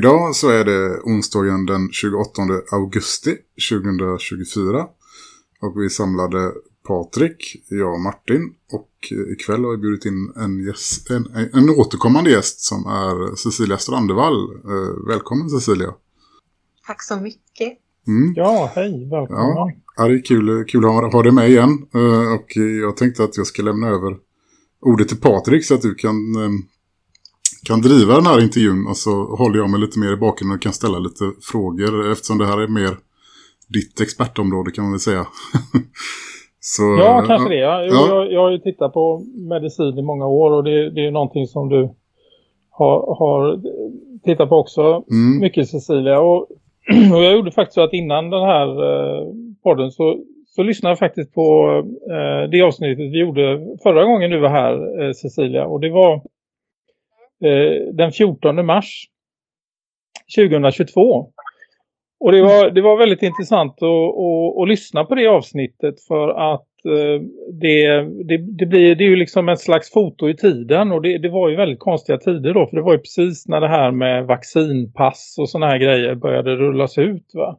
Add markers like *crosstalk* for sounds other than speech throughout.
Idag så är det onsdagen den 28 augusti 2024 och vi samlade Patrik, jag och Martin och ikväll har vi bjudit in en, gäst, en, en återkommande gäst som är Cecilia Strandevall. Eh, välkommen Cecilia. Tack så mycket. Mm. Ja, hej, välkomna. Ja, ja, det är kul, kul att ha, ha dig med igen Eh, och jag tänkte att jag ska lämna över ordet till Patrik så att du kan, eh, kan driva den här intervjun och så håller jag mig lite mer i bakgrunden och kan ställa lite frågor eftersom det här är mer ditt expertområde kan man väl säga. *laughs* så, Ja, kanske det. Jag, Ja. jag, jag har ju tittat på medicin i många år och det, det är ju någonting som du har, har tittat på också Mm. mycket Cecilia. Och, *clears throat* och jag gjorde faktiskt så att innan den här eh, podden så, så lyssnade jag faktiskt på eh, det avsnittet vi gjorde förra gången du var här eh, Cecilia. Och det var den 14 mars 2022. Och det var, det var väldigt intressant att, att, att lyssna på det avsnittet för att eh, det, det, det, blir, det är ju liksom ett slags foto i tiden och det, det var ju väldigt konstiga tider då för det var ju precis när det här med vaccinpass och såna här grejer började rullas ut va.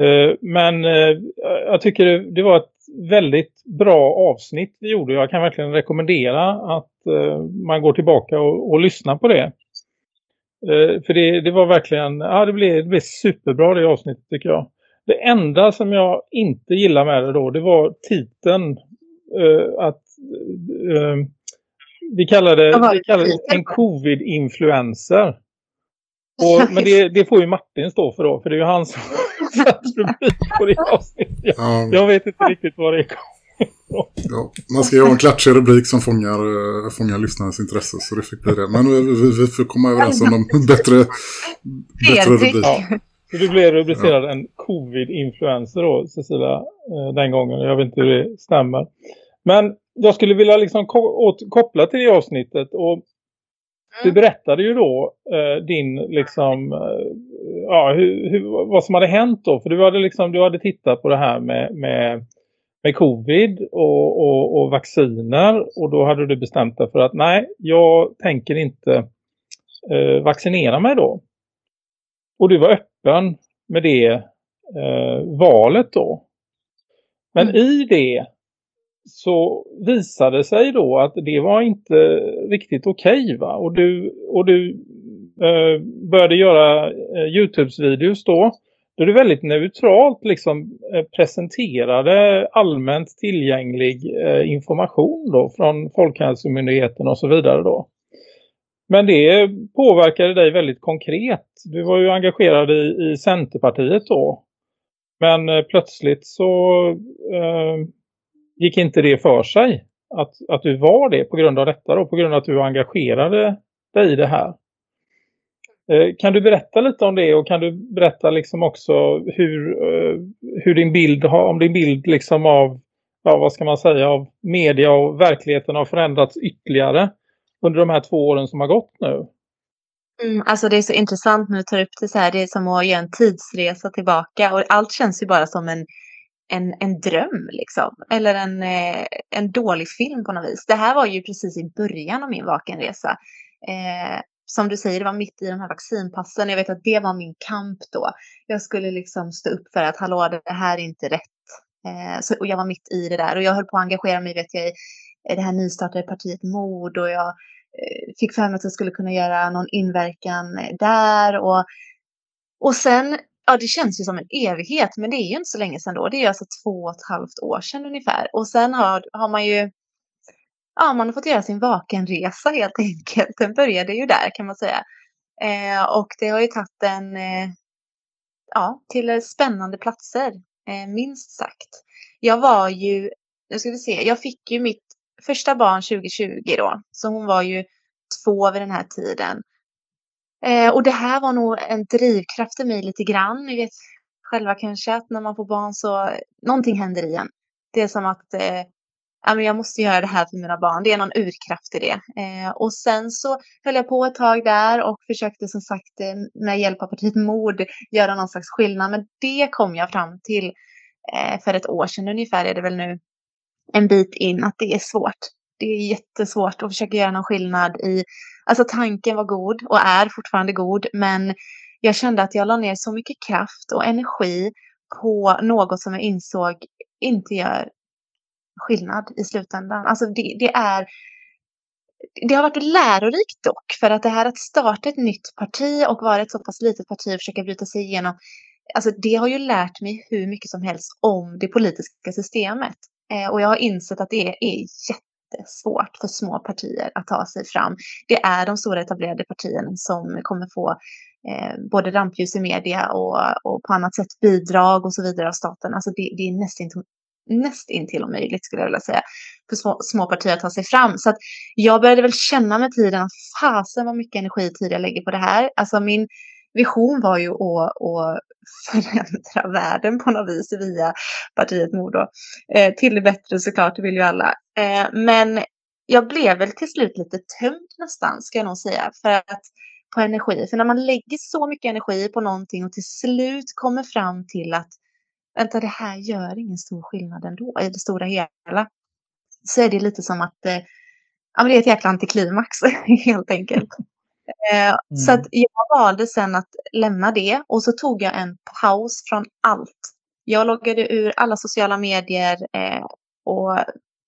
Eh, Men eh, jag tycker det, det var ett väldigt bra avsnitt vi gjorde. Jag kan verkligen rekommendera att eh, man går tillbaka och, och lyssnar på det. Eh, För det, det var verkligen, ja det blev, det blev superbra det avsnittet tycker jag. Det enda som jag inte gillar med det då, det var titeln. eh, att eh, vi det, var vi kallar det en covid-influencer. Och, *laughs* men det, det får ju Martin stå för då, för det är ju han som *laughs* satt rubrik på det avsnittet. Jag, Ja, jag vet inte riktigt vad det är. ja, man ska ju ha en klatschig rubrik som fångar, eh, fångar lyssnarnas intresse så det fick bli det. Men vi, vi, vi får komma överens om de *laughs* bättre, bättre Fredrik. rubrik. Ja. Så du blev rubricerad en covid-influencer då, Cecilia, eh, den gången. Jag vet inte hur det stämmer. Men jag skulle vilja liksom ko- koppla till det avsnittet. Och du berättade ju då eh, din liksom, eh, ja, hur, hur, vad som hade hänt då. För du hade, liksom, du hade tittat på det här med, med, med covid och, och, och vacciner. Och då hade du bestämt dig för att nej, jag tänker inte eh, vaccinera mig då. Och du var öppen med det eh, valet då. Men Mm. i det så visade det sig då att det var inte riktigt okej va. Och du, och du eh, började göra eh, Youtube-videos då. Då du väldigt neutralt liksom eh, presenterade allmänt tillgänglig eh, information då från Folkhälsomyndigheten och så vidare då. Men det påverkade dig väldigt konkret. Du var ju engagerad i, i Centerpartiet då. Men eh, plötsligt så eh, gick inte det för sig. Att, att du var det på grund av detta och På grund av att du engagerade dig i det här. Eh, kan du berätta lite om det och kan du berätta liksom också hur, eh, hur din bild har, om din bild liksom av, ja vad ska man säga, av media och verkligheten har förändrats ytterligare under de här två åren som har gått nu. Mm, alltså det är så intressant när du tar upp det så här. Det är som att göra en tidsresa tillbaka. Och allt känns ju bara som en, en, en dröm liksom. Eller en, eh, en dålig film på något vis. Det här var ju precis i början av min vakenresa. Eh, som du säger, det var mitt i de här vaccinpassen. Jag vet att det var min kamp då. Jag skulle liksom stå upp för att hallå, det här är inte rätt. Eh, så, och jag var mitt i det där. Och jag höll på att engagera mig, vet jag, i det här nystartade partiet MOD. Och jag eh, fick för mig att jag skulle kunna göra någon inverkan eh, där. Och, och sen, ja det känns ju som en evighet, men det är ju inte så länge sedan då. Det är ju alltså två och ett halvt år sedan ungefär. Och sen har, har man ju, ja man har fått göra sin vakenresa helt *laughs* enkelt. Den började ju där kan man säga. Eh, och det har ju tagit en, eh, ja, till spännande platser. eh, minst sagt. Jag var ju, nu ska vi se, jag fick ju mitt första barn 2020 då, så hon var ju två vid den här tiden. Eh, och det här var nog en drivkraft i mig lite grann. Ni vet själva kanske att när man får barn så någonting händer i en. Det är som att eh, ja, men jag måste göra det här för mina barn. Det är någon urkraft i det. Eh, och sen så höll jag på ett tag där och försökte som sagt eh, med hjälp av partiet mod göra någon slags skillnad. Men det kom jag fram till eh, för ett år sedan ungefär är det väl nu en bit in att det är svårt. Det är jättesvårt att försöka göra någon skillnad i, alltså tanken var god och är fortfarande god, men jag kände att jag la ner så mycket kraft och energi på något som jag insåg inte gör skillnad i slutändan. Alltså det, det är det har varit lärorikt dock, för att det här att starta ett nytt parti och vara ett så pass litet parti och försöka bryta sig igenom, alltså det har ju lärt mig hur mycket som helst om det politiska systemet. Eh, och jag har insett att det är, är jättesvårt för små partier att ta sig fram. Det är de stora etablerade partierna som kommer få eh, både rampljus i media och, och på annat sätt bidrag och så vidare av staten. Alltså det, det är nästintill näst intill omöjligt skulle jag vilja säga för små, små partier att ta sig fram. Så att jag började väl känna med tiden att fasen vad mycket energi och tid jag lägger på det här. Alltså min vision var ju att, att förändra *laughs* världen på något vis via partiet Modo. Eh, till det bättre såklart, det vill ju alla. Eh, men jag blev väl till slut lite tömd nästan, ska jag nog säga, för att på energi. För när man lägger så mycket energi på någonting och till slut kommer fram till att vänta, det här gör ingen stor skillnad ändå i det stora hela. Så är det lite som att eh, ja, men det är ett jäkla antiklimax *laughs* helt enkelt. Eh, mm. Så att jag valde sen att lämna det och så tog jag en paus från allt. Jag loggade ur alla sociala medier eh, och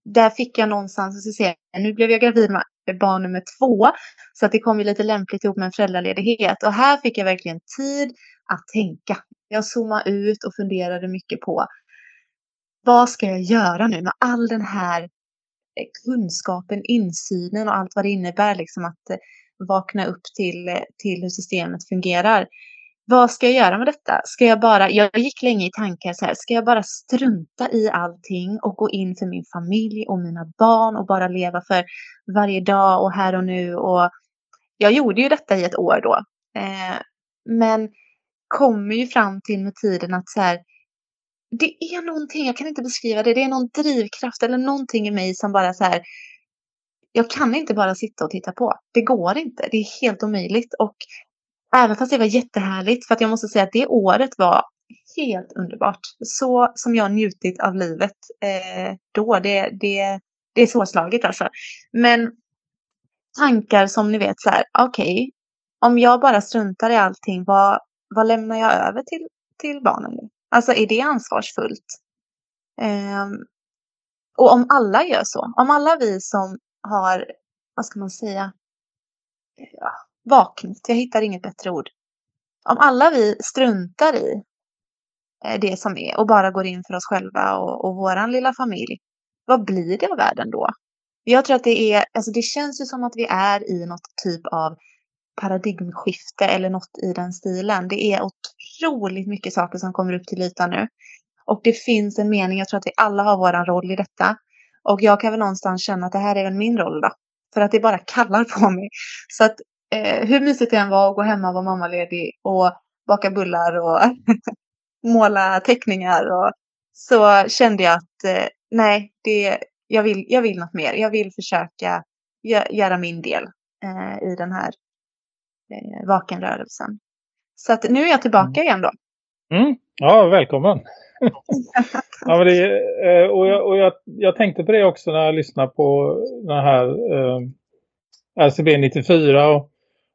där fick jag någonstans att se, nu blev jag gravid med barn nummer två, så att det kom ju lite lämpligt ihop med en föräldraledighet. Och här fick jag verkligen tid att tänka. Jag zoomade ut och funderade mycket på vad ska jag göra nu med all den här eh, kunskapen, insynen och allt vad det innebär liksom att vakna upp till, till hur systemet fungerar. Vad ska jag göra med detta? Ska jag bara, jag gick länge i tankar så här, ska jag bara strunta i allting och gå in för min familj och mina barn och bara leva för varje dag och här och nu och jag gjorde ju detta i ett år då. Eh, men kommer ju fram till med tiden att så här, det är någonting, jag kan inte beskriva det, det är någon drivkraft eller någonting i mig som bara så här, jag kan inte bara sitta och titta på. Det går inte, det är helt omöjligt. Och även fast det var jättehärligt, för att jag måste säga att det året var helt underbart. Så som jag njutit av livet eh, då, det, det, det är svårslaget alltså. Men tankar som ni vet så här, okej, okay, om jag bara struntar i allting, vad, vad lämnar jag över till, till barnen nu? Alltså är det ansvarsfullt? Eh, och om alla gör så, om alla vi som har, vad ska man säga, ja, vaknat, jag hittar inget bättre ord. Om alla vi struntar i eh, det som är och bara går in för oss själva och, och våran lilla familj, vad blir det av världen då? Jag tror att det är, alltså det känns ju som att vi är i något typ av paradigmskifte eller något i den stilen. Det är otroligt mycket saker som kommer upp till ytan nu. Och det finns en mening, jag tror att vi alla har våran roll i detta. Och jag kan väl någonstans känna att det här är väl min roll då. För att det bara kallar på mig. Så att eh, hur mysigt det än var att gå hemma och vara mammaledig och baka bullar och *laughs* måla teckningar. Och, så kände jag att eh, nej, det, jag, vill, jag vill något mer. Jag vill försöka göra min del eh, i den här eh, vakenrörelsen. Så att nu är jag tillbaka mm. igen då. Mm. Ja, välkommen. *laughs* ja, det, eh, och jag, och jag, jag, tänkte på det också när jag lyssnade på den här eh, RCB 94 och,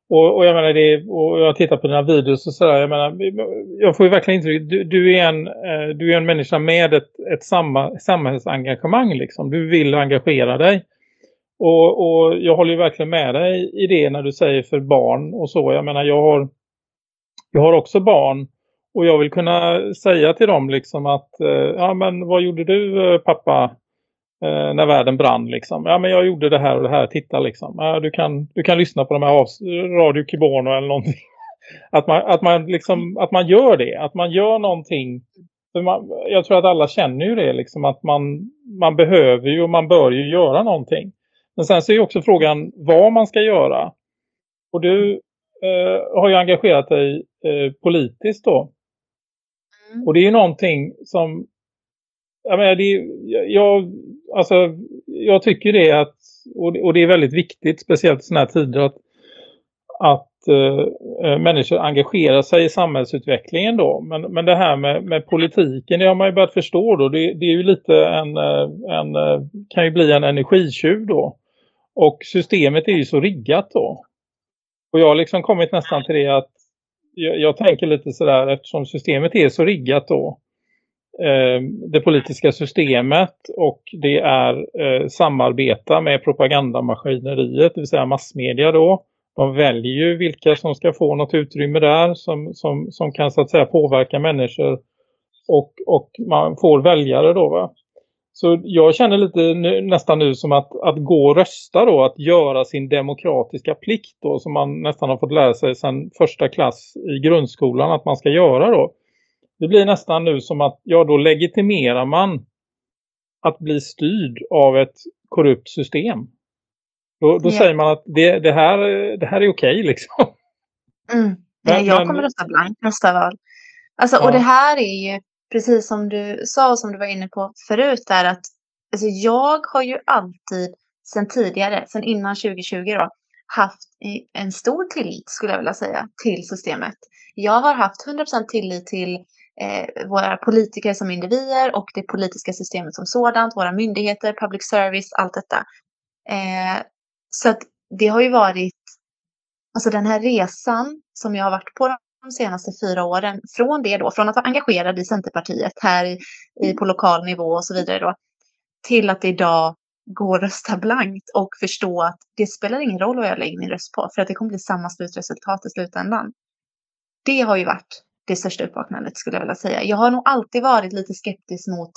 och, och, jag menar det, och jag tittar på dina videos och sådär, jag menar, jag får ju verkligen intryck, du, du, är en, eh, du är en människa med ett, ett samma, samhällsengagemang liksom, du vill engagera dig. Och, och jag håller ju verkligen med dig i det när du säger för barn och så. Jag menar, jag har, jag har också barn och jag vill kunna säga till dem liksom att eh, ja men vad gjorde du eh, pappa eh, när världen brann liksom? Ja men jag gjorde det här och det här, titta liksom. Ja, du, kan, du kan lyssna på de här Radio Kibono eller någonting. *laughs* Att man, att, man liksom, att man gör det, att man gör någonting För man, jag tror att alla känner ju det liksom att man, man behöver ju och man bör ju göra någonting. Men sen så är ju också frågan vad man ska göra. Och du eh, har ju engagerat dig eh, politiskt då. Mm. Och det är ju någonting som jag, menar, det, jag, alltså, jag tycker det att och det, är väldigt viktigt speciellt i sådana här tider att, att äh, människor engagerar sig i samhällsutvecklingen då. Men, men det här med, med politiken det har man ju börjat förstå då. Det, det är ju lite en, eh, en, kan ju bli en energitjuv då. Och systemet är ju så riggat då. Och jag har liksom kommit nästan till det att jag, jag tänker lite sådär eftersom systemet är så riggat då. Eh, det politiska systemet och det är eh, samarbeta med propagandamaskineriet, det vill säga massmedia då. De väljer ju vilka som ska få något utrymme där som, som, som kan så att säga påverka människor och, och man får väljare då va. Så jag känner lite nu, nästan nu som att, att gå och rösta då, att göra sin demokratiska plikt då som man nästan har fått lära sig sedan första klass i grundskolan att man ska göra då. Det blir nästan nu som att ja då legitimerar man att bli styrd av ett korrupt system. Då, då Ja. säger man att det, det, här, det här är okej liksom. Mm. Nej, jag kommer rösta blankt nästa val. Alltså, Ja. Och det här är ju precis som du sa och som du var inne på förut där att alltså, jag har ju alltid sedan tidigare, sedan innan 2020 då, haft en stor tillit skulle jag vilja säga till systemet. Jag har haft 100% tillit till eh, våra politiker som individer och det politiska systemet som sådant, våra myndigheter, public service, allt detta. Eh, så att det har ju varit, alltså den här resan som jag har varit på de senaste fyra åren, från det då, från att vara engagerad i Centerpartiet här i, i, på lokal nivå och så vidare då, till att idag gå och rösta blankt och förstå att det spelar ingen roll vad jag lägger min röst på, för att det kommer bli samma slutresultat i slutändan. Det har ju varit det största uppvaknandet skulle jag vilja säga. Jag har nog alltid varit lite skeptisk mot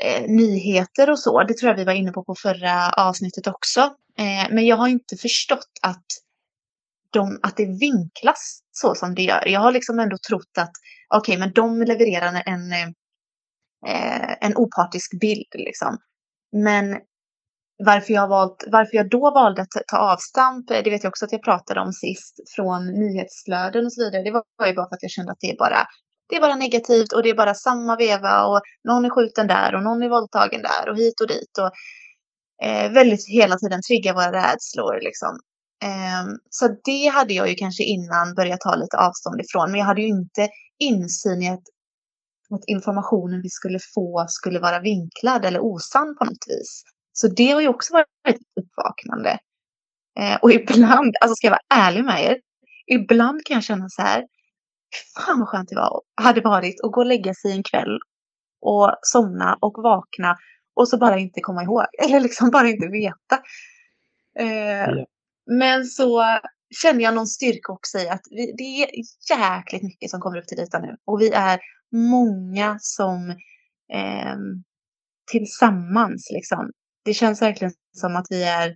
eh, nyheter och så. Det tror jag vi var inne på på förra avsnittet också. Eh, men jag har inte förstått att, de, att det vinklas så som det gör. Jag har liksom ändå trott att okej, men de levererar en, eh, en opartisk bild liksom. Men varför jag, valt, varför jag då valde att ta avstamp, det vet jag också att jag pratade om sist, från nyhetsflöden och så vidare. Det var var ju bara för att jag kände att det är bara, det är bara negativt och det är bara samma veva och någon är skjuten där och någon är våldtagen där och hit och dit. Och, eh, väldigt hela tiden trigga våra rädslor liksom. Ehm, så det hade jag ju kanske innan börjat ta lite avstånd ifrån. Men jag hade ju inte insyn i att, att informationen vi skulle få skulle vara vinklad eller osann på något vis. Så det har ju också varit ett uppvaknande. Ehm, och ibland, alltså ska jag vara ärlig med er, ibland kan jag känna så här, fan vad skönt det var, hade varit att gå och lägga sig en kväll och somna och vakna och så bara inte komma ihåg, *laughs* eller liksom bara inte veta. Eh, Ja. Men så känner jag någon styrka också i att vi, det är jäkligt mycket som kommer upp till ytan nu. Och vi är många som eh, tillsammans liksom. Det känns verkligen som att vi är,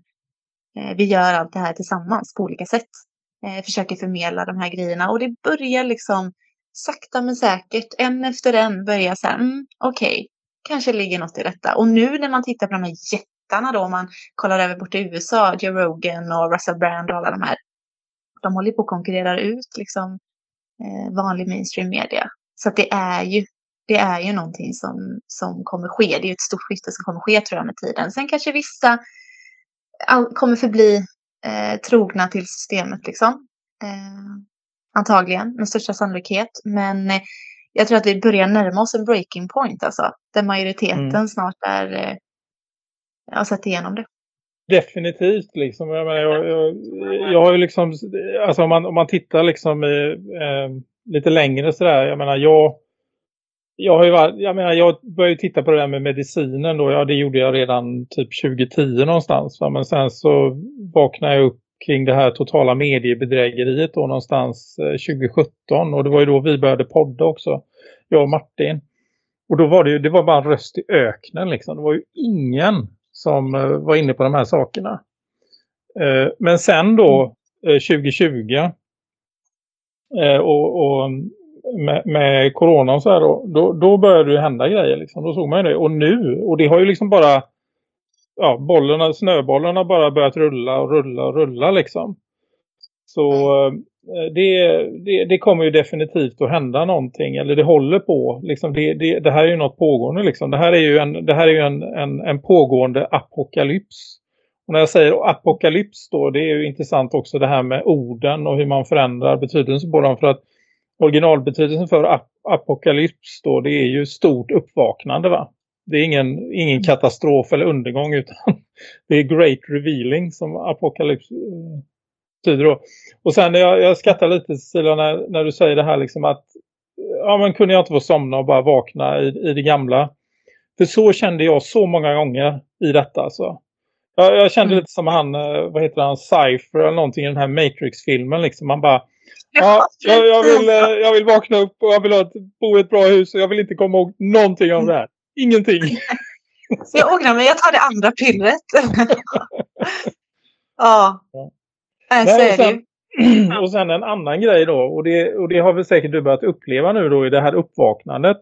eh, vi gör allt det här tillsammans på olika sätt. Eh, försöker förmedla de här grejerna och det börjar liksom sakta men säkert, en efter en börja så här, mm, okej, kanske ligger något i detta. Och nu när man tittar på de här jättarna då, om man kollar över bort i USA, Joe Rogan och Russell Brand och alla de här, de håller på att konkurrera ut liksom eh, vanlig mainstream media. Så det är ju det är ju någonting som, som kommer ske. Det är ju ett stort skifte som kommer ske tror jag med tiden. Sen kanske vissa all, kommer förbli eh, trogna till systemet liksom. Eh, antagligen med största sannolikhet. Men eh, jag tror att vi börjar närma oss en breaking point alltså. Där majoriteten Mm. snart är eh, har sett igenom det. Definitivt liksom. Jag, menar, jag, jag, jag har ju liksom, alltså om man, om man tittar liksom i, eh, lite längre sådär, jag menar jag, jag har ju varit, jag menar jag började titta på det där med medicinen då, ja det gjorde jag redan typ 2010 någonstans va? men sen så vaknade jag upp kring det här totala mediebedrägeriet då någonstans eh, 2017 och det var ju då vi började podda också, jag och Martin. Och då var det ju, det var bara en röst i öknen liksom, det var ju ingen som eh, var inne på de här sakerna. Eh, men sen då eh, 2020 eh, och, och med, med corona och så här då, då, då började det hända grejer liksom. Då såg man ju det. Och nu, och det har ju liksom bara ja, bollarna, snöbollarna bara börjat rulla och rulla och rulla liksom. Så eh, Eh, det, det, det kommer ju definitivt att hända någonting. Eller det håller på. Liksom det, det, det här är ju något pågående liksom. Det här är ju en, det här är ju en, en, en pågående apokalyps. Och när jag säger apokalyps då, det är ju intressant också det här med orden och hur man förändrar betydelsen på dem. För att originalbetydelsen för ap apokalyps då, det är ju stort uppvaknande va? Det är ingen, ingen katastrof eller undergång utan *laughs* det är great revealing som apokalyps då. Och sen jag, jag skrattar lite Cecilia när, när du säger det här liksom att ja men kunde jag inte få somna och bara vakna i, i det gamla. För så kände jag så många gånger i detta alltså. Jag, jag kände Mm. lite som han, eh, vad heter han, Cypher eller någonting i den här Matrix-filmen liksom. Man bara, ja, *laughs* jag, jag, vill, eh, jag vill vakna upp och jag vill ha ett, bo i ett bra hus och jag vill inte komma ihåg någonting av det här. Ingenting. *laughs* Jag ångrar mig, jag tar det andra pillret. *laughs* ja. Ja. Så Nej, och, sen, *clears throat* och sen en annan grej då. Och det, och det har väl säkert du börjat uppleva nu då i det här uppvaknandet.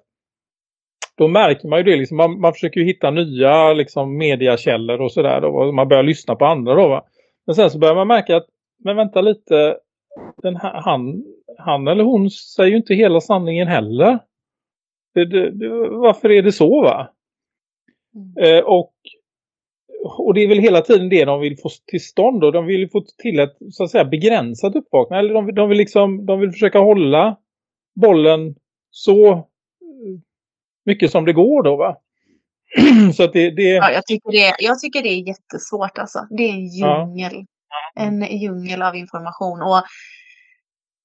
Då märker man ju det. Liksom, man, man försöker ju hitta nya liksom, mediakällor och sådär. Man börjar lyssna på andra då va. Men sen så börjar man märka att, men vänta lite. Den här, han, han eller hon säger ju inte hela sanningen heller. Det, det, det, varför är det så va? Eh, och, och det är väl hela tiden det de vill få till stånd. Och de vill få till ett så att säga, begränsat uppvaknande. Eller de, de, vill liksom, de vill försöka hålla bollen så eh, mycket som det går då va? *clears throat* så att det... det Ja, jag, tycker det, jag tycker det är jättesvårt alltså. Det är en Ja. djungel. En djungel av information. Och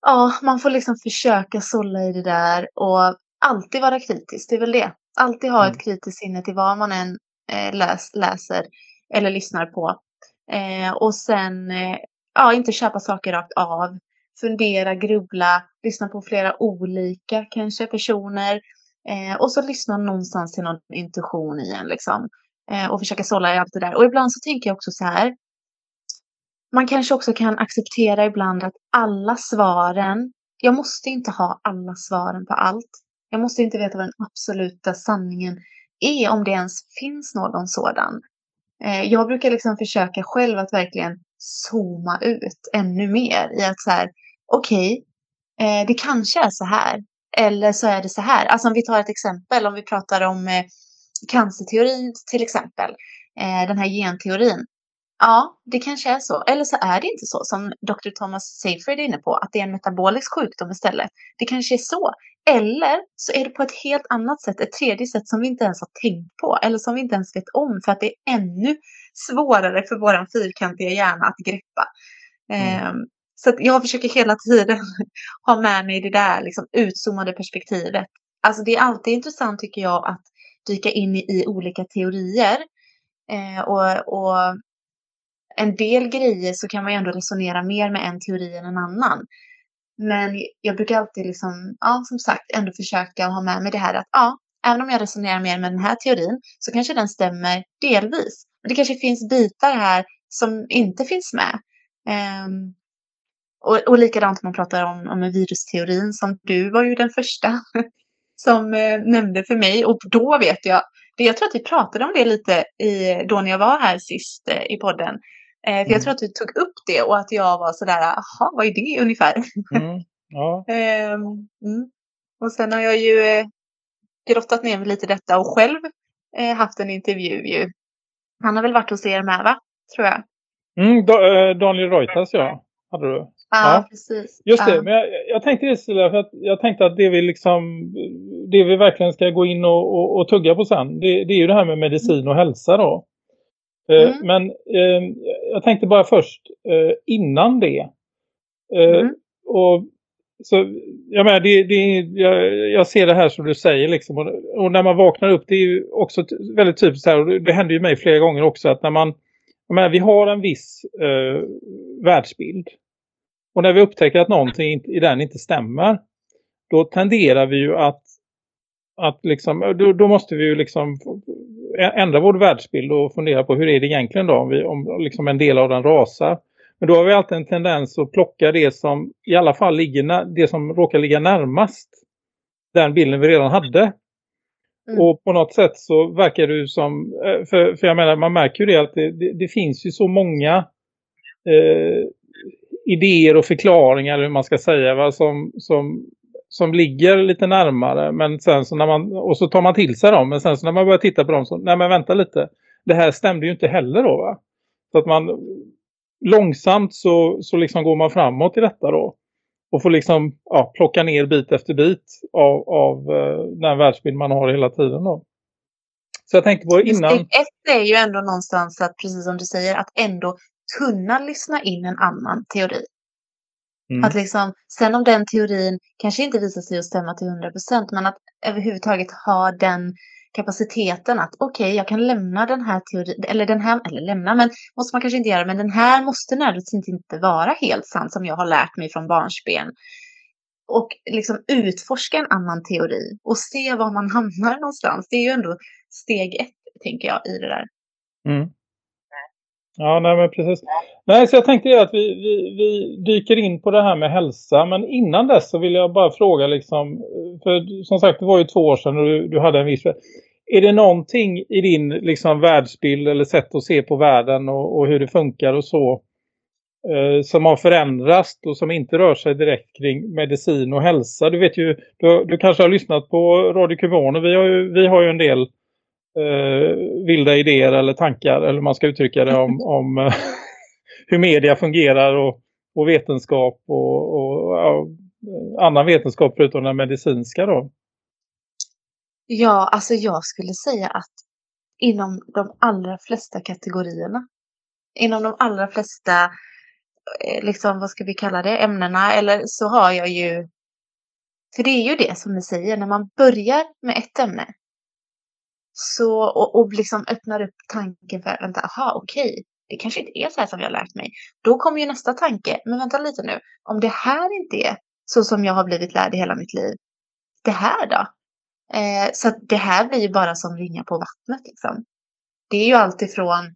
ja, man får liksom försöka sålla i det där och alltid vara kritisk. Det är väl det. Alltid ha Mm. ett kritiskt sinne till vad man än eh, läs, läser eller lyssnar på. Eh, och sen eh, ja, inte köpa saker rakt av. Fundera, grubbla, lyssna på flera olika kanske personer. Eh, och så lyssna någonstans till någon intuition i en liksom. Eh, och försöka sålla i allt det där. Och ibland så tänker jag också så här. Man kanske också kan acceptera ibland att alla svaren, jag måste inte ha alla svaren på allt. Jag måste inte veta vad den absoluta sanningen är om det ens finns någon sådan. Eh, jag brukar liksom försöka själv att verkligen zooma ut ännu mer i att så här, okej, eh, det kanske är så här. Eller så är det så här. Alltså om vi tar ett exempel, om vi pratar om eh, cancerteorin till exempel. Eh, den här genteorin. Ja, det kanske är så. Eller så är det inte så som Dr. Thomas Seyfried är inne på, att det är en metabolisk sjukdom istället. Det kanske är så. Eller så är det på ett helt annat sätt, ett tredje sätt som vi inte ens har tänkt på eller som vi inte ens vet om för att det är ännu svårare för våran fyrkantiga hjärna att greppa. Mm. Ehm, så jag försöker hela tiden *laughs* ha med mig det där liksom, utzoomade perspektivet. Alltså det är alltid intressant tycker jag att dyka in i, i olika teorier. Eh, och, och en del grejer så kan man ju ändå resonera mer med en teori än en annan. Men jag brukar alltid liksom, ja som sagt, ändå försöka ha med mig det här att ja, även om jag resonerar mer med den här teorin så kanske den stämmer delvis. Men det kanske finns bitar här som inte finns med. Um, och, och likadant om man pratar om, om virusteorin som du var ju den första *laughs* som eh, nämnde för mig. Och då vet jag, det, jag tror att vi pratade om det lite i, då när jag var här sist eh, i podden. Eh, för Mm. jag tror att du tog upp det och att jag var sådär, jaha, vad är det ungefär? Mm. Ja. *laughs* Ehm, mm. Och sen har jag ju eh, grottat ner mig lite i detta och själv eh, haft en intervju ju. Han har väl varit hos er med va? Tror jag. Mm, Da- eh, Daniel Reuters ja, hade du. Ja, Ja. precis. Just det, Ja. men jag, jag tänkte det Cecilia, för att jag tänkte att det vi liksom det vi verkligen ska gå in och, och, och tugga på sen, det, det är ju det här med medicin och hälsa då. Eh, Mm. Men eh, jag tänkte bara först eh, innan det. Mm. och så, jag, menar, det, det, jag, jag ser det här som du säger liksom, och, och när man vaknar upp det är ju också väldigt typiskt här och det, det händer ju mig flera gånger också att när man menar, vi har en viss eh, världsbild och när vi upptäcker att någonting inte- i den inte stämmer då tenderar vi ju att att liksom, då, då måste vi ju liksom ändra vår världsbild och fundera på hur är det egentligen då om, vi, om liksom en del av den rasar. Men då har vi alltid en tendens att plocka det som i alla fall ligger, det som råkar ligga närmast den bilden vi redan hade. Mm. Och på något sätt så verkar det ju som, eh, för, för jag menar man märker ju det att det, det, det finns ju så många eh, idéer och förklaringar hur man ska säga va, som, som, som ligger lite närmare men sen så när man, och så tar man till sig dem men sen så när man börjar titta på dem så, nej men vänta lite, det här stämde ju inte heller då va. Så att man långsamt så, så liksom går man framåt i detta då. Och får liksom ja, plocka ner bit efter bit av, av eh, den världsbild man har hela tiden då. Så jag tänkte på innan... Steg ett är ju ändå någonstans att, precis som du säger, att ändå kunna lyssna in en annan teori. Mm. Att liksom, sen om den teorin kanske inte visar sig att stämma till 100% men att överhuvudtaget ha den kapaciteten att okej, jag kan lämna den här teorin, eller den här, eller lämna, men måste man kanske inte göra, men den här måste nödvändigtvis inte vara helt sann som jag har lärt mig från barnsben. Och liksom utforska en annan teori och se var man hamnar någonstans. Det är ju ändå steg ett, tänker jag, i det där. Mm. Ja, nej men precis. Nej, så jag tänkte ju att vi, vi, vi dyker in på det här med hälsa. Men innan dess så vill jag bara fråga liksom, för som sagt det var ju två år sedan och du, du hade en viss... Är det någonting i din liksom världsbild eller sätt att se på världen och, och hur det funkar och så eh, som har förändrats och som inte rör sig direkt kring medicin och hälsa? Du vet ju, du, du kanske har lyssnat på Radio Kubaner. Vi har ju, vi har ju en del eh, vilda idéer eller tankar eller man ska uttrycka det om, om eh, *laughs* hur media fungerar och, och vetenskap och, och och, annan vetenskap förutom den medicinska då. Ja, alltså jag skulle säga att inom de allra flesta kategorierna, inom de allra flesta, eh, liksom vad ska vi kalla det, ämnena, eller så har jag ju, för det är ju det som ni säger, när man börjar med ett ämne så, och, och liksom öppnar upp tanken för, vänta, aha, okej, det kanske inte är så här som jag har lärt mig. Då kommer ju nästa tanke, men vänta lite nu, om det här inte är så som jag har blivit lärd i hela mitt liv, det här då? Eh, så att det här blir ju bara som ringa på vattnet liksom. Det är ju alltifrån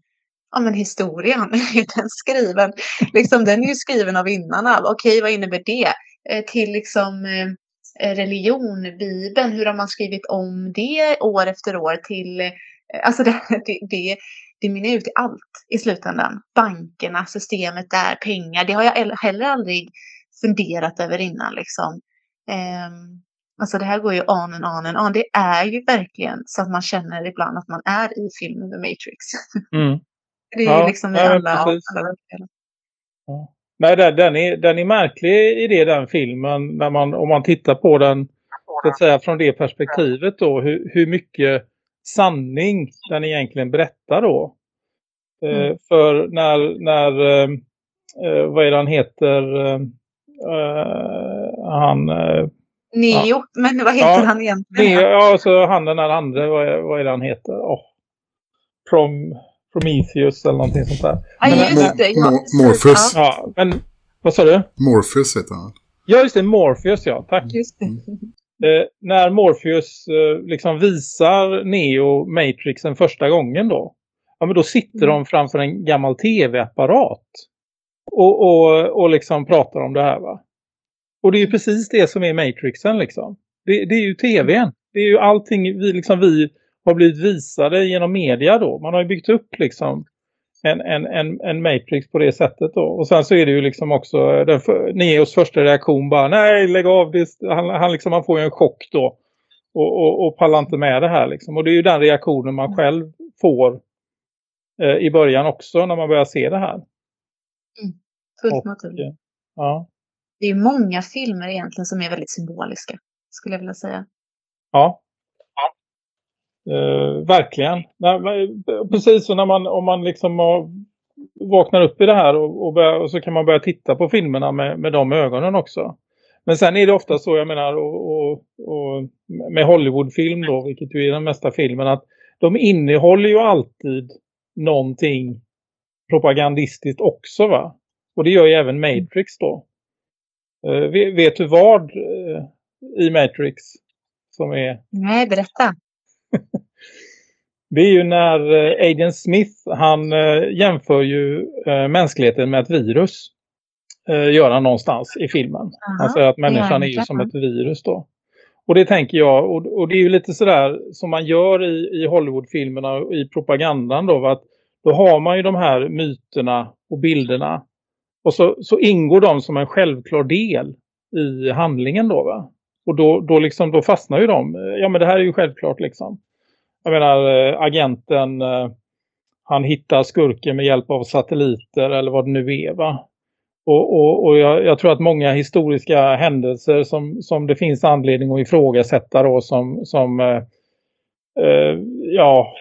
ja men historien, *laughs* är den skriven? Liksom, den är ju skriven av innan av. Okej, vad innebär det? Eh, till liksom eh, religion, Bibeln, hur har man skrivit om det år efter år till, eh, alltså det, *laughs* det, det, det mynnar ut i allt i slutändan. Bankerna, systemet där, pengar, det har jag heller aldrig funderat över innan liksom. Um, alltså det här går ju on and on and on. Det är ju verkligen så att man känner ibland att man är i filmen The Matrix. Mm. *laughs* Det är Ja, ju liksom i alla, alla rollspel. Ja. Nej, den, den, är, den är märklig i det, den filmen. När man, om man tittar på den så att säga, från det perspektivet då. Hur, hur mycket sanning den egentligen berättar då. Eh, Mm. för när, när eh, eh, vad är det han heter? Eh, eh, han... Eh, Neo, men vad heter Ja, han egentligen? det, ja, så han den där andra, vad är, vad är det han heter? Oh. Prom, Prometheus eller någonting sånt där. Ja, Men- just det. Ja. Morpheus. Ja, Ja, men vad sa du? Morpheus heter han. Ja, just det, Morpheus, ja. Tack. just det. Eh, när Morpheus eh, liksom visar Neo Matrixen första gången då. Ja, men då sitter Mm. de framför en gammal tv-apparat. Och, och, och liksom pratar om det här va. Och det är ju precis det som är Matrixen liksom. Det, det är ju tvn. Det är ju allting vi, liksom, vi har blivit visade genom media då. Man har ju byggt upp liksom en, en, en, en Matrix på det sättet då. Och sen så är det ju liksom också den för, Neos första reaktion bara nej lägg av det. Han, han, liksom, han får ju en chock då. Och, och, och pallar inte med det här liksom. Och det är ju den reaktionen man själv får eh, i början också när man börjar se det här. Fullt Och, naturligt. Ja. Det är många filmer egentligen som är väldigt symboliska, skulle jag vilja säga. Ja. Eh, verkligen. När, precis så när man, om man liksom vaknar upp i det här och, och, börja, och så kan man börja titta på filmerna med, med de ögonen också. Men sen är det ofta så, jag menar, och, och, och med Hollywoodfilm då, vilket ju är den mesta filmen, att de innehåller ju alltid någonting propagandistiskt också va? Och det gör ju även Matrix då. Eh, vet, vet du vad eh, i Matrix som är Nej, berätta. Det är ju när eh, Agent Smith, han eh, jämför ju eh, mänskligheten med ett virus. Gör han någonstans i filmen. Han säger att människan är ju som ett virus då. Och det tänker jag, och, och det är ju lite sådär som man gör i, i Hollywoodfilmerna och i propagandan då, att då har man ju de här myterna och bilderna och så, så ingår de som en självklar del i handlingen då va. Och då, då, liksom, då fastnar ju de. Ja men det här är ju självklart liksom. Jag menar eh, agenten eh, han hittar skurken med hjälp av satelliter eller vad det nu är va. Och, och, och jag, jag, tror att många historiska händelser som, som det finns anledning att ifrågasätta då som, som eh, eh ja,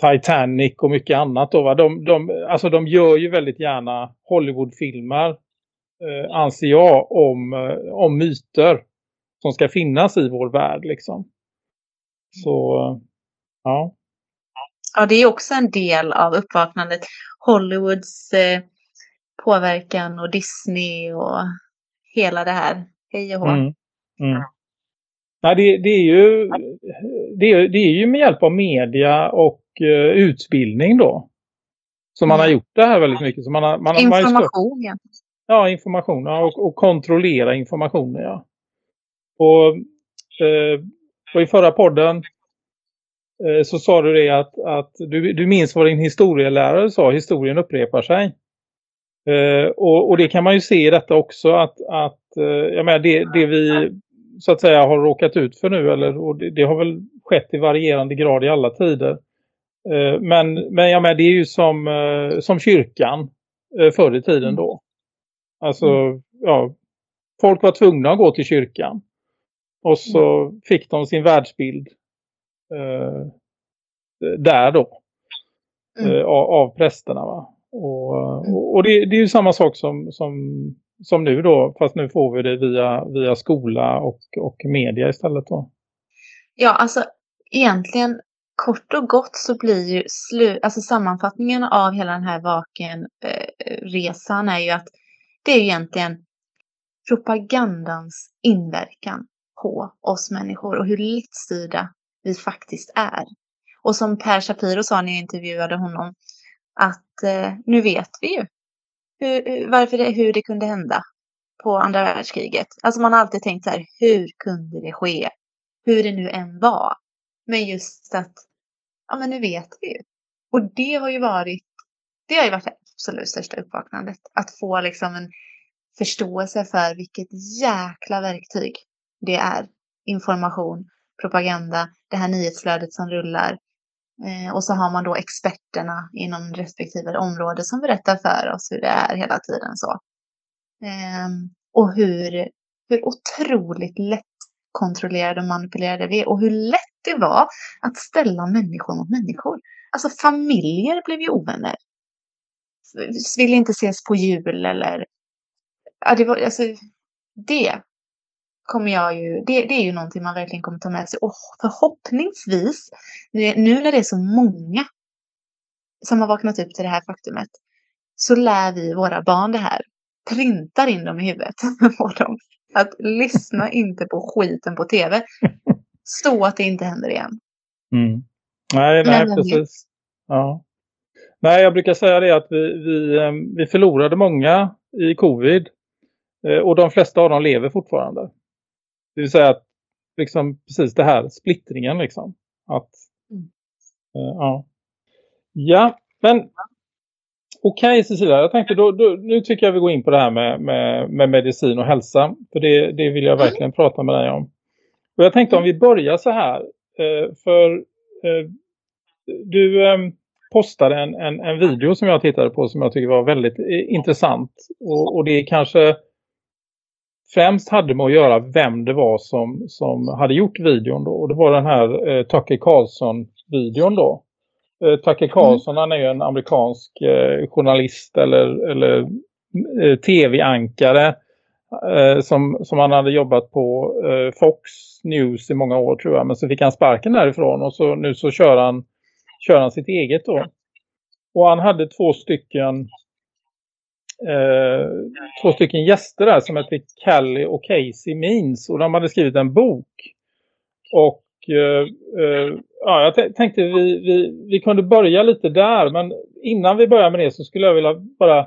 Titanic och mycket annat då va. De, de, alltså de gör ju väldigt gärna Hollywoodfilmer eh, anser jag om, om myter som ska finnas i vår värld liksom. Så ja. Ja, det är också en del av uppvaknandet. Hollywoods eh, påverkan och Disney och hela det här. Hej och hå. Mm. Mm. Nej, det, det, är ju, det, är, det är ju med hjälp av media och uh, utbildning då. Som man har gjort det här väldigt mycket. Så man har, man, information, ja. Ja, information och, och kontrollera informationen, ja. Och, eh, och i förra podden så sa du det att, att du, du minns vad din historielärare sa. Historien upprepar sig. Eh, och, och, det kan man ju se i detta också att, att eh, jag menar, det, det vi så att säga har råkat ut för nu eller, och det, det har väl skett i varierande grad i alla tider. Eh, men, men jag menar, det är ju som, eh, som kyrkan eh, förr i tiden då. Alltså, mm. ja, folk var tvungna att gå till kyrkan. Och så mm. fick de sin världsbild eh, där då. Mm. Eh, av, av prästerna va. Och, mm. och, och det, det, är ju samma sak som, som, som nu då. Fast nu får vi det via, via skola och, och media istället då. Ja, alltså egentligen kort och gott så blir ju slu, alltså sammanfattningen av hela den här vakenresan eh, är ju att det är egentligen propagandans inverkan på oss människor och hur lättstyrda vi faktiskt är. Och som Per Shapiro sa när jag intervjuade honom, att eh, nu vet vi ju hur, varför det, hur det kunde hända på andra världskriget. Alltså man har alltid tänkt så här, hur kunde det ske? Hur det nu än var. Men just att, ja men nu vet vi ju. Och det har ju varit, det har ju varit det absolut största uppvaknandet. Att få liksom en förståelse för vilket jäkla verktyg det är. Information, propaganda, det här nyhetsflödet som rullar. Eh, och så har man då experterna inom respektive område som berättar för oss hur det är hela tiden så. Eh, och hur, hur otroligt lättkontrollerade och manipulerade vi är och hur lätt det var att ställa människor mot människor. Alltså familjer blev ju ovänner. Ville inte ses på jul eller... Ja, det var alltså... Det kommer jag ju, det, det, är ju någonting man verkligen kommer ta med sig. Och förhoppningsvis, nu när det är så många som har vaknat upp till det här faktumet, så lär vi våra barn det här. Printar in dem i huvudet *laughs* på dem. Att lyssna *laughs* inte på skiten på tv. Så att det inte händer igen. Mm. Nej, nej, precis. Ja. Nej, jag brukar säga det att vi, vi, eh, vi förlorade många i covid. Eh, och de flesta av dem lever fortfarande. Det vill säga att liksom precis det här splittringen liksom. Att, mm. uh, ja. Ja, men okej okay, Cecilia, jag tänkte då, då, nu tycker jag vi går in på det här med, med, med medicin och hälsa. För det, det vill jag mm. verkligen mm. prata med dig om. Och jag tänkte om vi börjar så här. Uh, för uh, du um, postade en, en, en video som jag tittade på som jag tycker var väldigt intressant. Och, och det är kanske främst hade med att göra vem det var som, som hade gjort videon då. Och det var den här eh, Tucker Carlson-videon då. Eh, Tucker Carlson mm. han är ju en amerikansk eh, journalist eller, eller eh, tv-ankare eh, som, som han hade jobbat på eh, Fox News i många år tror jag. Men så fick han sparken därifrån och så, nu så kör han, kör han sitt eget då. Och han hade två stycken eh, två stycken gäster där som heter Kelly och Casey Means. Och de hade skrivit en bok. Och eh, eh, ja, jag tänkte vi, vi, vi kunde börja lite där. Men innan vi börjar med det så skulle jag vilja bara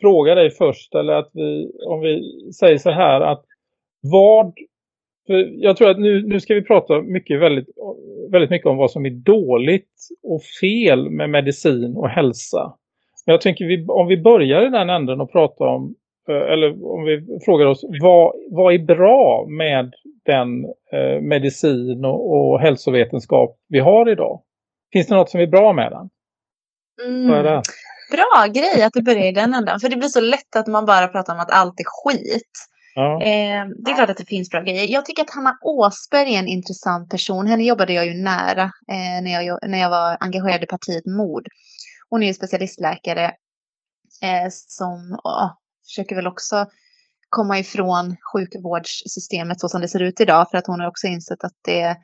fråga dig först. Eller att vi, om vi säger så här att vad För jag tror att nu, nu ska vi prata mycket, väldigt, väldigt mycket om vad som är dåligt och fel med medicin och hälsa. Men jag tänker vi, om vi börjar i den änden och pratar om eh, eller om vi frågar oss vad, vad är bra med den eh, medicin och, och hälsovetenskap vi har idag? Finns det något som är bra med den? Vad är Mm. det? Bra grej att du börjar i den ändan. För det blir så lätt att man bara pratar om att allt är skit. Ja. Eh, det är klart att det finns bra grejer. Jag tycker att Hanna Åsberg är en intressant person. Henne jobbade jag ju nära eh, när, jag, när jag var engagerad i partiet MOD. Hon är ju specialistläkare eh, som ja, försöker väl också komma ifrån sjukvårdssystemet så som det ser ut idag. För att hon har också insett att det...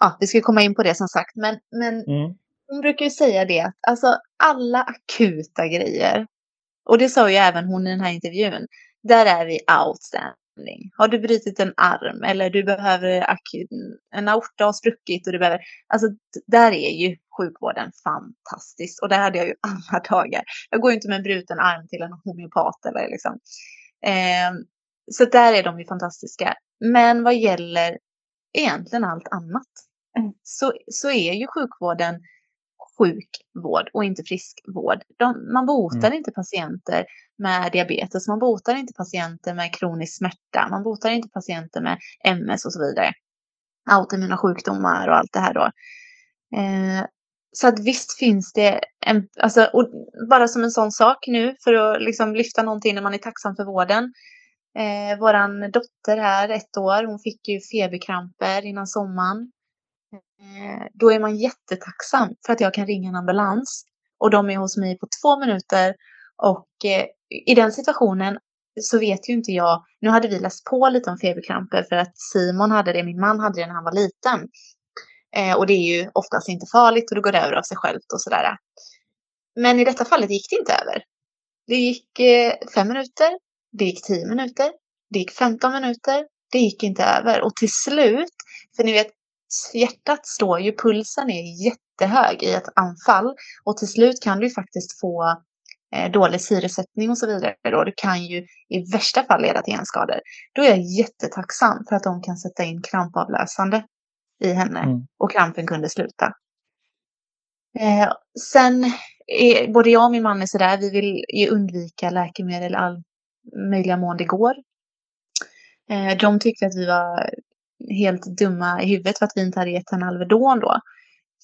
Ja, vi ska komma in på det som sagt. Men, men Mm. hon brukar ju säga det, att alltså alla akuta grejer, och det sa ju även hon i den här intervjun, där är vi outstanding. Har du brutit en arm eller du behöver akut, en aorta har spruckit och du behöver, alltså där är ju sjukvården fantastisk. Och där hade jag ju *laughs* alla dagar. Jag går ju inte med en bruten arm till en homeopat eller liksom. Eh, så där är de ju fantastiska. Men vad gäller egentligen allt annat så, så är ju sjukvården sjukvård och inte friskvård. De, man botar inte patienter med diabetes, man botar inte patienter med kronisk smärta, man botar inte patienter med MS och så vidare. Autoimmuna sjukdomar och allt det här då. Eh, så att visst finns det en, alltså, bara som en sån sak nu för att liksom lyfta någonting när man är tacksam för vården. Eh, våran dotter här, ett år, hon fick ju feberkramper innan sommaren. Eh, då är man jättetacksam för att jag kan ringa en ambulans. Och de är hos mig på två minuter. Och eh, i den situationen så vet ju inte jag. Nu hade vi läst på lite om feberkramper för att Simon hade det, min man hade det när han var liten. Eh, och det är ju oftast inte farligt och det går över av sig självt och sådär. Men i detta fallet gick det inte över. Det gick eh, fem minuter, det gick tio minuter, det gick 15 minuter, det gick inte över. Och till slut, för ni vet, hjärtat står ju, pulsen är jättehög i ett anfall. Och till slut kan du ju faktiskt få eh, dålig syresättning och så vidare. Då. Det kan ju i värsta fall leda till hjärnskador. Då är jag jättetacksam för att de kan sätta in krampavlösande i henne. Mm. Och krampen kunde sluta. Eh, sen, är, både jag och min man är sådär, vi vill ju undvika läkemedel all möjliga mån det går. Eh, de tyckte att vi var helt dumma i huvudet för att vi inte hade gett henne Alvedon då.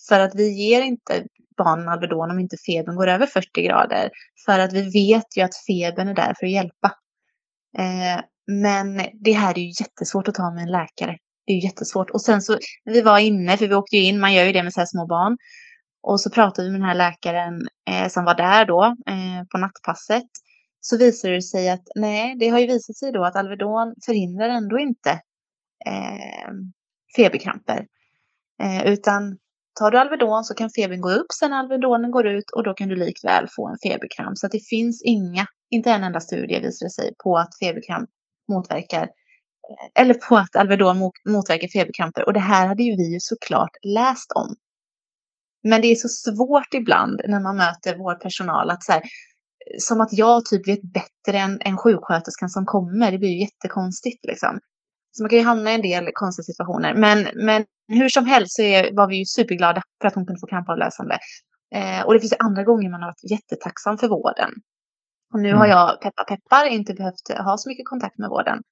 För att vi ger inte barnen Alvedon om inte febern går över 40 grader. För att vi vet ju att febern är där för att hjälpa. Eh, men det här är ju jättesvårt att ta med en läkare. Det är ju jättesvårt. Och sen så, vi var inne, för vi åkte ju in, man gör ju det med så här små barn. Och så pratade vi med den här läkaren eh, som var där då eh, på nattpasset. Så visade det sig att nej, det har ju visat sig då att Alvedon förhindrar ändå inte eh, feberkramper. Eh, utan tar du Alvedon så kan febern gå upp sen Alvedonen går ut och då kan du likväl få en feberkramp. Så att det finns inga, inte en enda studie visar det sig på att feberkramp motverkar eh, eller på att Alvedon mot- motverkar feberkramper. Och det här hade ju vi ju såklart läst om. Men det är så svårt ibland när man möter vår personal att så här, som att jag typ vet bättre än, än sjuksköterskan som kommer. Det blir ju jättekonstigt liksom. Så man kan ju hamna i en del konstiga situationer. Men, men hur som helst så är, var vi ju superglada för att hon kunde få krampavlösande. Eh, och det finns ju andra gånger man har varit jättetacksam för vården. Och nu har Mm. jag, peppar peppar, inte behövt ha så mycket kontakt med vården.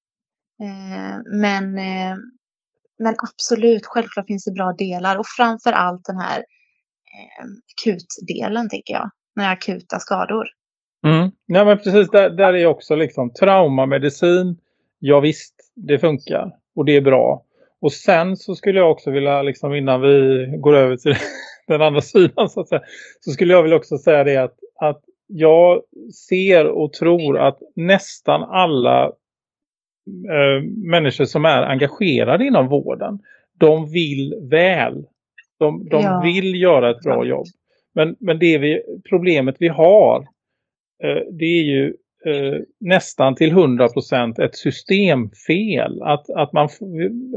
Eh, men, eh, men absolut, självklart finns det bra delar. Och framför allt den här eh, akutdelen, tänker jag. När det är akuta skador. Mm. Ja men precis, där, där är också liksom traumamedicin, ja visst, det funkar och det är bra. Och sen så skulle jag också vilja, liksom innan vi går över till *laughs* den andra sidan så att säga, så skulle jag vilja också säga det att, att jag ser och tror att nästan alla eh, människor som är engagerade inom vården, de vill väl. De, de Ja. vill göra ett bra jobb. Men, men det vi, problemet vi har eh, det är ju eh, nästan till 100% ett systemfel. Att, att man,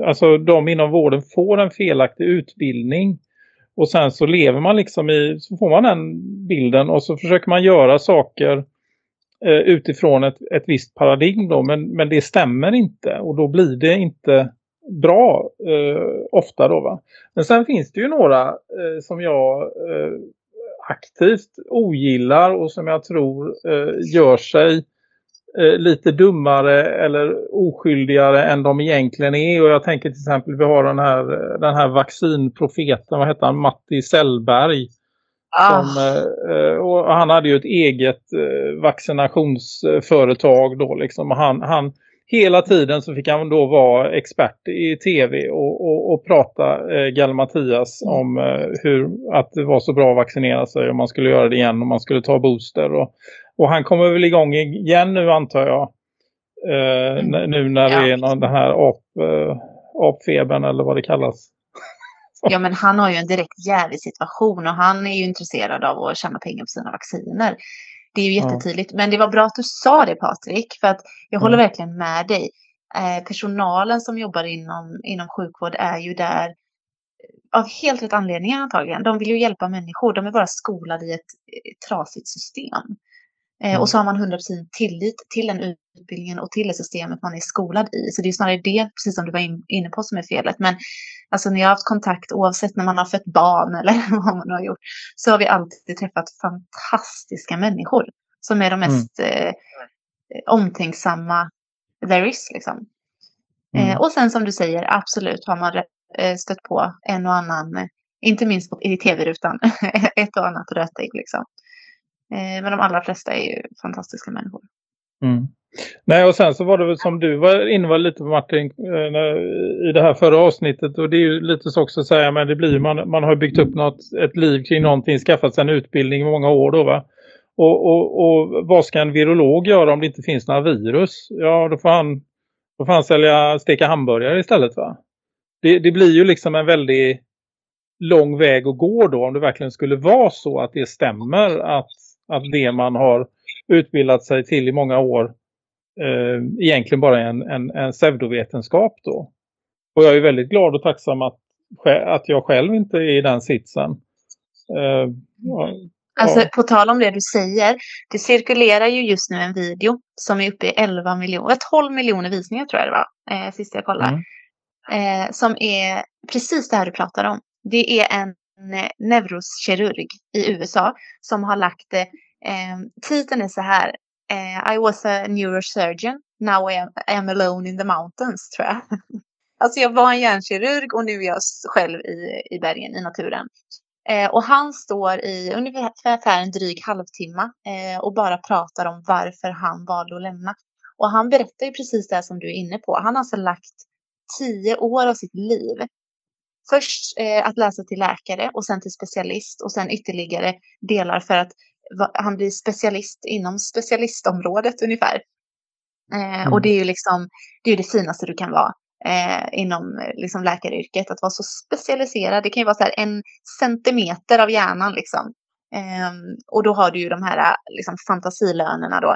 alltså de inom vården får en felaktig utbildning. Och sen så lever man liksom i, så får man den bilden och så försöker man göra saker eh, utifrån ett, ett visst paradigm då. Men, men det stämmer inte och då blir det inte bra eh, ofta då va. Men sen finns det ju några eh, som jag eh, aktivt ogillar och som jag tror eh, gör sig eh, lite dummare eller oskyldigare än de egentligen är. Och jag tänker till exempel vi har den här, den här vaccinprofeten, vad heter han? Matti Sellberg. Ah, Som, eh, han hade ju ett eget eh, vaccinationsföretag då liksom. Han, han, hela tiden så fick han då vara expert i tv och, och, och prata eh, Gal Mattias om eh, hur, att det var så bra att vaccinera sig och man skulle göra det igen och man skulle ta booster. Och, och han kommer väl igång igen nu antar jag. Eh, Mm. Nu när det är någon, den här ap, eh, apfebern eller vad det kallas. Ja, men han har ju en direkt jävig situation och han är ju intresserad av att tjäna pengar på sina vacciner. Det är ju Ja. jättetydligt. Men det var bra att du sa det Patrik, för att jag håller verkligen med dig. Eh, personalen som jobbar inom, inom sjukvård är ju där eh, av helt rätt anledningar antagligen. De vill ju hjälpa människor. De är bara skolade i ett eh, trasigt system. Eh, Mm. Och så har man 100% tillit till den utbildningen och till det systemet man är skolad i. Så det är snarare det, precis som du var in, inne på, som är felet. Men alltså när jag har haft kontakt, oavsett när man har fött barn *laughs* eller vad man har gjort, så har vi alltid träffat fantastiska människor som är de mest eh, omtänksamma there is. Liksom. Mm. Eh, och sen som du säger, absolut har man eh, stött på en och annan, eh, inte minst i tv-rutan, *laughs* ett och annat rötägg. Liksom. Eh, men de allra flesta är ju fantastiska människor. Mm. Nej och sen så var det väl som du var inne var lite på Martin eh, i det här förra avsnittet och det är ju lite så också att säga men det blir ju- man, man har byggt upp något, ett liv kring någonting, skaffat sig en utbildning i många år då va. Och, och, och vad ska en virolog göra om det inte finns några virus? Ja då får han, då får han sälja steka hamburgare istället va. Det, det blir ju liksom en väldigt lång väg att gå då om det verkligen skulle vara så att det stämmer att, att det man har utbildat sig till i många år eh, egentligen bara är en, en, en pseudovetenskap då. Och jag är väldigt glad och tacksam att, att jag själv inte är i den sitsen. Eh, ja, Alltså på tal om det du säger, det cirkulerar ju just nu en video som är uppe i 11 miljoner, 12 miljoner visningar tror jag det var, eh, sist jag kollade. Mm. Eh, som är precis det här du pratar om. Det är en en eh, neurokirurg i USA som har lagt det, eh, titeln är så här, eh, I was a neurosurgeon, now I am, I am alone in the mountains tror jag. *laughs* Alltså jag var en hjärnkirurg och nu är jag själv i, i bergen, i naturen. Eh, och han står i ungefär en dryg halvtimme eh, och bara pratar om varför han valde att lämna. Och han berättar ju precis det som du är inne på. Han har alltså lagt tio år av sitt liv. Först eh, att läsa till läkare och sen till specialist och sen ytterligare delar för att va, han blir specialist inom specialistområdet ungefär. Eh, Mm. Och det är ju liksom det, är det finaste du kan vara eh, inom eh, liksom läkaryrket. Att vara så specialiserad. Det kan ju vara så här en centimeter av hjärnan liksom. Ehm, och då har du ju de här eh, liksom, fantasilönerna då.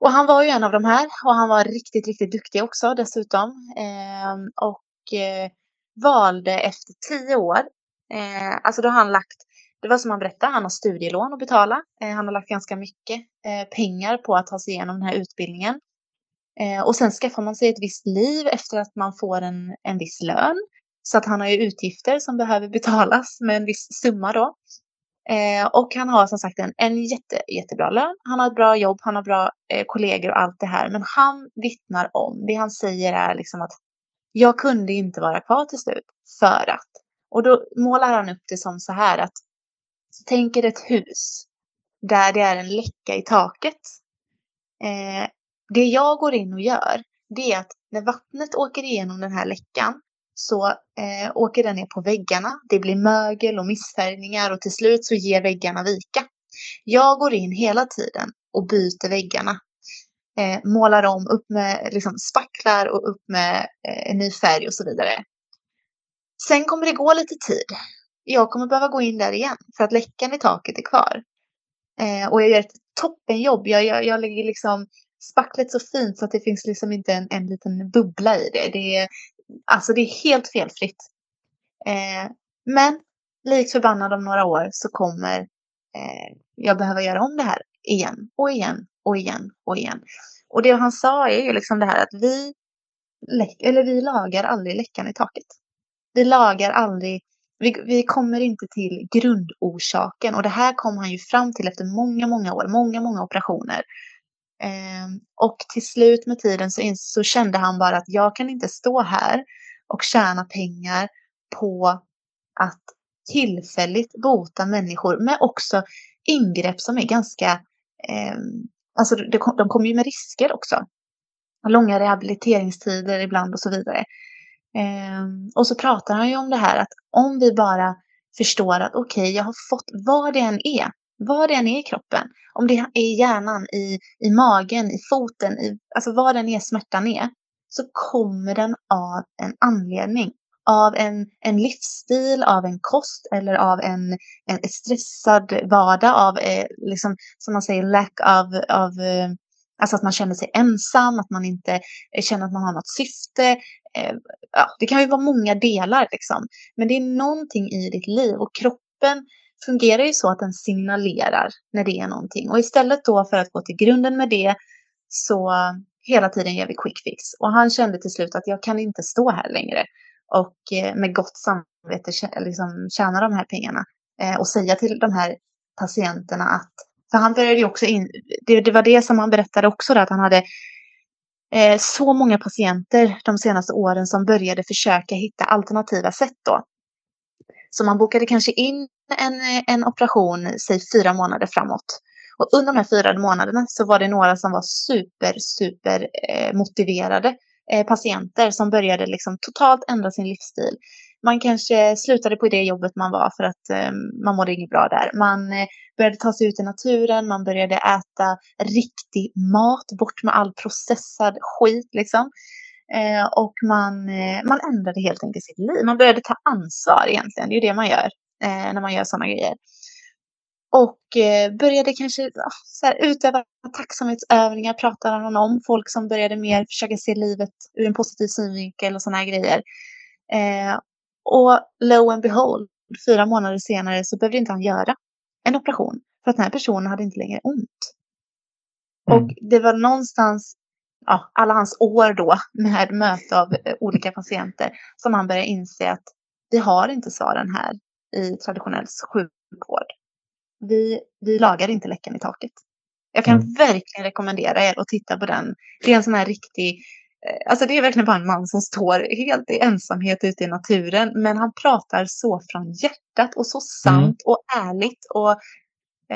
Och han var ju en av de här och han var riktigt, riktigt duktig också dessutom. Ehm, och eh, valde efter tio år, eh, alltså då har han lagt, det var som han berättade, han har studielån att betala. Eh, han har lagt ganska mycket eh, pengar på att ta sig igenom den här utbildningen. Eh, och sen skaffar man sig ett visst liv efter att man får en, en viss lön. Så att han har ju utgifter som behöver betalas med en viss summa då. Eh, och han har som sagt en, en jätte, jättebra lön. Han har ett bra jobb, han har bra eh, kollegor och allt det här. Men han vittnar om, det han säger är liksom att jag kunde inte vara kvar till slut för att. Och då målar han upp det som så här att tänk er ett hus där det är en läcka i taket. Eh, det jag går in och gör, det är att när vattnet åker igenom den här läckan så eh, åker den ner på väggarna. Det blir mögel och missfärgningar och till slut så ger väggarna vika. Jag går in hela tiden och byter väggarna. Eh, målar om, upp med liksom, spacklar och upp med eh, en ny färg och så vidare. Sen kommer det gå lite tid. Jag kommer behöva gå in där igen för att läckan i taket är kvar. Eh, och jag gör ett toppenjobb. Jag, jag, jag lägger liksom spacklet så fint så att det finns liksom inte en, en liten bubbla i det. det är, alltså det är helt felfritt. Eh, men likt förbannad om några år så kommer eh, jag behöva göra om det här igen och igen och igen och igen. Och det han sa är ju liksom det här att vi, eller vi lagar aldrig läckan i taket. Vi lagar aldrig, vi, vi kommer inte till grundorsaken och det här kom han ju fram till efter många, många år, många, många operationer. Eh, och till slut med tiden så, så kände han bara att jag kan inte stå här och tjäna pengar på att tillfälligt bota människor med också ingrepp som är ganska, eh, alltså det, de kommer ju med risker också. Långa rehabiliteringstider ibland och så vidare. Eh, och så pratar han ju om det här att om vi bara förstår att okej, jag har fått vad det än är, vad det än är i kroppen, om det är i hjärnan, i, i magen, i foten, i, alltså vad den är smärtan är, så kommer den av en anledning. Av en, en livsstil, av en kost eller av en, en stressad vardag, av eh, liksom, som man säger, lack av, av eh, Alltså att man känner sig ensam, att man inte eh, känner att man har något syfte. Eh, ja, det kan ju vara många delar liksom. Men det är någonting i ditt liv och kroppen fungerar ju så att den signalerar när det är någonting. Och istället då för att gå till grunden med det så hela tiden gör vi quick fix. Och han kände till slut att jag kan inte stå här längre och eh, med gott samvete liksom tjäna de här pengarna eh, och säga till de här patienterna att för han började ju också in, det, det var det som han berättade också, där, att han hade eh, så många patienter de senaste åren som började försöka hitta alternativa sätt då. Så man bokade kanske in en, en operation, säg fyra månader framåt. Och under de här fyra månaderna så var det några som var super, super eh, motiverade Eh, patienter som började liksom totalt ändra sin livsstil. Man kanske slutade på det jobbet man var för att eh, man mådde inget bra där. Man eh, började ta sig ut i naturen, man började äta riktig mat, bort med all processad skit liksom. Eh, och man, eh, man ändrade helt enkelt sitt liv. Man började ta ansvar egentligen. Det är ju det man gör eh, när man gör sådana grejer. Och eh, började kanske ja, så här, utöva tacksamhetsövningar pratade han om. Folk som började mer försöka se livet ur en positiv synvinkel och sådana här grejer. Eh, och lo and behold, fyra månader senare så behövde inte han göra en operation. För att den här personen hade inte längre ont. Mm. Och det var någonstans ja, alla hans år då med möte av eh, olika patienter som han började inse att vi har inte svaren här i traditionell sjukvård. Vi, vi lagar inte läckan i taket. Jag kan Mm. verkligen rekommendera er att titta på den. Det är en sån här riktig, eh, alltså det är verkligen bara en man som står helt i ensamhet ute i naturen. Men han pratar så från hjärtat och så sant och ärligt. Och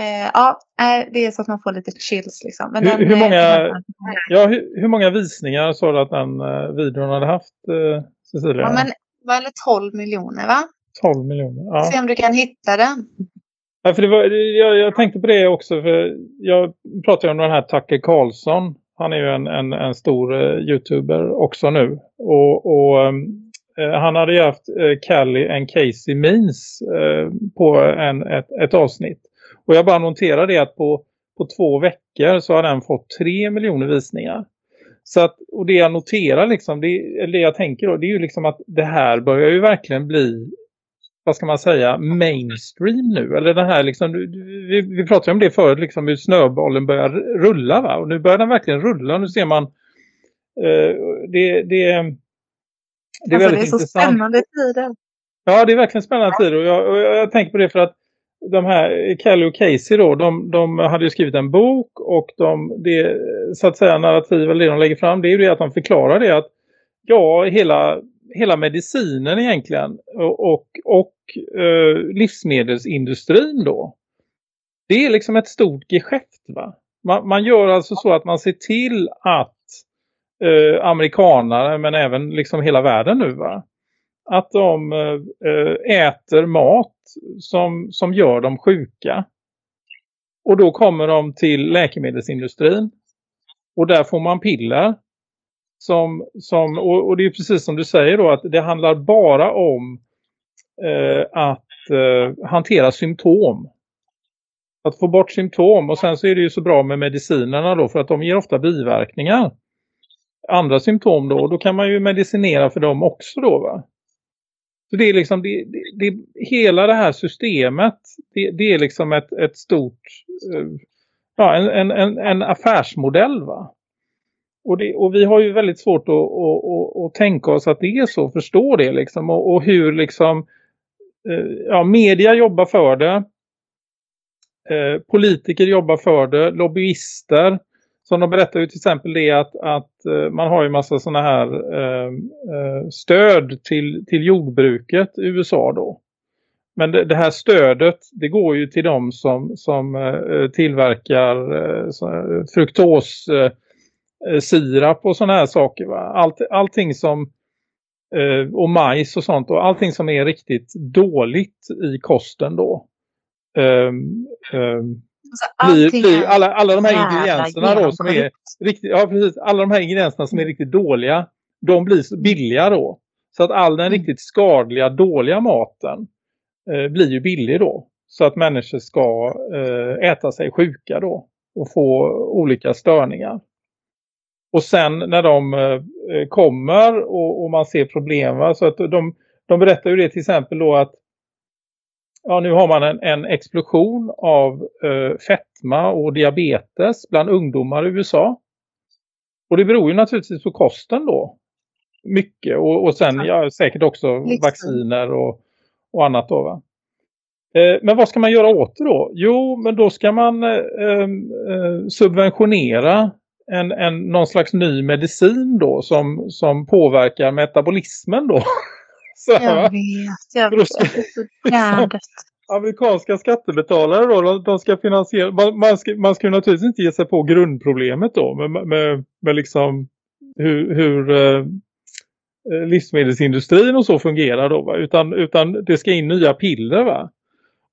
eh, ja, eh, det är så att man får lite chills liksom. Men Hur- den, hur eh, många- den- Ja, hur, hur många visningar sa du att den eh, videon hade haft, eh, Cecilia? Ja, men vad är det 12 miljoner va? 12 miljoner. Ja. Se om du kan hitta den. Ja, för det var, jag, jag tänkte på det också, för jag pratade om den här Tucker Carlson. Han är ju en, en, en stor eh, YouTuber också nu. Och, och ehm, eh, han hade ju haft eh, Callie and Casey Means eh, på en, ett, ett avsnitt. Och jag bara noterar det att på, på två veckor så har den fått tre miljoner visningar. Så att, och det jag noterar liksom, det, eller det jag tänker då, det är ju liksom att det här börjar ju verkligen bli vad ska man säga, mainstream nu. Eller den här liksom, vi, vi pratade om det förut, liksom hur snöbollen börjar rulla va. Och nu börjar den verkligen rulla. Nu ser man, eh, det, det, det är Alltså, väldigt det är så intressant. spännande tider. Ja, det är verkligen spännande tider. Och jag, och jag, jag tänker på det för att de här, Kelly och Casey då, de, de hade ju skrivit en bok och de, det, så att säga narrativ eller det de lägger fram, det är ju det att de förklarar det att ja, hela, hela medicinen egentligen och, och, och eh, livsmedelsindustrin då, det är liksom ett stort geschäft va. Man, man gör alltså så att man ser till att eh, amerikanare men även liksom hela världen nu va att de eh, eh äter mat som, som gör dem sjuka. Och då kommer de till läkemedelsindustrin. Och där får man piller. Som, som, och, och det är precis som du säger då att det handlar bara om eh, att eh, hantera symptom. Att få bort symptom och sen så är det ju så bra med medicinerna då för att de ger ofta biverkningar. Andra symptom då, då kan man ju medicinera för dem också då va. Så det är liksom, det, det, det, hela det här systemet, det, det är liksom ett, ett stort, eh, ja, en, en, en, en affärsmodell va. Och, det, och vi har ju väldigt svårt att, att, att, att tänka oss att det är så, förstå det liksom. Och, och hur liksom, eh, ja media jobbar för det. Eh, politiker jobbar för det, lobbyister. Som de berättar ju till exempel det att, att eh, man har ju massa sådana här eh, eh, stöd till, till jordbruket i USA då. Men det, det, här stödet det går ju till de som, som eh, tillverkar eh, fruktosirap och sådana här saker. Va? Allt, allting som eh, och majs och sånt och allting som är riktigt dåligt i kosten då. Um, um, Alltså, blir, blir alla, alla de här ingredienserna då som är riktigt, ja precis, alla de här ingredienserna som är riktigt dåliga, de blir billiga då. Så att all den Mm. riktigt skadliga, dåliga maten eh, blir ju billig då. Så att människor ska eh, äta sig sjuka då och få olika störningar. Och sen när de eh, kommer och, och man ser problem, va, så att de, de berättar ju det till exempel då att ja, nu har man en, en explosion av eh, fetma och diabetes bland ungdomar i USA. Och det beror ju naturligtvis på kosten då. Mycket. Och, och sen ja, säkert också Livsstil. vacciner och, och annat då va. Eh, men vad ska man göra åt det då? Jo, men då ska man eh, eh, subventionera en, en, någon slags ny medicin då som, som påverkar metabolismen då. *laughs* Så? Jag vet, jag vet. Det är *laughs* amerikanska skattebetalare då, de, ska finansiera, man, man, ska, man ska naturligtvis inte ge sig på grundproblemet då med, med, med liksom hur, hur eh, eh, livsmedelsindustrin och så fungerar då va? Utan, utan det ska in nya piller va.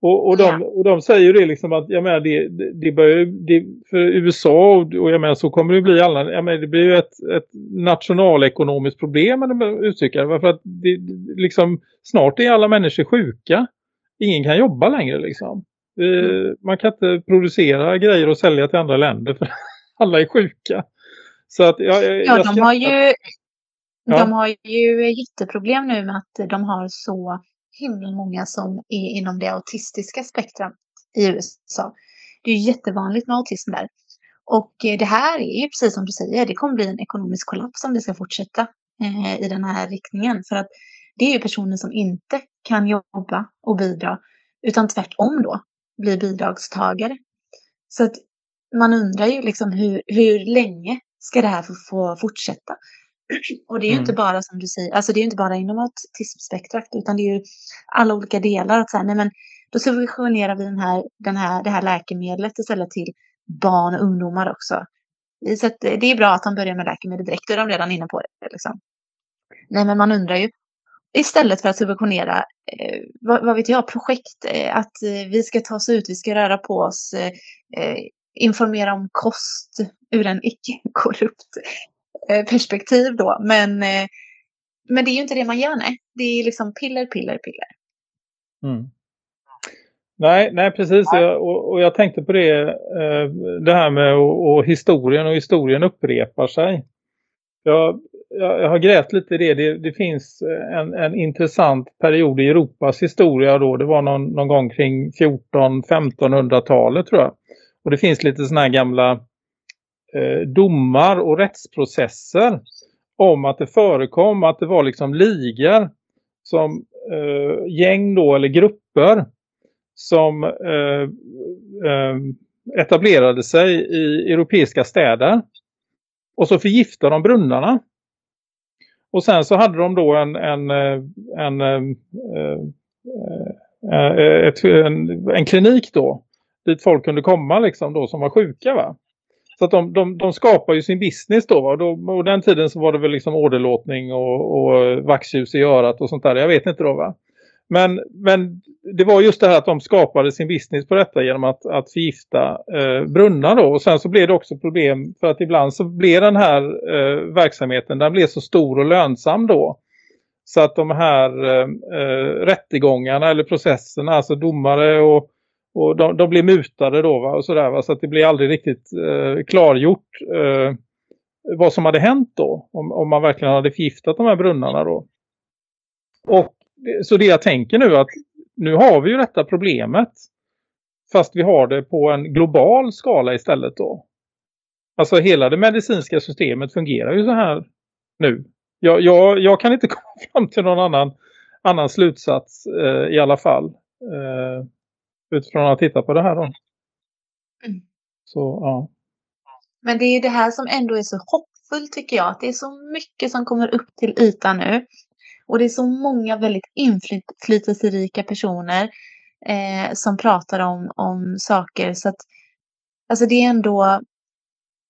Och, och, de, Ja. och de säger ju det liksom att jag menar, det, det, börjar, det, för USA och, och jag menar så kommer det bli alla, jag menar, det blir ju ett, ett nationalekonomiskt problem eller man uttrycker det. För att det, liksom, snart är alla människor sjuka. Ingen kan jobba längre liksom. Eh, Man kan inte producera grejer och sälja till andra länder för *laughs* alla är sjuka. Så att jag, jag, Ja, de har ju, Ja. de har ju jätteproblem nu med att de har så himla många som är inom det autistiska spektrat i USA. Det är jättevanligt med autism där. Och eh, det här är ju precis som du säger, det kommer bli en ekonomisk kollaps om det ska fortsätta eh, i den här riktningen. För att det är ju personer som inte kan jobba och bidra, utan tvärtom då blir bidragstagare. Så att man undrar ju liksom hur, hur länge ska det här få, få fortsätta? Och det är ju Mm. inte bara som du säger, alltså det är ju inte bara inom autismspektrat utan det är ju alla olika delar. Att säga, nej men då subventionerar vi den här, den här, det här läkemedlet istället till barn och ungdomar också. Så det är bra att de börjar med läkemedel direkt, då är de redan inne på det. Liksom. Nej men man undrar ju, istället för att subventionera, eh, vad, vad vet jag, projekt, eh, att eh, vi ska ta oss ut, vi ska röra på oss, eh, eh, informera om kost ur en icke-korrupt perspektiv då. Men, eh, men det är ju inte det man gör, nej. Det är liksom piller, piller, piller. Mm. Nej, nej precis. Jag, och, och jag tänkte på det, eh, det här med och, och historien och historien upprepar sig. Jag, jag, jag har grävt lite i det. Det, det finns en, en intressant period i Europas historia då. Det var någon, någon gång kring 14-1500-talet tror jag. Och det finns lite såna här gamla eh, Eh, domar och rättsprocesser om att det förekom att det var liksom ligor som eh, gäng då eller grupper som eh, eh, etablerade sig i europeiska städer. Och så förgiftade de brunnarna. Och sen så hade de då en, en, eh, en, eh, en, en, en, en klinik då. Dit folk kunde komma liksom då som var sjuka va. Så att de, de, de skapar ju sin business då va. Och, då, och den tiden så var det väl liksom åderlåtning och, och eh, vaxljus i örat och sånt där. Jag vet inte då va. Men, men det var just det här att de skapade sin business på detta genom att, att förgifta eh, brunnar då. Och sen så blev det också problem för att ibland så blev den här eh, verksamheten, den blev så stor och lönsam då. Så att de här eh, eh, rättegångarna eller processerna, alltså domare och, och de, de blev mutade då va? Och sådär, va? Så att det blev aldrig riktigt eh, klargjort eh, vad som hade hänt då. Om, om man verkligen hade förgiftat de här brunnarna då. Och så det jag tänker nu att nu har vi ju detta problemet. fast vi har det på en global skala istället då. Alltså hela det medicinska systemet fungerar ju så här nu. Jag, jag, jag kan inte *laughs* komma fram till någon annan, annan slutsats eh, i alla fall. Eh, utifrån att titta på det här då. Mm. Så ja. Men det är ju det här som ändå är så hoppfullt tycker jag. Att det är så mycket som kommer upp till ytan nu. Och det är så många väldigt inflytelserika personer eh, som pratar om, om saker. Så att, alltså det är ändå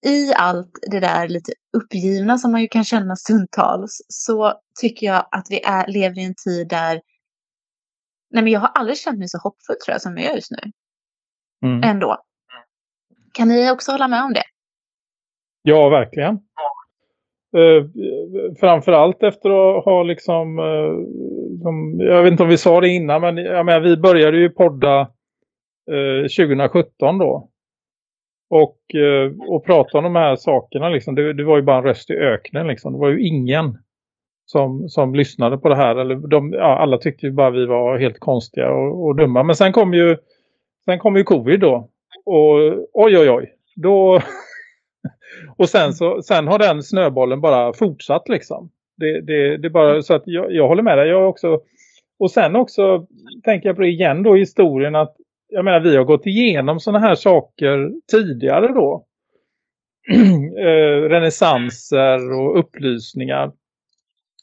i allt det där lite uppgivna som man ju kan känna stundtals så tycker jag att vi är, lever i en tid där Nej, men jag har aldrig känt mig så hoppfull tror jag som jag gör just nu. Mm. Ändå. Kan ni också hålla med om det? Ja, verkligen. Uh, framförallt efter att ha liksom, uh, som, jag vet inte om vi sa det innan, men jag menar, vi började ju podda uh, 2017 då. Och, och prata om de här sakerna, liksom, det, det, var ju bara en röst i öknen. Liksom. Det var ju ingen som, som lyssnade på det här. Eller de, ja, alla tyckte ju bara vi var helt konstiga och, och dumma. Men sen kom ju, sen kom ju covid då. Och oj oj oj. Då, *laughs* och sen, så, sen har den snöbollen bara fortsatt liksom. Det, det, det bara så att jag, jag håller med dig. Jag också, och sen också tänker jag på det igen då i historien att jag menar vi har gått igenom sådana här saker tidigare då. *clears throat* eh, renässanser och upplysningar.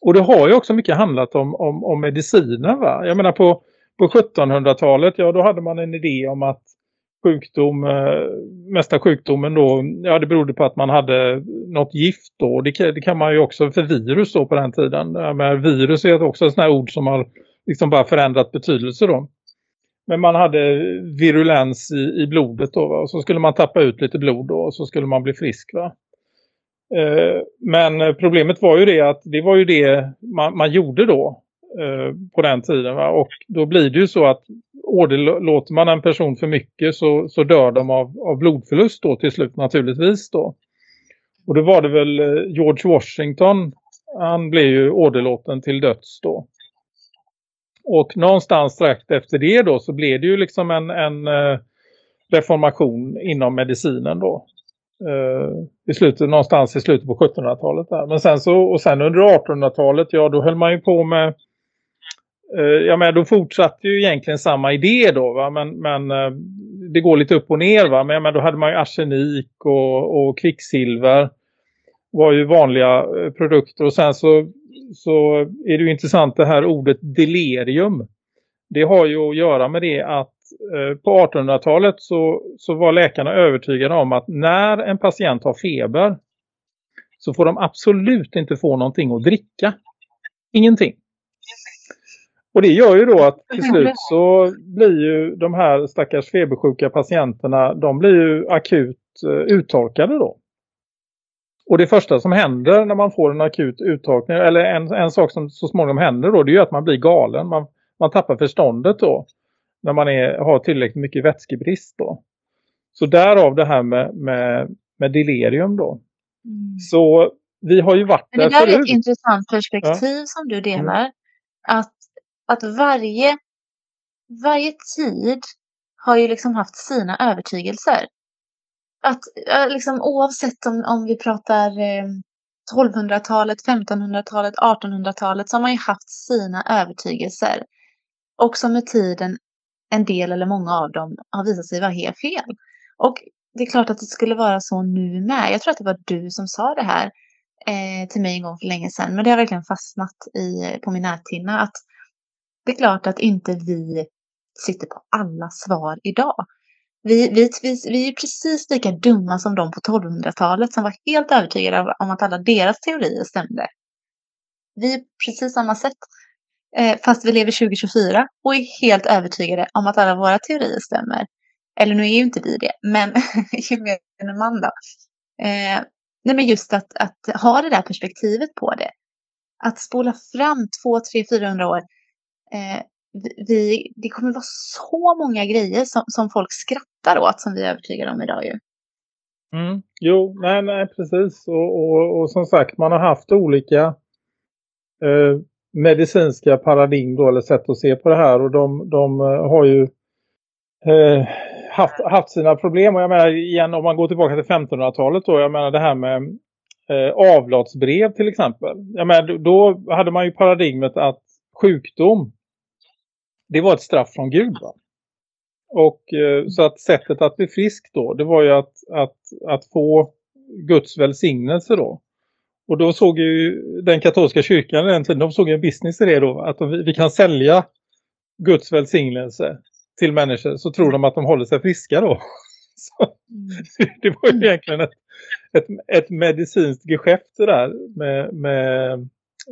Och det har ju också mycket handlat om, om, om mediciner va? Jag menar på, på 1700-talet, ja då hade man en idé om att sjukdom, eh, mesta sjukdomen då, ja det berodde på att man hade något gift då. Det, det kan man ju också för virus då på den tiden. Men virus är också ett sånt här ord som har liksom bara förändrat betydelse då. Men man hade virulens i, i blodet då va? och så skulle man tappa ut lite blod då och så skulle man bli frisk va. Eh, men problemet var ju det att det var ju det man, man gjorde då eh, på den tiden. Va? Och då blir det ju så att låter man en person för mycket så, så dör de av, av blodförlust då till slut naturligtvis då. Och då var det väl eh, George Washington, han blev ju åderlåten till döds då. Och någonstans strax efter det då så blev det ju liksom en, en reformation inom medicinen då Eh, i slutet, någonstans i slutet på 1700-talet. Där. Men sen så, och sen under 1800-talet, ja då höll man ju på med eh, ja men då fortsatte ju egentligen samma idé då va, men, men eh, det går lite upp och ner va, men, men då hade man ju arsenik och, och kvicksilver var ju vanliga eh, produkter och sen så, så är det ju intressant det här ordet delirium. Det har ju att göra med det att på 1800-talet så, så var läkarna övertygade om att när en patient har feber så får de absolut inte få någonting att dricka. Ingenting. Och det gör ju då att till slut så blir ju de här stackars febersjuka patienterna, de blir ju akut eh, uttorkade då. Och det första som händer när man får en akut uttorkning, eller en, en sak som så småningom händer då, det är ju att man blir galen. Man, man tappar förståndet då när man är, har tillräckligt mycket vätskebrist då. Så därav det här med, med, med delirium då. Mm. Så vi har ju varit förut. Det där är ett intressant perspektiv ja. som du delar. Mm. Att, att varje, varje tid har ju liksom haft sina övertygelser. Att liksom, oavsett om, om vi pratar eh, 1200-talet, 1500-talet, 1800-talet så har man ju haft sina övertygelser. Och som med tiden en del eller många av dem har visat sig vara helt fel. Och det är klart att det skulle vara så nu med. Jag tror att det var du som sa det här eh, till mig en gång för länge sedan. Men det har verkligen fastnat i, på min näthinna. Att det är klart att inte vi sitter på alla svar idag. Vi, vi, vi, vi är precis lika dumma som de på 1200-talet som var helt övertygade om att alla deras teorier stämde. Vi är precis samma sätt. Eh, fast vi lever 2024 och är helt övertygade om att alla våra teorier stämmer. Eller nu är ju inte vi det, men *laughs* gemene man då. Eh, nej men just att, att ha det där perspektivet på det. Att spola fram 2, 3, 400 år. Eh, vi, det kommer vara så många grejer som, som folk skrattar åt som vi är övertygade om idag ju. Mm. Jo, nej, nej precis. Och, och, och, som sagt, man har haft olika eh, medicinska paradigm då, eller sätt att se på det här och de, de eh, har ju eh, haft, haft sina problem. Och jag menar igen om man går tillbaka till 1500-talet då. Jag menar det här med eh, avlatsbrev till exempel. Jag menar då hade man ju paradigmet att sjukdom det var ett straff från Gud va? Och eh, så att sättet att bli frisk då det var ju att, att, att få Guds välsignelse då. Och då såg ju den katolska kyrkan den tiden, de såg en business i det då. Att vi, vi kan sälja Guds välsignelse till människor så tror de att de håller sig friska då. *laughs* Så, det var ju egentligen ett, ett, ett medicinskt geschäft det där med, med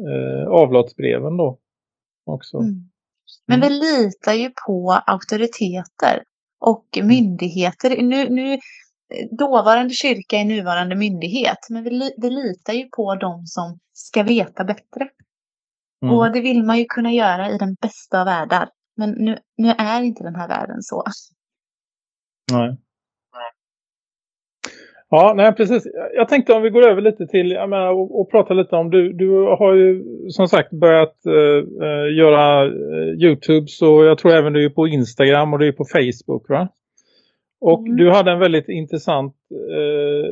eh, avlatsbreven då också. Mm. Men vi litar ju på auktoriteter och myndigheter. Nu, nu, dåvarande kyrka är nuvarande myndighet, men vi, vi litar ju på de som ska veta bättre. Mm. Och det vill man ju kunna göra i den bästa av världar. Men nu, nu är inte den här världen så. Nej. Ja, nej precis. Jag tänkte om vi går över lite till jag menar, och, och prata lite om du, du har ju som sagt börjat eh, eh, göra eh, Youtube så jag tror även du är på Instagram och du är på Facebook va? Och Mm. du hade en väldigt intressant eh,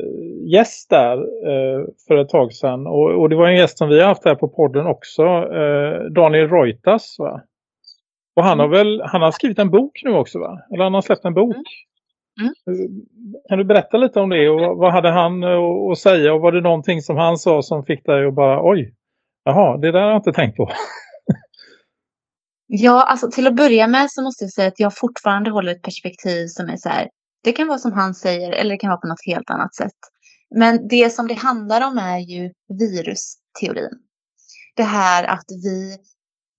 gäst där eh, för ett tag sedan och, och det var en gäst som vi har haft här på podden också, eh, Daniel Reuters va? Och han har väl, han har skrivit en bok nu också va? Eller han har släppt en bok. Mm. Kan du berätta lite om det och vad- hade han eh, att- att säga och var det någonting som han sa som fick dig att bara oj, jaha det där har jag inte tänkt på. Ja, alltså till att börja med så måste jag säga att jag fortfarande håller ett perspektiv som är så här. Det kan vara som han säger eller det kan vara på något helt annat sätt. Men det som det handlar om är ju virusteorin. Det här att vi,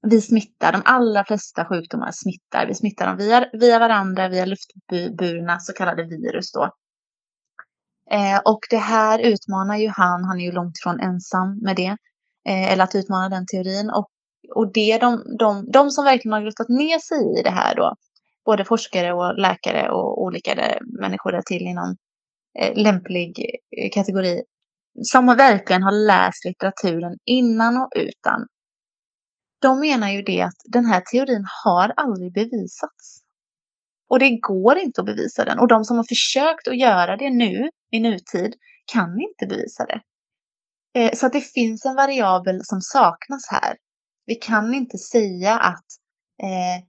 vi smittar, de allra flesta sjukdomar smittar. Vi smittar dem via, via varandra, via luftburna så kallade virus då. Eh, och det här utmanar ju han, han är ju långt ifrån ensam med det. Eh, eller att utmana den teorin. Och och det de, de, de som verkligen har grottat ner sig i det här då, både forskare och läkare och olika människor där till inom eh, lämplig eh, kategori, som verkligen har läst litteraturen innan och utan, de menar ju det att den här teorin har aldrig bevisats. Och det går inte att bevisa den. Och de som har försökt att göra det nu, i nutid, kan inte bevisa det. Eh, så att det finns en variabel som saknas här. Vi kan inte säga att, eh,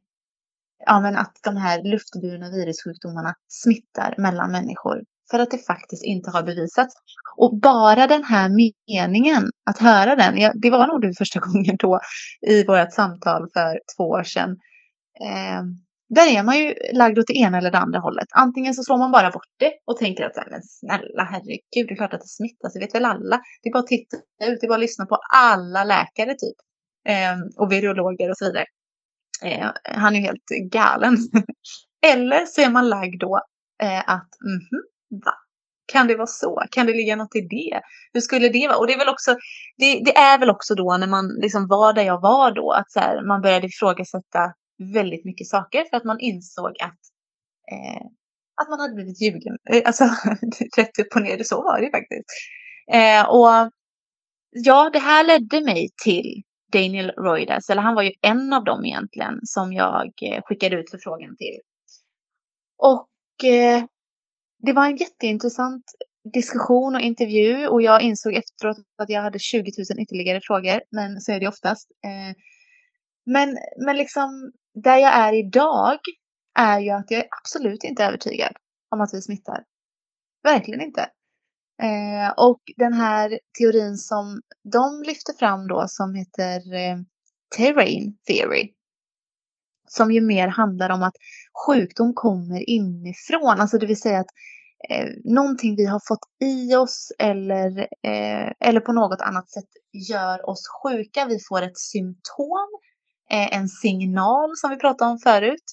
ja, men att de här luftburna virussjukdomarna smittar mellan människor. För att det faktiskt inte har bevisats. Och bara den här meningen, att höra den, ja, det var nog det första *laughs* gången då i vårt samtal för två år sedan. Eh, där är man ju lagd åt det ena eller det andra hållet. Antingen så slår man bara bort det och tänker att men snälla herregud, det är klart att det smittas, det vet väl alla. Det är bara att titta ut, det är bara att lyssna på alla läkare typ. Eh, och virologer och så vidare. Eh, han är ju helt galen. *laughs* eller så är man lagd då eh, att, mhm, va? Kan det vara så? Kan det ligga något i det? Hur skulle det vara? Och det är väl också, det, det är väl också då när man liksom var där jag var då, att så här, man började ifrågasätta väldigt mycket saker för att man insåg att, eh, att man hade blivit ljugen. Eh, alltså *laughs* rätt upp och ner, så var det ju faktiskt. Eh, och ja, det här ledde mig till Daniel Reuters, eller han var ju en av dem egentligen som jag eh, skickade ut förfrågan till. Och eh, det var en jätteintressant diskussion och intervju och jag insåg efteråt att jag hade 20 000 ytterligare frågor, men så är det oftast. Eh, men, men liksom där jag är idag är ju att jag är absolut inte övertygad om att vi smittar. Verkligen inte. Eh, och den här teorin som de lyfter fram då som heter eh, terrain theory. Som ju mer handlar om att sjukdom kommer inifrån. Alltså det vill säga att eh, någonting vi har fått i oss eller, eh, eller på något annat sätt gör oss sjuka. Vi får ett symptom, eh, en signal som vi pratade om förut.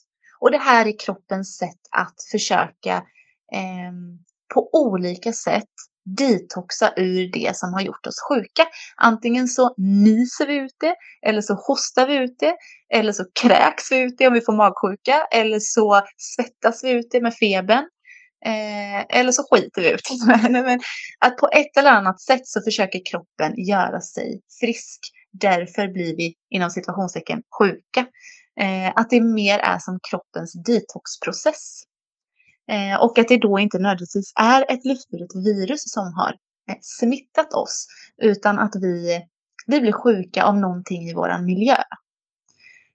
Och det här är kroppens sätt att försöka eh, på olika sätt detoxa ur det som har gjort oss sjuka. Antingen så nyser vi ut det, eller så hostar vi ut det, eller så kräks vi ut det om vi får magsjuka, eller så svettas vi ut det med febern. Eh, eller så skiter vi ut det. *laughs* Att på ett eller annat sätt så försöker kroppen göra sig frisk. Därför blir vi inom situationstecken sjuka. Eh, att det mer är som kroppens detoxprocess. Eh, och att det då inte nödvändigtvis är ett luftburet virus som har eh, smittat oss. Utan att vi, vi blir sjuka av någonting i vår miljö.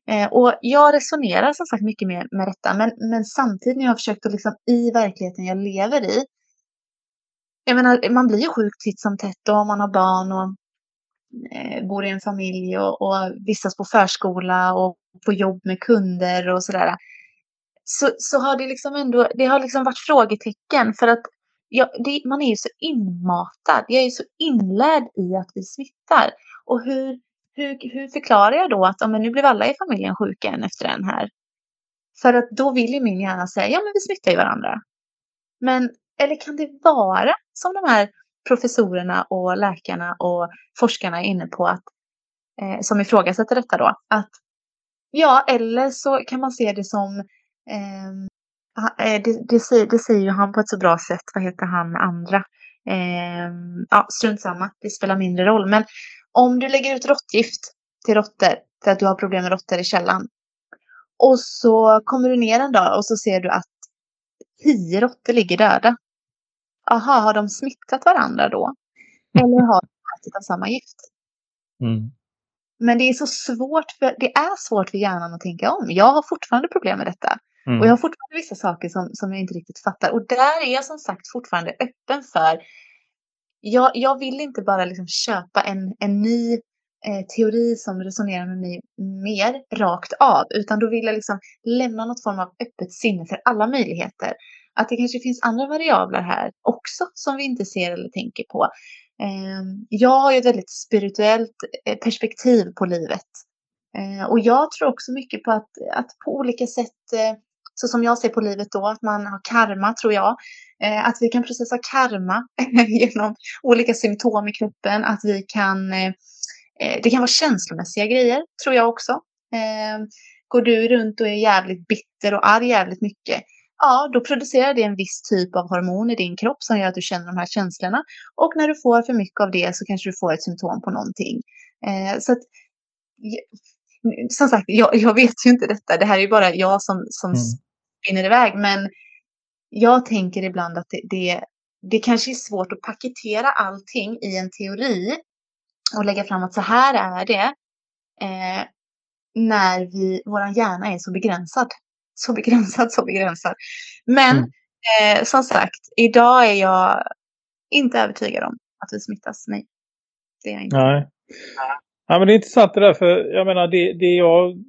Eh, och jag resonerar som sagt mycket mer med detta. Men, men samtidigt när jag har försökt att liksom i verkligheten jag lever i. Jag menar, man blir ju sjuk titt som tätt och om man har barn och eh, bor i en familj och, och vistas på förskola och på jobb med kunder och sådär. Så, så har det liksom ändå, det har liksom varit frågetecken för att ja, det, man är ju så inmatad, jag är så inlärd i att vi smittar. Och hur, hur, hur förklarar jag då att ja, men nu blev alla i familjen sjuka en efter en här? För att då vill ju min hjärna säga, ja men vi smittar ju varandra. Men, eller kan det vara som de här professorerna och läkarna och forskarna är inne på att, eh, som ifrågasätter detta då, att ja, eller så kan man se det som eh, det, det, säger, det säger ju han på ett så bra sätt. Vad heter han andra? Eh, ja, strunt samma. Det spelar mindre roll. Men om du lägger ut råttgift till råttor för att du har problem med råttor i källan. Och så kommer du ner en dag och så ser du att tio råttor ligger döda. Aha, har de smittat varandra då? Eller har de ätit av samma gift? Mm. Men det är så svårt för, det är svårt för hjärnan att tänka om. Jag har fortfarande problem med detta. Mm. Och jag har fortfarande vissa saker som, som jag inte riktigt fattar. Och där är jag som sagt fortfarande öppen för. Jag, jag vill inte bara liksom köpa en, en ny eh, teori som resonerar med mig mer rakt av. Utan då vill jag liksom lämna något form av öppet sinne för alla möjligheter. Att det kanske finns andra variabler här också som vi inte ser eller tänker på. Eh, jag har ju ett väldigt spirituellt eh, perspektiv på livet. Eh, och jag tror också mycket på att, att på olika sätt eh, så som jag ser på livet då, att man har karma tror jag. Eh, att vi kan processa karma *laughs* genom olika symptom i kroppen. Att vi kan, eh, eh, det kan vara känslomässiga grejer tror jag också. Eh, går du runt och är jävligt bitter och arg jävligt mycket, ja då producerar det en viss typ av hormon i din kropp som gör att du känner de här känslorna. Och när du får för mycket av det så kanske du får ett symptom på någonting. Eh, så att, som sagt, jag, jag, vet ju inte detta. Det här är ju bara jag som, som mm. spinner iväg. Men jag tänker ibland att det, det, det kanske är svårt att paketera allting i en teori och lägga fram att så här är det. Eh, när vi, vår hjärna är så begränsad. Så begränsad, så begränsad. Men mm. eh, som sagt, idag är jag inte övertygad om att vi smittas. Nej, det är jag inte. Nej. Ja, men det är intressant det där för jag menar det, det jag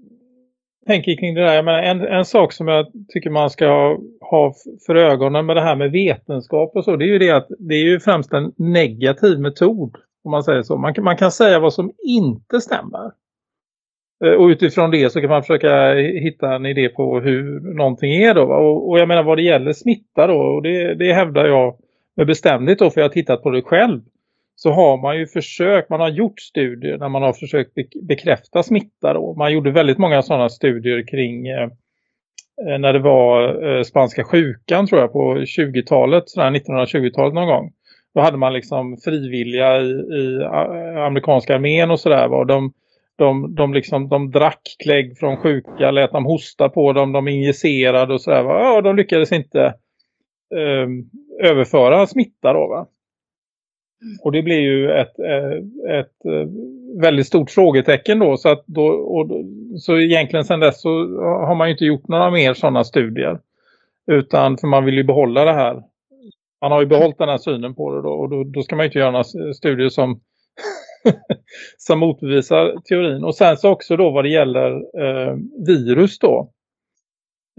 tänker kring det där. Jag menar, en, en sak som jag tycker man ska ha, ha för ögonen med det här med vetenskap och så. Det är ju det att det är ju främst en negativ metod om man säger så. Man, man kan säga vad som inte stämmer. Eh, och utifrån det så kan man försöka hitta en idé på hur någonting är då. Och, och jag menar vad det gäller smitta då. Och det, det hävdar jag med bestämdhet då för jag har tittat på det själv så har man ju försökt, man har gjort studier när man har försökt bekräfta smitta då. Man gjorde väldigt många sådana studier kring eh, eh när det var eh, spanska sjukan tror jag på 20-talet, 1920-talet någon gång. Då hade man liksom frivilliga i, i amerikanska armén och sådär. Och de, de, de, liksom, de drack klägg från sjuka, lät dem hosta på dem, de injicerade och sådär. Ja, de lyckades inte eh, överföra smitta då va. Mm. Och det blir ju ett, eh, ett eh, väldigt stort frågetecken då. Så, att då, och, så egentligen sedan dess så har man ju inte gjort några mer sådana studier. Utan för man vill ju behålla det här. Man har ju behållit den här synen på det då. Och då, då ska man ju inte göra några studier som, *laughs* som motbevisar teorin. Och sen så också då vad det gäller eh, virus då.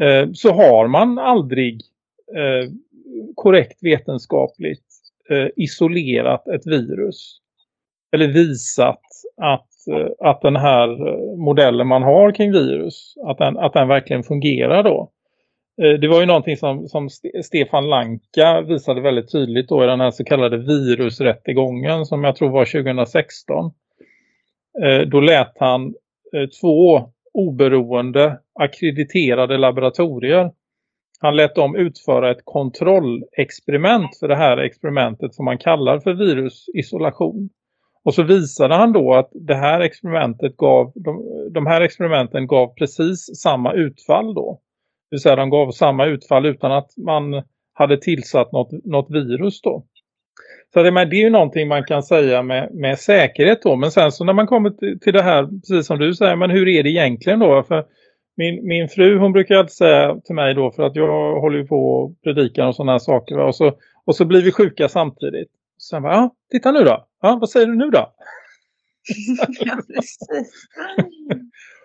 Eh, så har man aldrig eh, korrekt vetenskapligt eh, isolerat ett virus. Eller visat att, eh, att den här eh, modellen man har kring virus, att den, att den verkligen fungerar då. Eh, det var ju någonting som, som Stefan Lanka visade väldigt tydligt då i den här så kallade virusrättegången som jag tror var 2016. Eh, då lät han eh, två oberoende akkrediterade laboratorier han lät dem utföra ett kontrollexperiment för det här experimentet som man kallar för virusisolation. Och så visade han då att det här experimentet gav, de, de här experimenten gav precis samma utfall då. vill säga de gav samma utfall utan att man hade tillsatt något, något virus då. Så det, men det är ju någonting man kan säga med, med säkerhet då. Men sen så när man kommer till, till det här, precis som du säger, men hur är det egentligen då? För min, min fru hon brukar alltid säga till mig då, för att jag håller ju på och predikar och sådana här saker. Och så, och så blir vi sjuka samtidigt. Sen bara, ja, titta nu då. Ja, vad säger du nu då? *laughs* ja.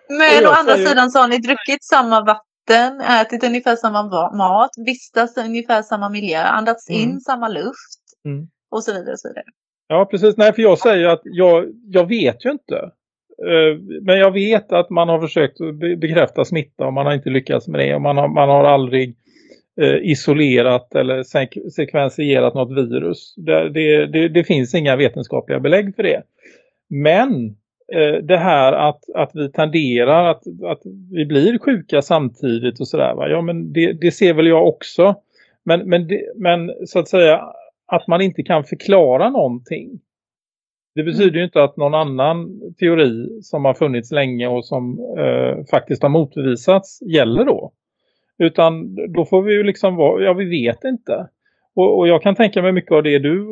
Men å andra säger- sidan så har ni druckit samma vatten, ätit ungefär samma mat, vistats i ungefär samma miljö, andats Mm. in samma luft Mm. och så vidare. Och så vidare. Ja, precis. Nej, för jag säger att jag, jag vet ju inte. Eh, men jag vet att man har försökt bekräfta smitta och man har inte lyckats med det. Och man har, man har aldrig eh, isolerat eller sek- sekvensierat något virus. Det, det, det, det finns inga vetenskapliga belägg för det. Men eh, det här att, att vi tenderar att, att vi blir sjuka samtidigt och sådär. Va? Ja, men det, det ser väl jag också. Men, men, det, men så att säga att man inte kan förklara någonting. Det betyder ju inte att någon annan teori som har funnits länge och som eh, faktiskt har motbevisats gäller då. Utan då får vi ju liksom vara, ja vi vet inte. Och, och jag kan tänka mig mycket av det du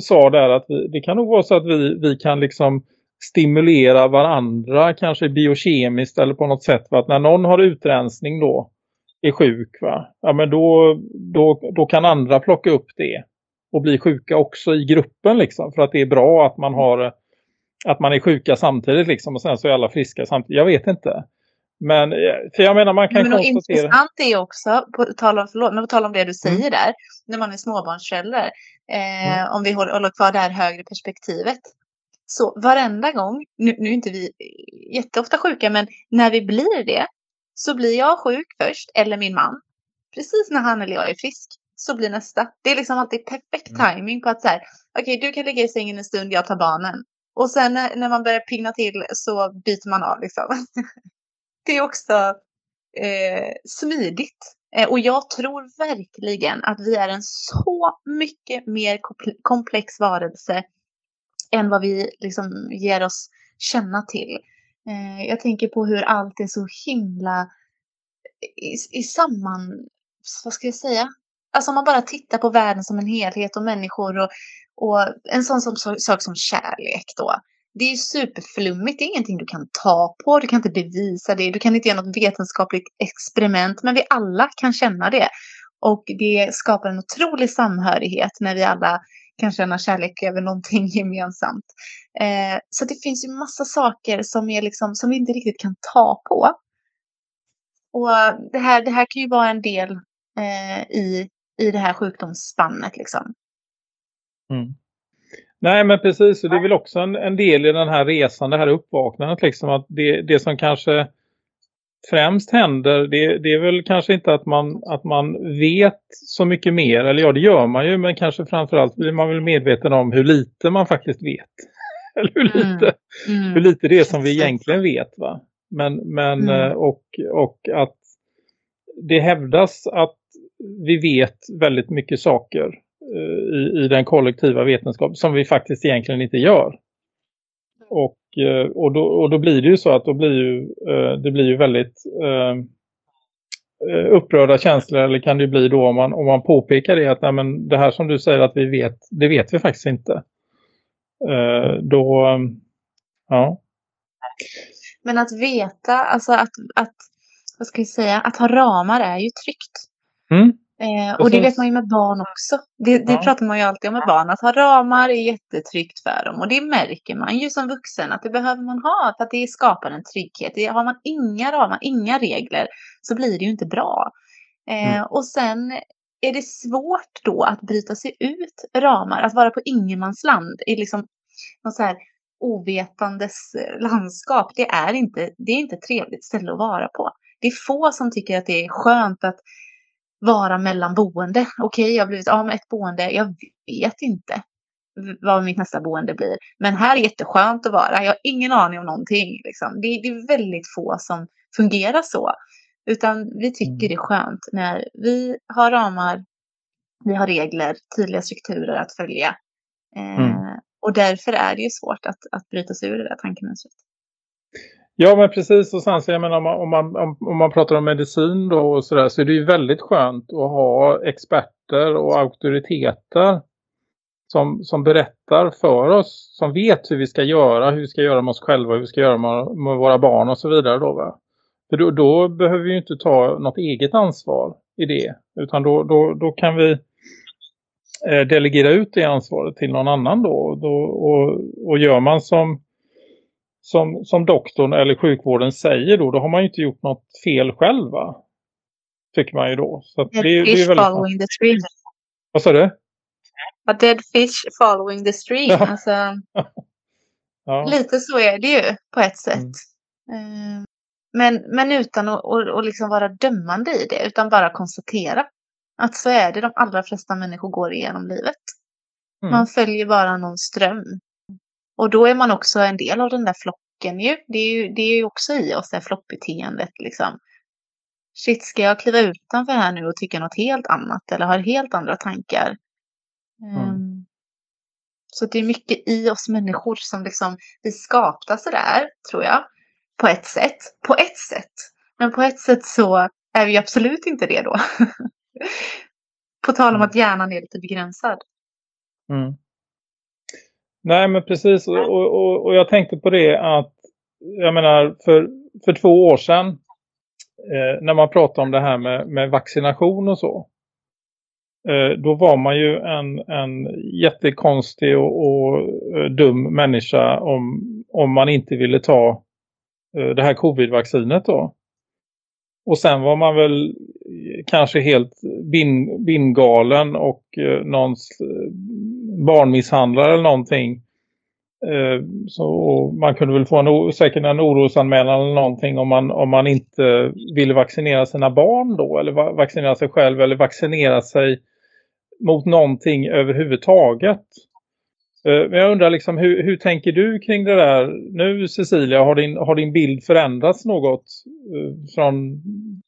sa där att vi, det kan nog vara så att vi, vi kan liksom stimulera varandra kanske biokemiskt eller på något sätt. För att när någon har utrensning då är sjuk va? Ja men då, då, då kan andra plocka upp det och bli sjuka också i gruppen liksom. För att det är bra att man har att man är sjuka samtidigt liksom och sen så är alla friska samtidigt. Jag vet inte. Men eh, för jag menar man kan Men konstatera. intressant är också, på tal om, förlåt, men på tal om det du säger Mm. där, när man är småbarnsförälder, eh, om vi håller, håller kvar det här högre perspektivet. Så varenda gång, nu, nu är inte vi jätteofta sjuka, men när vi blir det så blir jag sjuk först, eller min man. Precis när han eller jag är frisk så blir nästa. Det är liksom alltid perfekt Mm. timing på att så här, okej du kan ligga i sängen en stund, jag tar barnen. Och sen när, man börjar pigna till så byter man av liksom. *laughs* det är också eh, smidigt. Eh, och jag tror verkligen att vi är en så mycket mer komple- komplex varelse än vad vi liksom ger oss känna till. Eh, jag tänker på hur allt är så himla i, i samman... Vad ska jag säga? Alltså om man bara tittar på världen som en helhet och människor och, och en sån som, sak som kärlek då. Det är ju superflummigt, det är ingenting du kan ta på, du kan inte bevisa det, du kan inte göra något vetenskapligt experiment, men vi alla kan känna det. Och det skapar en otrolig samhörighet när vi alla kan känna kärlek över någonting *laughs* gemensamt. Eh, så det finns ju massa saker som, är liksom, som vi inte riktigt kan ta på. Och det här, det här kan ju vara en del eh, i, i det här sjukdomsspannet. Liksom. Mm. Nej men precis, och det är väl också en, en del i den här resan, det här uppvaknandet liksom att det, det som kanske främst händer, det, det är väl kanske inte att man, att man vet så mycket mer, eller ja det gör man ju, men kanske framförallt blir man väl medveten om hur lite man faktiskt vet. *laughs* Eller hur Mm. lite, Mm. hur lite det är som vi egentligen vet va. Men, men Mm. eh, och, och att det hävdas att vi vet väldigt mycket saker eh, i, i den kollektiva vetenskapen som vi faktiskt egentligen inte gör. Och, eh, och, då, och då blir det ju så att då blir ju, eh, det blir ju väldigt eh, eh, upprörda känslor eller kan det ju bli då om man, om man påpekar det att nej, men det här som du säger att vi vet, det vet vi faktiskt inte. Eh, då, ja. Men att veta, alltså att, att, vad ska jag säga, att ha ramar är ju tryggt. Mm. Eh, och det vet man ju med barn också. Det, det Ja. pratar man ju alltid om med barn. Att ha ramar är jättetryggt för dem. Och det märker man ju som vuxen att det behöver man ha. För att det skapar en trygghet. Det, har man inga ramar, inga regler så blir det ju inte bra. Eh, Mm. Och sen är det svårt då att bryta sig ut ramar. Att vara på ingenmansland i liksom något så här ovetandes eh, landskap. Det är inte, det är inte ett trevligt ställe att vara på. Det är få som tycker att det är skönt att vara mellan boende. Okej, jag har blivit av med ett boende. Jag vet inte vad mitt nästa boende blir. Men här är jätteskönt att vara. Jag har ingen aning om någonting. Liksom. Det, det är väldigt få som fungerar så. Utan vi tycker Mm. det är skönt när vi har ramar, vi har regler, tydliga strukturer att följa. Eh, Mm. Och därför är det ju svårt att, att bryta sig ur det där tankemönstret. Ja men precis och sen så jag menar om man, om man, om, om man pratar om medicin då och sådär så är det ju väldigt skönt att ha experter och auktoriteter som, som berättar för oss, som vet hur vi ska göra, hur vi ska göra med oss själva, hur vi ska göra med, med våra barn och så vidare då va. För då, då behöver vi ju inte ta något eget ansvar i det utan då, då, då kan vi eh, delegera ut det ansvaret till någon annan då, då och, och gör man som som, som doktorn eller sjukvården säger då, då har man ju inte gjort något fel själv va? Tycker man ju då. Så det, det är väldigt... following the stream. Vad sa du? A dead fish following the stream. Ja. *laughs* Alltså, Ja. lite så är det ju på ett sätt. Mm. Eh, Men, men utan att, att liksom vara dömande i det, utan bara konstatera att så är det de allra flesta människor går igenom livet. Mm. Man följer bara någon ström. Och då är man också en del av den där flocken ju. Det är ju, det är ju också i oss, det här flockbeteendet liksom. Shit, ska jag kliva utanför här nu och tycka något helt annat eller har helt andra tankar? Mm. Ehm, Så det är mycket i oss människor som liksom, vi skapta sådär, tror jag. På ett sätt. På ett sätt. Men på ett sätt så är vi absolut inte det då. *laughs* på tal om Mm. att hjärnan är lite begränsad. Mm. Nej men precis och, och, och- jag tänkte på det att jag menar för, för två år sedan eh, när man pratade om det här med, med vaccination och så eh, då var man ju en, en jättekonstig och, och eh, dum människa om, om man inte ville ta eh, det här covid-vaccinet då. Och sen var man väl kanske helt bin, bingalen och eh, någons eh, barnmisshandlare eller någonting. Eh, så man kunde väl få en, säkert en orosanmälan eller någonting om man, om man inte ville vaccinera sina barn då. Eller va- vaccinera sig själv eller vaccinera sig mot någonting överhuvudtaget. Eh, Men jag undrar liksom, hur, hur tänker du kring det där nu Cecilia? Har din, har din bild förändrats något eh, från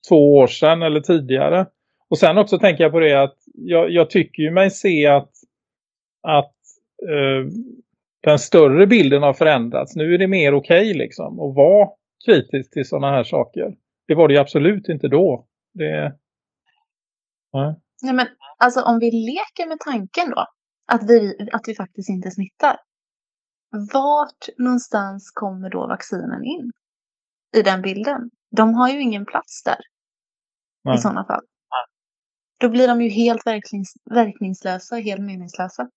två år sedan eller tidigare? Och sen också tänker jag på det att jag, jag tycker ju mig se att, att eh, den större bilden har förändrats. Nu är det mer okej liksom att vara kritisk till sådana här saker. Det var det ju absolut inte då. Det, nej. Nej, men alltså om vi leker med tanken då, att vi, att vi faktiskt inte smittar. Vart någonstans kommer då vaccinen in? I den bilden. De har ju ingen plats där. Nej. I sådana fall. Då blir de ju helt verknings, verkningslösa, helt meningslösa.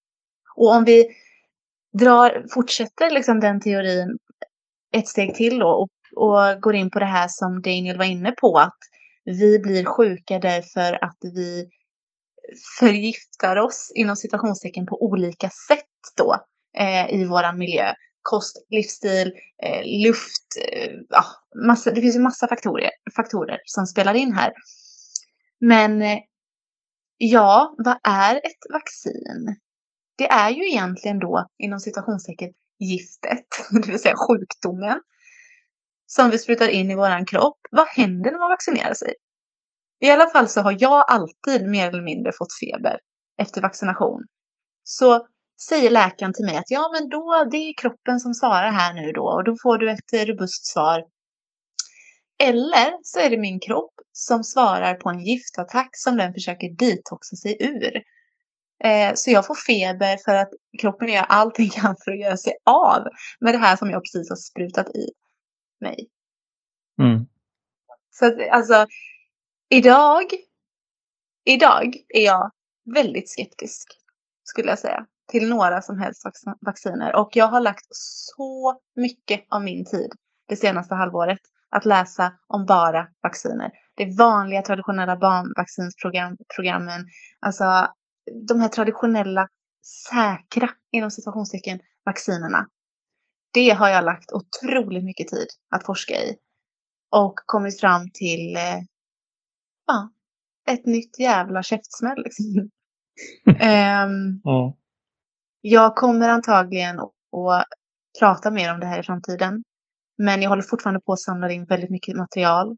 Och om vi drar, fortsätter liksom den teorin ett steg till då och, och går in på det här som Daniel var inne på, att vi blir sjuka därför att vi förgiftar oss inom situationstecken på olika sätt då eh, i våran miljö. Kost, livsstil, eh, luft, eh, ja, massa, det finns ju massa faktorer, faktorer som spelar in här. Men eh, ja, vad är ett vaccin? Det är ju egentligen då inom situationstecken giftet, *laughs* det vill säga sjukdomen som vi sprutar in i våran kropp. Vad händer när man vaccinerar sig? I alla fall så har jag alltid mer eller mindre fått feber efter vaccination. Så säger läkaren till mig att ja, men då det är kroppen som svarar här nu då och då får du ett robust svar. Eller så är det min kropp som svarar på en giftattack som den försöker detoxa sig ur. Eh, så jag får feber för att kroppen gör allt den kan för att göra sig av med det här som jag precis har sprutat i mig. Mm. Så att, alltså, idag, idag är jag väldigt skeptisk, skulle jag säga, till några som helst vac- vacciner. Och jag har lagt så mycket av min tid det senaste halvåret att läsa om bara vacciner. Det vanliga traditionella barnvaccinsprogrammen, alltså de här traditionella säkra, inom situationstecken, vaccinerna. Det har jag lagt otroligt mycket tid att forska i och kommit fram till eh, ja, ett nytt jävla käftsmäll. Liksom. *laughs* Ehm, Ja. jag kommer antagligen att prata mer om det här i framtiden. Men jag håller fortfarande på att samla in väldigt mycket material.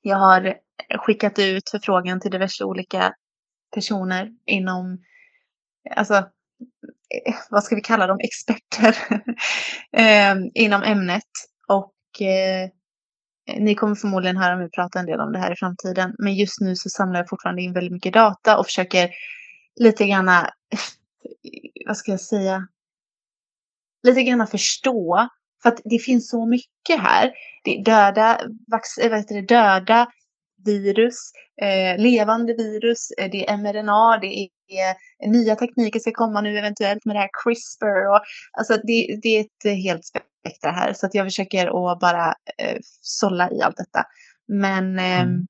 Jag har skickat ut förfrågan till diverse olika personer inom, alltså, eh, vad ska vi kalla dem, experter *laughs* ehm, inom ämnet. Och eh, ni kommer förmodligen höra mig prata en del om det här i framtiden. Men just nu så samlar jag fortfarande in väldigt mycket data och försöker lite granna, eh, vad ska jag säga, lite grann förstå. För att det finns så mycket här. Det är döda, vax, eh, vad heter det, döda virus, eh, levande virus, eh, det är mRNA, det är eh, nya tekniker ska komma nu eventuellt med det här CRISPR. Och, alltså det, det är ett helt spektra här. Så att jag försöker att bara eh, sålla i allt detta. Men eh, Mm.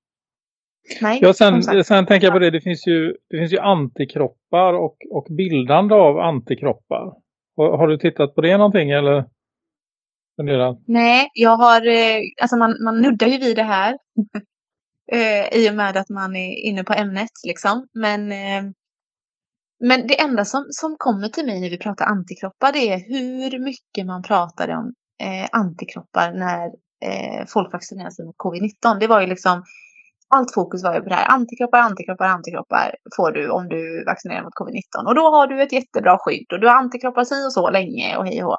nej. Ja, sen, sen tänker jag på det, det finns ju, det finns ju antikroppar och, och bildande av antikroppar. Har, har du tittat på det någonting eller funderat? Nej, jag har, eh, alltså man, man nuddar ju vid det här. *laughs* eh, I och med att man är inne på ämnet liksom. Men, eh, men det enda som, som kommer till mig när vi pratar antikroppar det är hur mycket man pratade om eh, antikroppar när eh, folk vaccinerade sig mot covid-19. Det var ju liksom allt fokus var ju på det här. Antikroppar, antikroppar, antikroppar får du om du vaccinerar mot covid-19. Och då har du ett jättebra skydd och du har antikroppar si och så länge och hej och hå.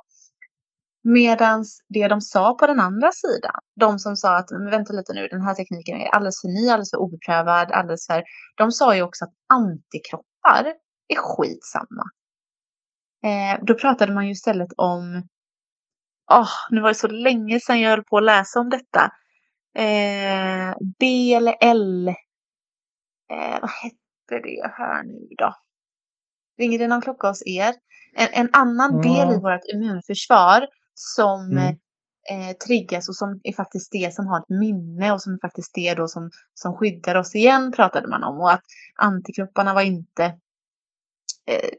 Medans det de sa på den andra sidan, de som sa att vänta lite nu, den här tekniken är alldeles för ny, alldeles för obeprövad, alldeles för... De sa ju också att antikroppar är skitsamma. Eh, då pratade man ju istället om... Åh, nu var det så länge sedan jag höll på att läsa om detta. Eh, B eller L. Eh, vad hette det här nu då? Ringer det någon klocka hos er? En, en annan del i vårt immunförsvar som Mm. eh, triggas och som är faktiskt det som har ett minne och som är faktiskt det då som, som skyddar oss igen pratade man om. Och att antikropparna var inte, eh,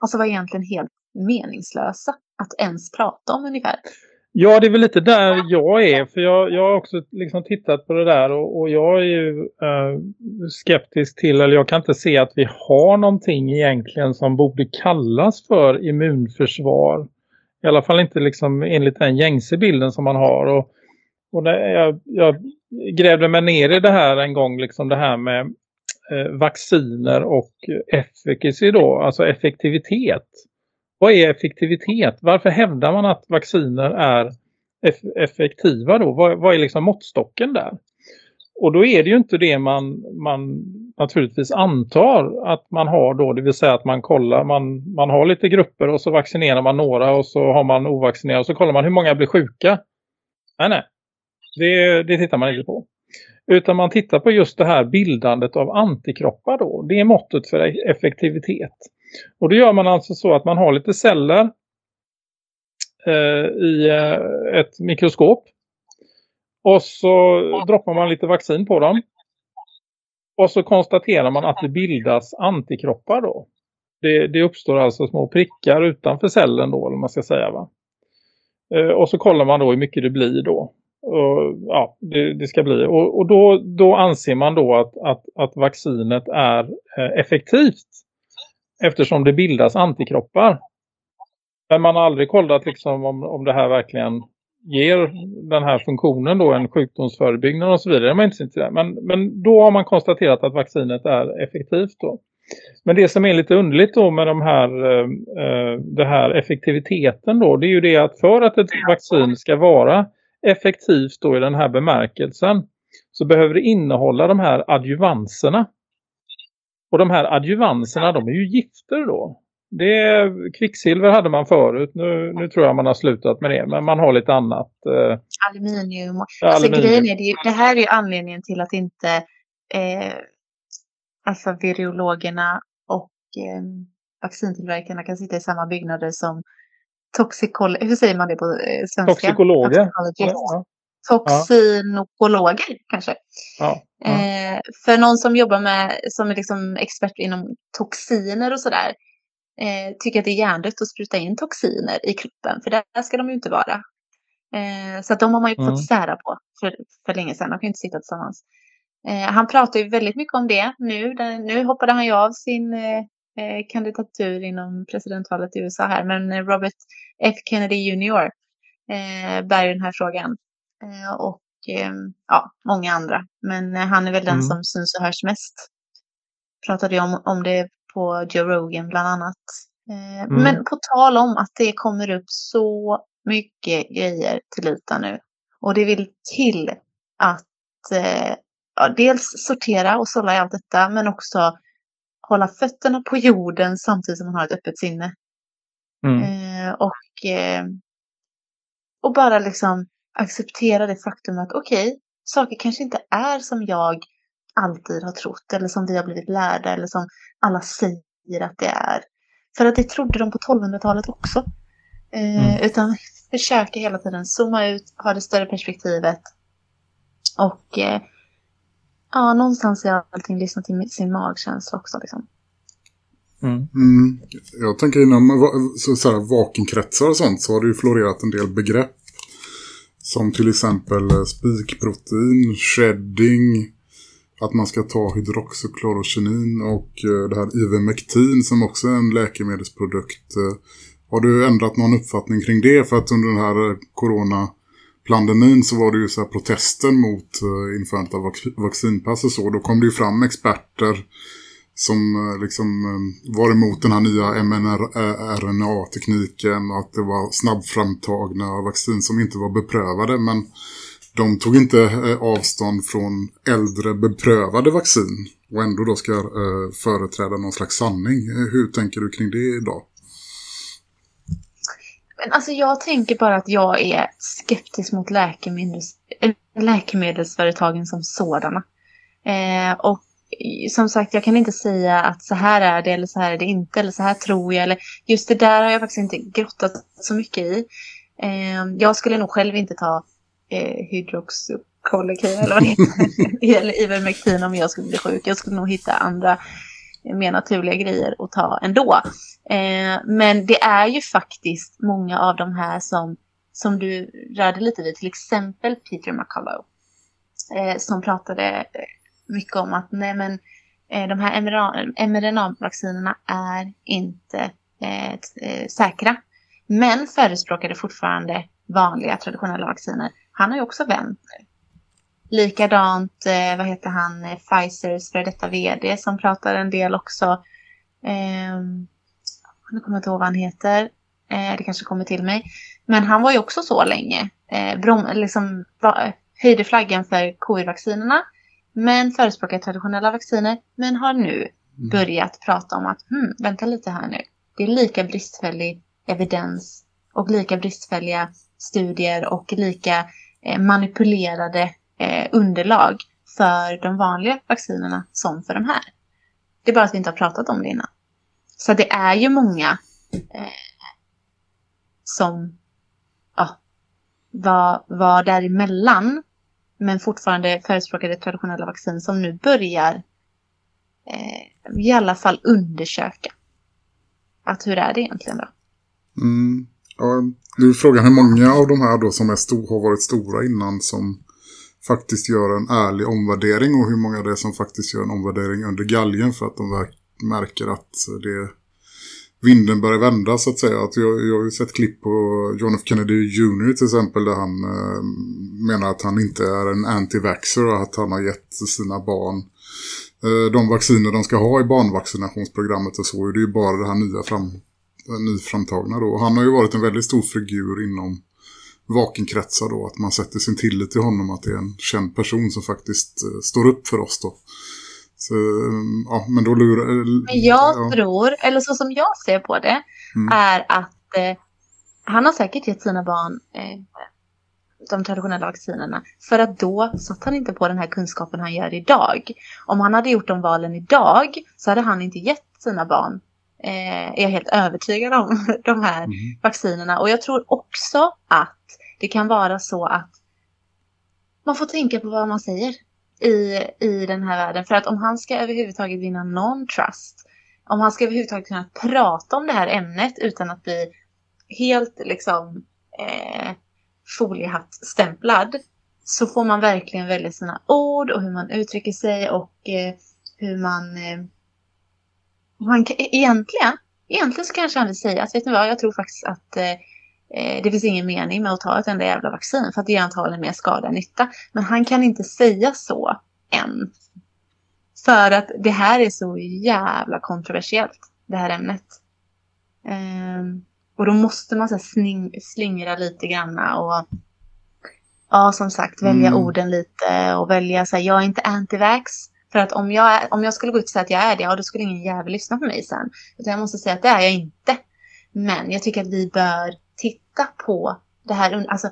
alltså var egentligen helt meningslösa att ens prata om ungefär. Ja, det är väl lite där jag är. För jag, jag har också liksom tittat på det där och, och jag är ju eh, skeptisk till, eller jag kan inte se att vi har någonting egentligen som borde kallas för immunförsvar. I alla fall inte liksom enligt den gängse bilden som man har. Och, och det, jag, jag grävde mig ner i det här en gång, liksom det här med eh, vacciner och efficacy då, alltså effektivitet. Vad är effektivitet? Varför hävdar man att vacciner är eff- effektiva då? Vad, vad är liksom måttstocken där? Och då är det ju inte det man, man naturligtvis antar att man har då. Det vill säga att man kollar, man, man har lite grupper och så vaccinerar man några och så har man ovaccinerade och så kollar man hur många blir sjuka. Nej, nej. Det, det tittar man inte på. Utan man tittar på just det här bildandet av antikroppar då. Det är måttet för effektivitet. Och då gör man alltså så att man har lite celler eh, i eh, ett mikroskop. Och så droppar man lite vaccin på dem. Och så konstaterar man att det bildas antikroppar då. Det, det uppstår alltså små prickar utanför cellen då, eller man ska säga va. Eh, och så kollar man då hur mycket det blir då. Och, ja, det, det ska bli. Och, och då, då anser man då att, att, att vaccinet är eh, effektivt. Eftersom det bildas antikroppar. Men man har aldrig kollat liksom om, om det här verkligen ger den här funktionen då en sjukdomsförebyggande och så vidare. Man inte. Men, men då har man konstaterat att vaccinet är effektivt då. Men det som är lite underligt då med de här, eh, eh, det här effektiviteten då, det är ju det att för att ett vaccin ska vara effektivt då i den här bemärkelsen så behöver det innehålla de här adjuvanserna. Och de här adjuvanserna, de är ju gifter då. Det, kvicksilver hade man förut, nu, nu tror jag man har slutat med det, men man har lite annat. Eh, Aluminium. Alltså, aluminium. är, det, det här är ju anledningen till att inte eh, alltså virologerna och eh, vaccintillverkarna kan sitta i samma byggnader som toxikol... Hur säger man det på eh, svenska? Toxikologer. Toxicologist. ja, Toxinokologer kanske. ja. Eh, för någon som jobbar med, som är liksom expert inom toxiner och sådär, eh, tycker att det är hjärndött att spruta in toxiner i kroppen, för där ska de ju inte vara. Eh, så att de har man ju Mm. fått sära på för, för länge sedan, de kan ju inte sitta tillsammans. Eh, han pratar ju väldigt mycket om det nu. Den, nu hoppade han ju av sin eh, eh, kandidatur inom presidentvalet i USA här, men eh, Robert F Kennedy Jr. Bär ju den här frågan. Och eh, ja, många andra. Men han är väl den Mm. som syns och hörs mest. Pratade ju om, om det på Joe Rogan bland annat. Eh, Mm. Men på tal om att det kommer upp så mycket grejer till ytan nu. Och det vill till att eh, ja, dels sortera och sålla i allt detta, men också hålla fötterna på jorden samtidigt som man har ett öppet sinne. Mm. Eh, och, eh, och bara liksom acceptera det faktum att okej, saker kanske inte är som jag alltid har trott eller som vi har blivit lärda eller som alla säger att det är. För att det trodde de på 1200-talet också. Eh, Mm. Utan försöka hela tiden zooma ut, ha det större perspektivet. Och eh, ja, någonstans i allting lyssna till sin magkänsla också. Liksom. Mm. Mm, jag tänker inom så, så här, vakenkretsar och sånt så har det ju florerat en del begrepp. Som till exempel eh, spikprotein, shedding, att man ska ta hydroxyklorokinin och eh, det här ivermectin som också är en läkemedelsprodukt. Eh, har du ändrat någon uppfattning kring det? För att under den här eh, coronapandemin så var det ju så här protesten mot eh, införandet av vaccinpass och så. Då kom det ju fram experter som liksom var emot den här nya mRNA-tekniken och att det var snabbframtagna vaccin som inte var beprövade men de tog inte eh, avstånd från äldre beprövade vaccin och ändå då ska eh, företräda någon slags sanning. Eh, hur tänker du kring det idag? Men alltså jag tänker bara att jag är skeptisk mot läkemedels, läkemedelsföretagen som sådana. Eh, och som sagt, jag kan inte säga att så här är det eller så här är det inte eller så här tror jag. Eller just det där har jag faktiskt inte grottat så mycket i. Eh, jag skulle nog själv inte ta eh, hydroxyklorokin eller vad det heter. *laughs* eller ivermectin om jag skulle bli sjuk. Jag skulle nog hitta andra eh, mer naturliga grejer att ta ändå. Eh, men det är ju faktiskt många av de här som, som du rörde lite vid, till exempel Peter McCullough. Eh, som pratade eh, mycket om att nej men, eh, de här mRNA-vaccinerna är inte eh, säkra. Men förespråkade fortfarande vanliga traditionella vacciner. Han har ju också vänt nu. Likadant, eh, vad heter han, eh, Pfizers för detta vd som pratar en del också. Ehm, nu kommer jag inte ihåg vad han heter. Eh, det kanske kommer till mig. Men han var ju också så länge. Eh, brom, liksom, va, höjde flaggan för covid-vaccinerna. Men förespråkar traditionella vacciner. Men har nu börjat prata om att hmm, vänta lite här nu. Det är lika bristfällig evidens och lika bristfälliga studier och lika eh, Eh, manipulerade eh, underlag för de vanliga vaccinerna som för de här. Det är bara att vi inte har pratat om det innan. Så det är ju många eh, som ja, var, var däremellan men fortfarande förespråkade traditionella vaccin som nu börjar eh, i alla fall undersöka att hur är det egentligen då? Mm. Ja, du frågar hur många av de här då som är stor, har varit stora innan som faktiskt gör en ärlig omvärdering och hur många det är som faktiskt gör en omvärdering under galgen för att de märker att det vinden börjar vända så att säga. Att jag, jag har ju sett klipp på John F. Kennedy Jr. till exempel där han eh, menar att han inte är en anti-vaxxer och att han har gett sina barn eh, de vacciner de ska ha i barnvaccinationsprogrammet och så är det ju bara det här nya fram, nyframtagna då. Han har ju varit en väldigt stor figur inom vakenkretsar då, att man sätter sin tillit till honom att det är en känd person som faktiskt eh, står upp för oss då. Så, eh, ja, men då lurar... eh, Men jag ja. tror, eller så som jag ser på det, Mm. är att eh, han har säkert gett sina barn eh, de traditionella vaccinerna. För att då satt han inte på den här kunskapen han gör idag. Om han hade gjort de valen idag så hade han inte gett sina barn, eh, är jag helt övertygad om, *laughs* de här Mm. vaccinerna. Och jag tror också att det kan vara så att man får tänka på vad man säger i, i den här världen. För att om han ska överhuvudtaget vinna någon trust, om han ska överhuvudtaget kunna prata om det här ämnet utan att bli helt liksom eh, foliehattstämplad, så får man verkligen välja sina ord och hur man uttrycker sig och eh, hur man... Eh, man kan, egentligen, egentligen så kanske han vill säga att vet ni vad, jag tror faktiskt att eh, eh, det finns ingen mening med att ta ett enda jävla vaccin för att det gör antagligen mer skada än nytta. Men han kan inte säga så än. För att det här är så jävla kontroversiellt, det här ämnet. Ehm, och då måste man så här sning, slingra lite granna och ja, som sagt, välja Mm. orden lite och välja så här, jag är inte anti-vax. För att om jag, om jag skulle gå ut och säga att jag är det, ja då skulle ingen jävel lyssna på mig sen. Utan jag måste säga att det är jag inte. Men jag tycker att vi bör titta på det här. Alltså,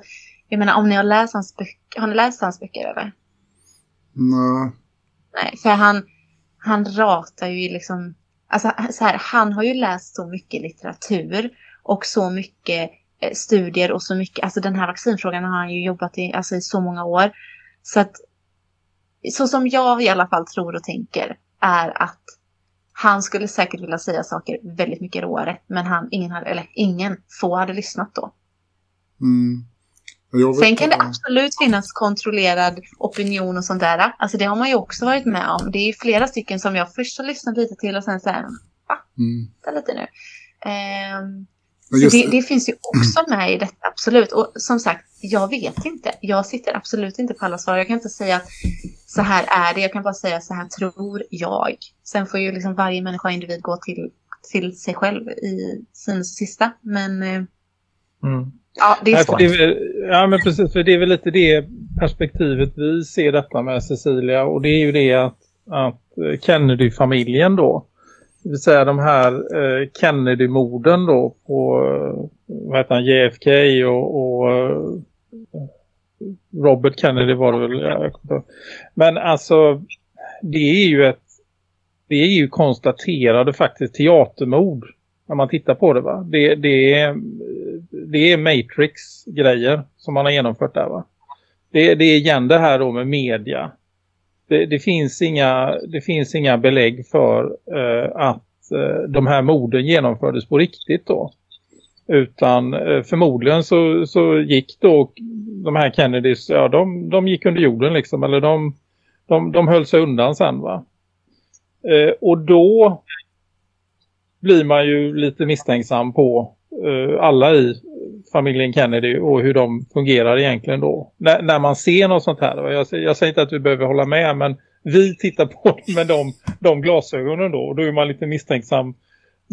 jag menar om ni har läst hans böcker, har ni läst hans böcker eller? Nej. Nej, för han, han ratar ju liksom, alltså så här, han har ju läst så mycket litteratur och så mycket eh, studier och så mycket, alltså den här vaccinfrågan har han ju jobbat i, alltså i så många år. Så att, så som jag i alla fall tror och tänker är att han skulle säkert vilja säga saker väldigt mycket råare, men han, ingen hade, eller ingen, få hade lyssnat då. Mm. Sen kan det absolut finnas kontrollerad opinion och sånt där. Alltså det har man ju också varit med om. Det är ju flera stycken som jag först har lyssnat lite till och sen så här, Mm. vänta lite nu. Just, det, det finns ju också med i detta, absolut. Och som sagt, jag vet inte. Jag sitter absolut inte på alla svar. Jag kan inte säga att så här är det. Jag kan bara säga så här tror jag. Sen får ju liksom varje människa och individ gå till, till sig själv i sin sista. Men eh, Mm. ja, det är svårt. det är väl, ja men precis, för det är väl lite det perspektivet vi ser detta med Cecilia och det är ju det att, att Kennedy-familjen då, det vill säga de här eh, Kennedy-morden då på eh, vad heter han, JFK och, och eh, Robert Kennedy var det väl, jag men alltså det är ju ett det är ju konstaterade faktiskt teatermord när man tittar på det va. Det, det, är, det är Matrix-grejer som man har genomfört där va. Det, det är igen det här då med media. Det, det, finns, inga, det finns inga belägg för eh, att eh, de här morden genomfördes på riktigt då. Utan eh, förmodligen så, så gick då de här Kennedys, ja de, de gick under jorden liksom. Eller de, de, de höll sig undan sen va. Eh, och då blir man ju lite misstänksam på eh, alla i familjen Kennedy och hur de fungerar egentligen då. När, när man ser något sånt här. Jag, säger- jag säger inte att vi behöver hålla med men vi tittar på det *laughs* med de, de glasögonen då. Och då är man lite misstänksam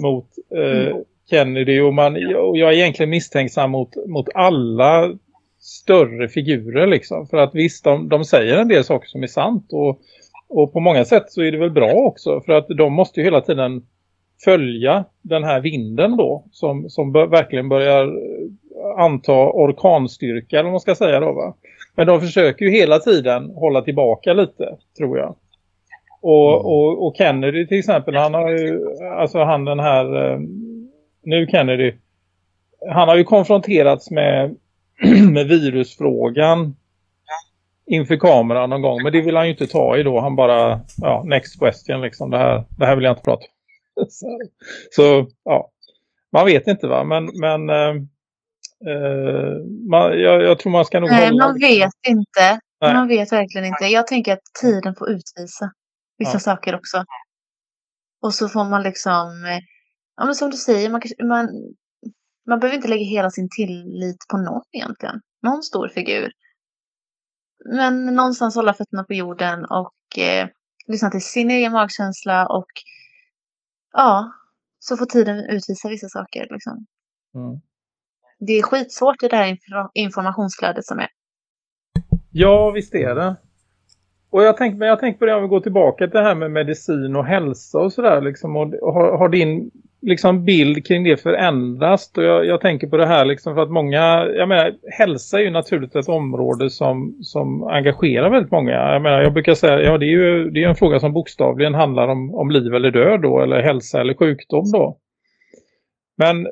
mot eh, Kennedy och, man, och jag är egentligen misstänksam mot, mot alla större figurer liksom. För att visst, de, de säger en del saker som är sant och, och på många sätt så är det väl bra också. För att de måste ju hela tiden följa den här vinden då som, som bör, verkligen börjar eh, anta orkanstyrka eller vad man ska säga då va. Men de försöker ju hela tiden hålla tillbaka lite tror jag. Och, och, och Kennedy till exempel, han har ju, alltså han den här, eh, nu Kennedy, han har ju konfronterats med, *clears throat* med virusfrågan inför kameran någon gång. Men det vill han ju inte ta i då. Han bara, ja, next question liksom. Det här, det här vill jag inte prata om. *laughs* Så, ja, man vet inte va. Men, men eh, eh, man, jag, jag tror man ska nog Nej, hålla... man vet inte. Nej. Man vet verkligen inte. Jag tänker att tiden får utvisa vissa Ja. saker också. Och så får man liksom, eh, ja men som du säger, man, kanske- man, man behöver inte lägga hela sin tillit på någon egentligen. Någon stor figur. Men någonstans hålla fötterna på jorden och eh, lyssna till sin egen magkänsla och ja, så får tiden utvisa vissa saker. Liksom. Mm. Det är skitsvårt i det här infor- informationsflödet som är. Ja, visst är det. Och jag tänkte, men jag tänkte på det om vi går tillbaka till det här med medicin och hälsa och sådär. Liksom, och, och har, har din liksom, bild kring det förändras. Och jag, jag tänker på det här liksom, för att många, jag menar, hälsa är ju naturligt ett område som, som engagerar väldigt många. Jag menar, jag brukar säga, ja det är ju det är en fråga som bokstavligen handlar om, om liv eller död då, eller hälsa eller sjukdom då. Men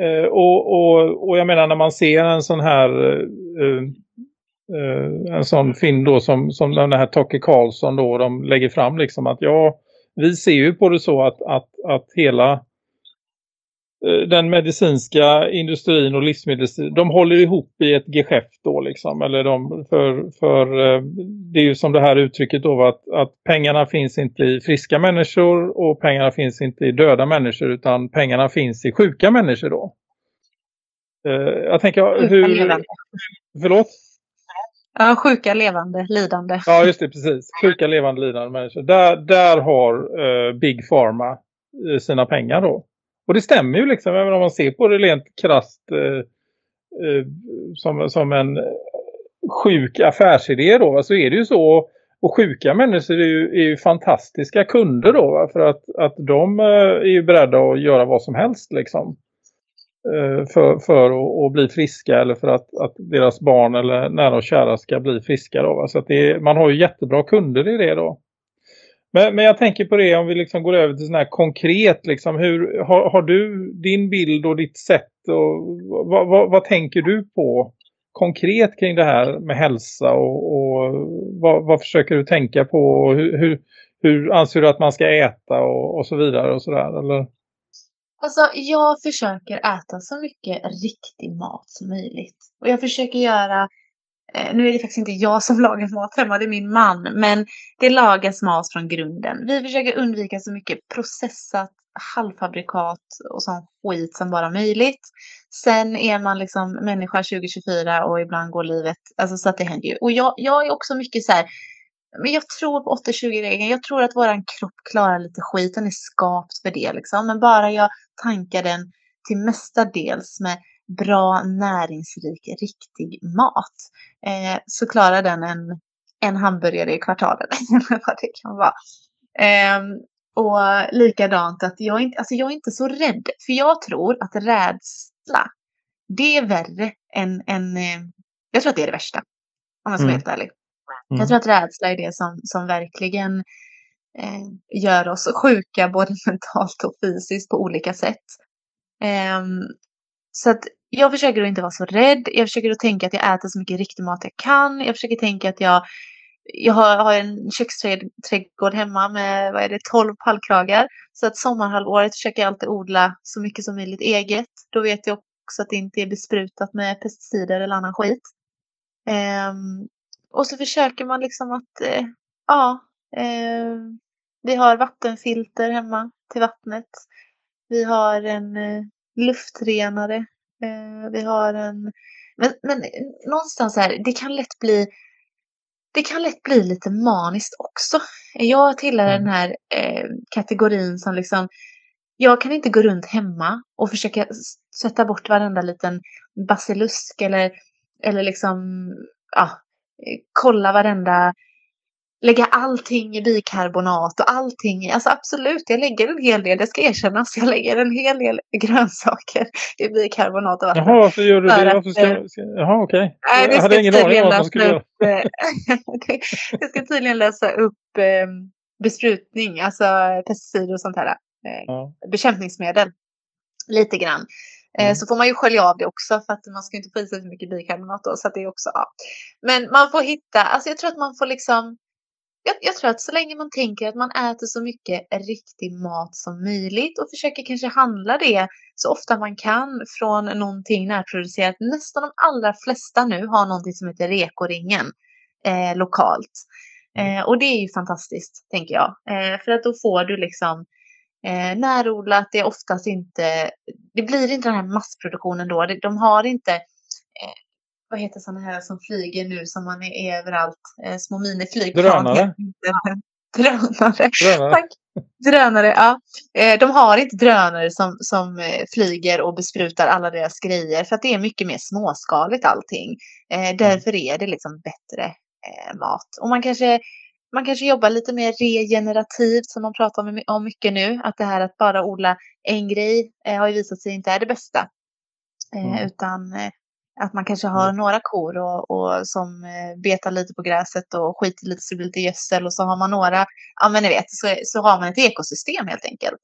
Eh, och, och, och jag menar när man ser en sån här eh, eh, en sån film då som, som den här Tocke Karlsson då de lägger fram liksom att ja vi ser ju på det så att, att, att hela eh, den medicinska industrin och livsmedelsindustrin, de håller ihop i ett geschäft då liksom. Eller de, för, för eh, det är ju som det här uttrycket då att, att pengarna finns inte i friska människor och pengarna finns inte i döda människor utan pengarna finns i sjuka människor då. Eh, jag tänker hur... Förlåt? Ja, sjuka, levande, lidande. Ja, just det, precis. Sjuka, levande, lidande människor. Där, där har eh, Big Pharma eh, sina pengar då. Och det stämmer ju liksom, även om man ser på det rent krasst eh, eh, som, som en sjuk affärsidé då va? så är det ju så och sjuka människor är ju, är ju fantastiska kunder då va? för att, att de eh, är ju beredda att göra vad som helst liksom Eh, för, för att, att bli friska eller för att, att deras barn eller nära och kära ska bli friska då va? så att det är, man har ju jättebra kunder i det då men, men jag tänker på det om vi liksom går över till sån här konkret liksom, hur, har, har du din bild och ditt sätt och vad, vad, vad tänker du på konkret kring det här med hälsa och, och vad, vad, försöker du tänka på hur, hur, hur, anser du att man ska äta och, och så vidare och sådär eller? Alltså jag försöker äta så mycket riktig mat som möjligt. Och jag försöker göra Eh, nu är det faktiskt inte jag som *laughs* lagar mat hemma, det är min man. Men det lagas mat från grunden. Vi försöker undvika så mycket processat halvfabrikat och sån skit som bara möjligt. Sen är man liksom människa 2024 och ibland går livet, alltså så att det händer ju. Och jag, jag är också mycket så här, men jag tror på 80-20-regeln. Jag tror att våran kropp klarar lite skit. Den är skapt för det liksom. Men bara jag tankar den till mestadels med bra, näringsrik, riktig mat. Eh, så klarar den en, en hamburgare i kvartalet. *laughs* vad det kan vara. Eh, och likadant att jag inte, alltså jag är inte så rädd. För jag tror att rädsla, det är värre än, än eh, jag tror att det är det värsta. Om jag ska vara mm. helt ärlig. Mm. Jag tror att rädsla är det som, som verkligen eh, gör oss sjuka både *laughs* mentalt och fysiskt på olika sätt. Um, så att jag försöker att inte vara så rädd. Jag försöker att tänka att jag äter så mycket riktig mat jag kan. Jag försöker tänka att jag, jag har, har en köksträdgård hemma med vad är det, 12 pallkragar. Så att sommarhalvåret försöker jag alltid odla så mycket som möjligt eget. Då vet jag också att det inte är besprutat med pesticider eller annan skit. Um, och så försöker man liksom att, uh, ja, uh, vi har vattenfilter hemma till vattnet. Vi har en uh, luftrenare. Eh, vi har en... Men, men någonstans här, det kan lätt bli det kan lätt bli lite maniskt också. Jag tillhör mm. den här eh, kategorin som liksom, jag kan inte gå runt hemma och försöka sätta bort varenda liten basilusk eller, eller liksom, ja, kolla varenda lägga allting i bikarbonat och allting. Alltså absolut, jag lägger en hel del, det ska erkännas, jag lägger en hel del *laughs* grönsaker i bikarbonat och vatten. Jaha, varför gör du det? Varför ska, eh, ska, jaha, okej. Okay. Jag, hade ingen aning om vad man skulle göra. Eh, *laughs* jag ska tydligen läsa upp eh, besprutning, alltså pesticider och sånt här. Eh, ja. Bekämpningsmedel. Lite grann. Mm. Så får man ju skölja av det också för att man ska inte få i sig för mycket bikarbonat då. Så det är också, ja. Men man får hitta, alltså jag tror att man får liksom jag, jag, tror att så länge man tänker att man äter så mycket riktig mat som möjligt och försöker kanske handla det så ofta man kan från någonting närproducerat. Nästan de allra flesta nu har någonting som heter rekoringen eh, lokalt. Mm. Eh, och det är ju fantastiskt, tänker jag. Eh, för att då får du liksom eh, närodlat, det är oftast inte, det blir inte den här massproduktionen då. De har inte eh, vad heter sådana här som flyger nu som man är överallt? Eh, små miniflygplan. Drönare. *laughs* drönare. Drönare. Tack. Drönare, ja. Eh, de har inte drönare som, som eh, flyger och besprutar alla deras grejer för att det är mycket mer småskaligt allting. Eh, mm. därför är det liksom bättre mat. Och man kanske, man kanske jobbar lite mer regenerativt som man pratar om, mycket nu. Att det här att bara odla en grej eh, har ju visat sig inte är det bästa. Mm. Utan att man kanske har mm. några kor och, och som eh, betar lite på gräset och skiter lite så det blir lite gödsel och så har man några, ja men ni vet, så, så har man ett ekosystem helt enkelt.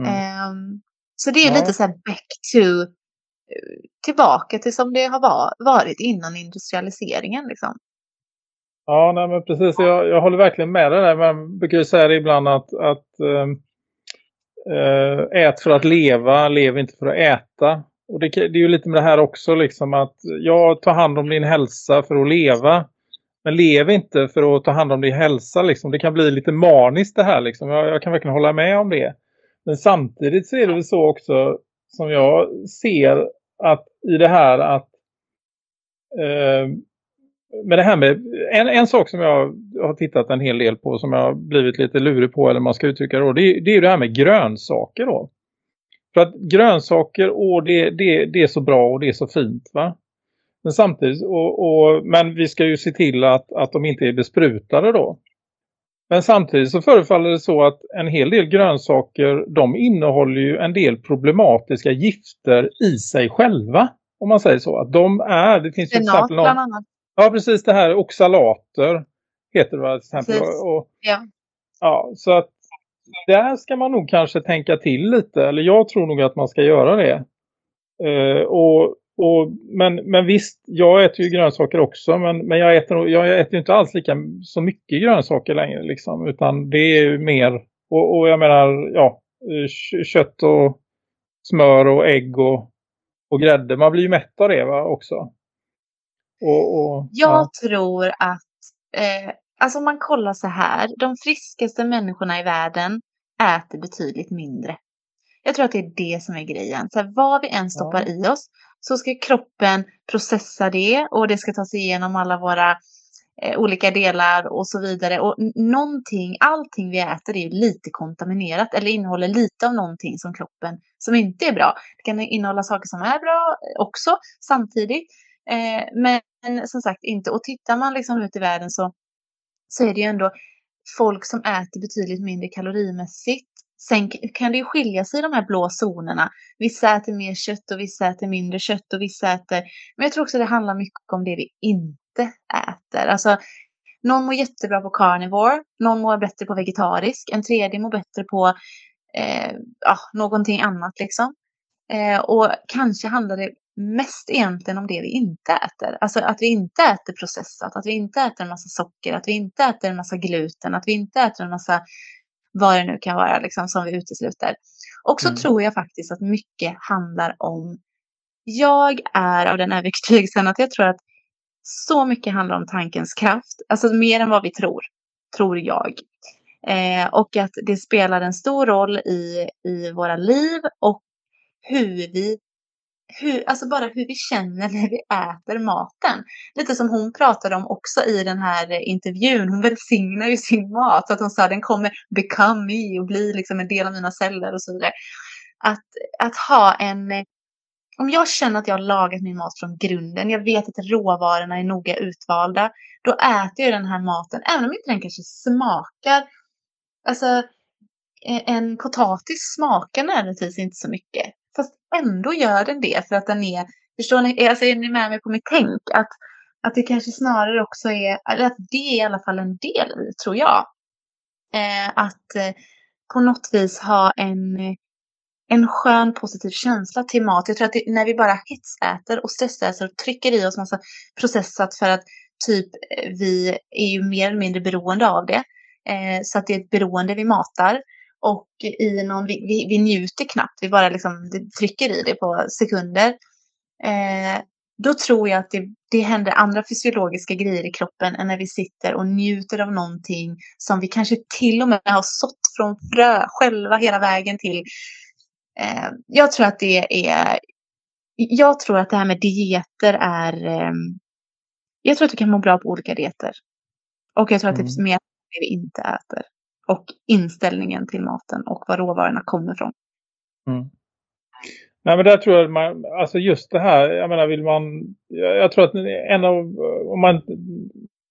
Mm. Um, så det är ja. lite så här back to, eh, tillbaka till som det har var, varit innan industrialiseringen liksom. Ja, nej, men precis. Jag, jag håller verkligen med dig där. Man brukar ju säga det ibland att, att äh, ät för att leva, lev inte för att äta. Och det, det, är ju lite med det här också liksom att jag tar hand om din hälsa för att leva. Men lev inte för att ta hand om din hälsa liksom. Det kan bli lite maniskt det här liksom. Jag, jag kan verkligen hålla med om det. Men samtidigt så är det väl så också som jag ser att i det här att eh, med det här med en, en sak som jag har tittat en hel del på som jag har blivit lite lurig på eller man ska uttrycka det, det, det är ju det här med grönsaker då. För att grönsaker, åh, det, det, det är så bra och det är så fint va. Men samtidigt, och, och, men vi ska ju se till att, att de inte är besprutade då. Men samtidigt så förefaller det så att en hel del grönsaker de innehåller ju en del problematiska gifter i sig själva. Om man säger så. Att de är, det finns ju till Senat exempel någon. Ja, precis det här oxalater heter det väl till exempel. Och, Ja. ja, så att där ska man nog kanske tänka till lite. Eller jag tror nog att man ska göra det. Eh, och, och, men, men visst, jag äter ju grönsaker också. Men, men jag, äter, jag äter ju inte alls lika så mycket grönsaker längre. Liksom, utan det är ju mer, och, och jag menar, ja, eh, kö- kött och smör och ägg och, och grädde. Man blir ju mätt av det va, också. Och, och, Jag tror att, eh, alltså om man kollar så här, de friskaste människorna i världen äter betydligt mindre. Jag tror att det är det som är grejen. Så här, vad vi än stoppar Ja. i oss så ska kroppen processa det och det ska ta sig igenom alla våra eh, olika delar och så vidare. Och någonting, allting vi äter är ju lite kontaminerat eller innehåller lite av någonting som kroppen som inte är bra. Det kan innehålla saker som är bra också samtidigt. Eh, men som sagt inte. Och tittar man liksom ut i världen så, så är det ju ändå folk som äter betydligt mindre kalorimässigt. Sen kan det ju skilja sig i de här blå zonerna. Vissa äter mer kött och vissa äter mindre kött och vissa äter... Men jag tror också det handlar mycket om det vi inte äter. Alltså, någon mår jättebra på carnivore, någon mår bättre på vegetarisk, en tredje mår bättre på eh, ja, någonting annat liksom. Eh, och kanske handlar det mest egentligen om det vi inte äter. Alltså att vi inte äter processat, att vi inte äter en massa socker, att vi inte äter en massa gluten, att vi inte äter en massa vad det nu kan vara liksom, som vi utesluter. Och så Mm. tror jag faktiskt att mycket handlar om, jag är av den övertygelsen att jag tror att så mycket handlar om tankens kraft, alltså mer än vad vi tror, tror jag. Eh, och att det spelar en stor roll i, i våra liv och hur vi, hur, alltså bara hur vi känner när vi äter maten. Lite som hon pratade om också i den här intervjun. Hon välsignar ju sin mat. Så att hon sa den kommer become me och bli liksom en del av mina celler och så vidare. Att, att ha en... Om jag känner att jag har lagat min mat från grunden, jag vet att råvarorna är noga utvalda, då äter jag den här maten, även om inte den kanske smakar. Alltså, e-, en potatis smakar nödvändigtvis inte så mycket. Fast ändå gör den det för att den är, förstår ni, alltså är ni med mig på mitt tänk? Att, att det kanske snarare också är, eller att det är i alla fall en del i, tror jag. Eh, att eh, på något vis ha en, en skön positiv känsla till mat. Jag tror att det, när vi bara hetsäter och stressäter och trycker i oss massa processat för att typ eh, vi är ju mer eller mindre beroende av det. Eh, så att det är ett beroende vi matar. Och i någon, vi, vi, vi njuter knappt, vi bara liksom trycker i det på sekunder. Eh, då tror jag att det, det händer andra fysiologiska grejer i kroppen än när vi sitter och njuter av någonting som vi kanske till och med har sått från frö själva hela vägen till. Eh, jag tror att det är, jag tror att det här med dieter är, eh, jag tror att du kan må bra på olika dieter. Och jag tror att det är mer det vi inte äter. Och inställningen till maten och var råvarorna kommer ifrån. Mm. Nej men där tror jag att man, alltså just det här, jag menar vill man, jag, jag tror att en av, om man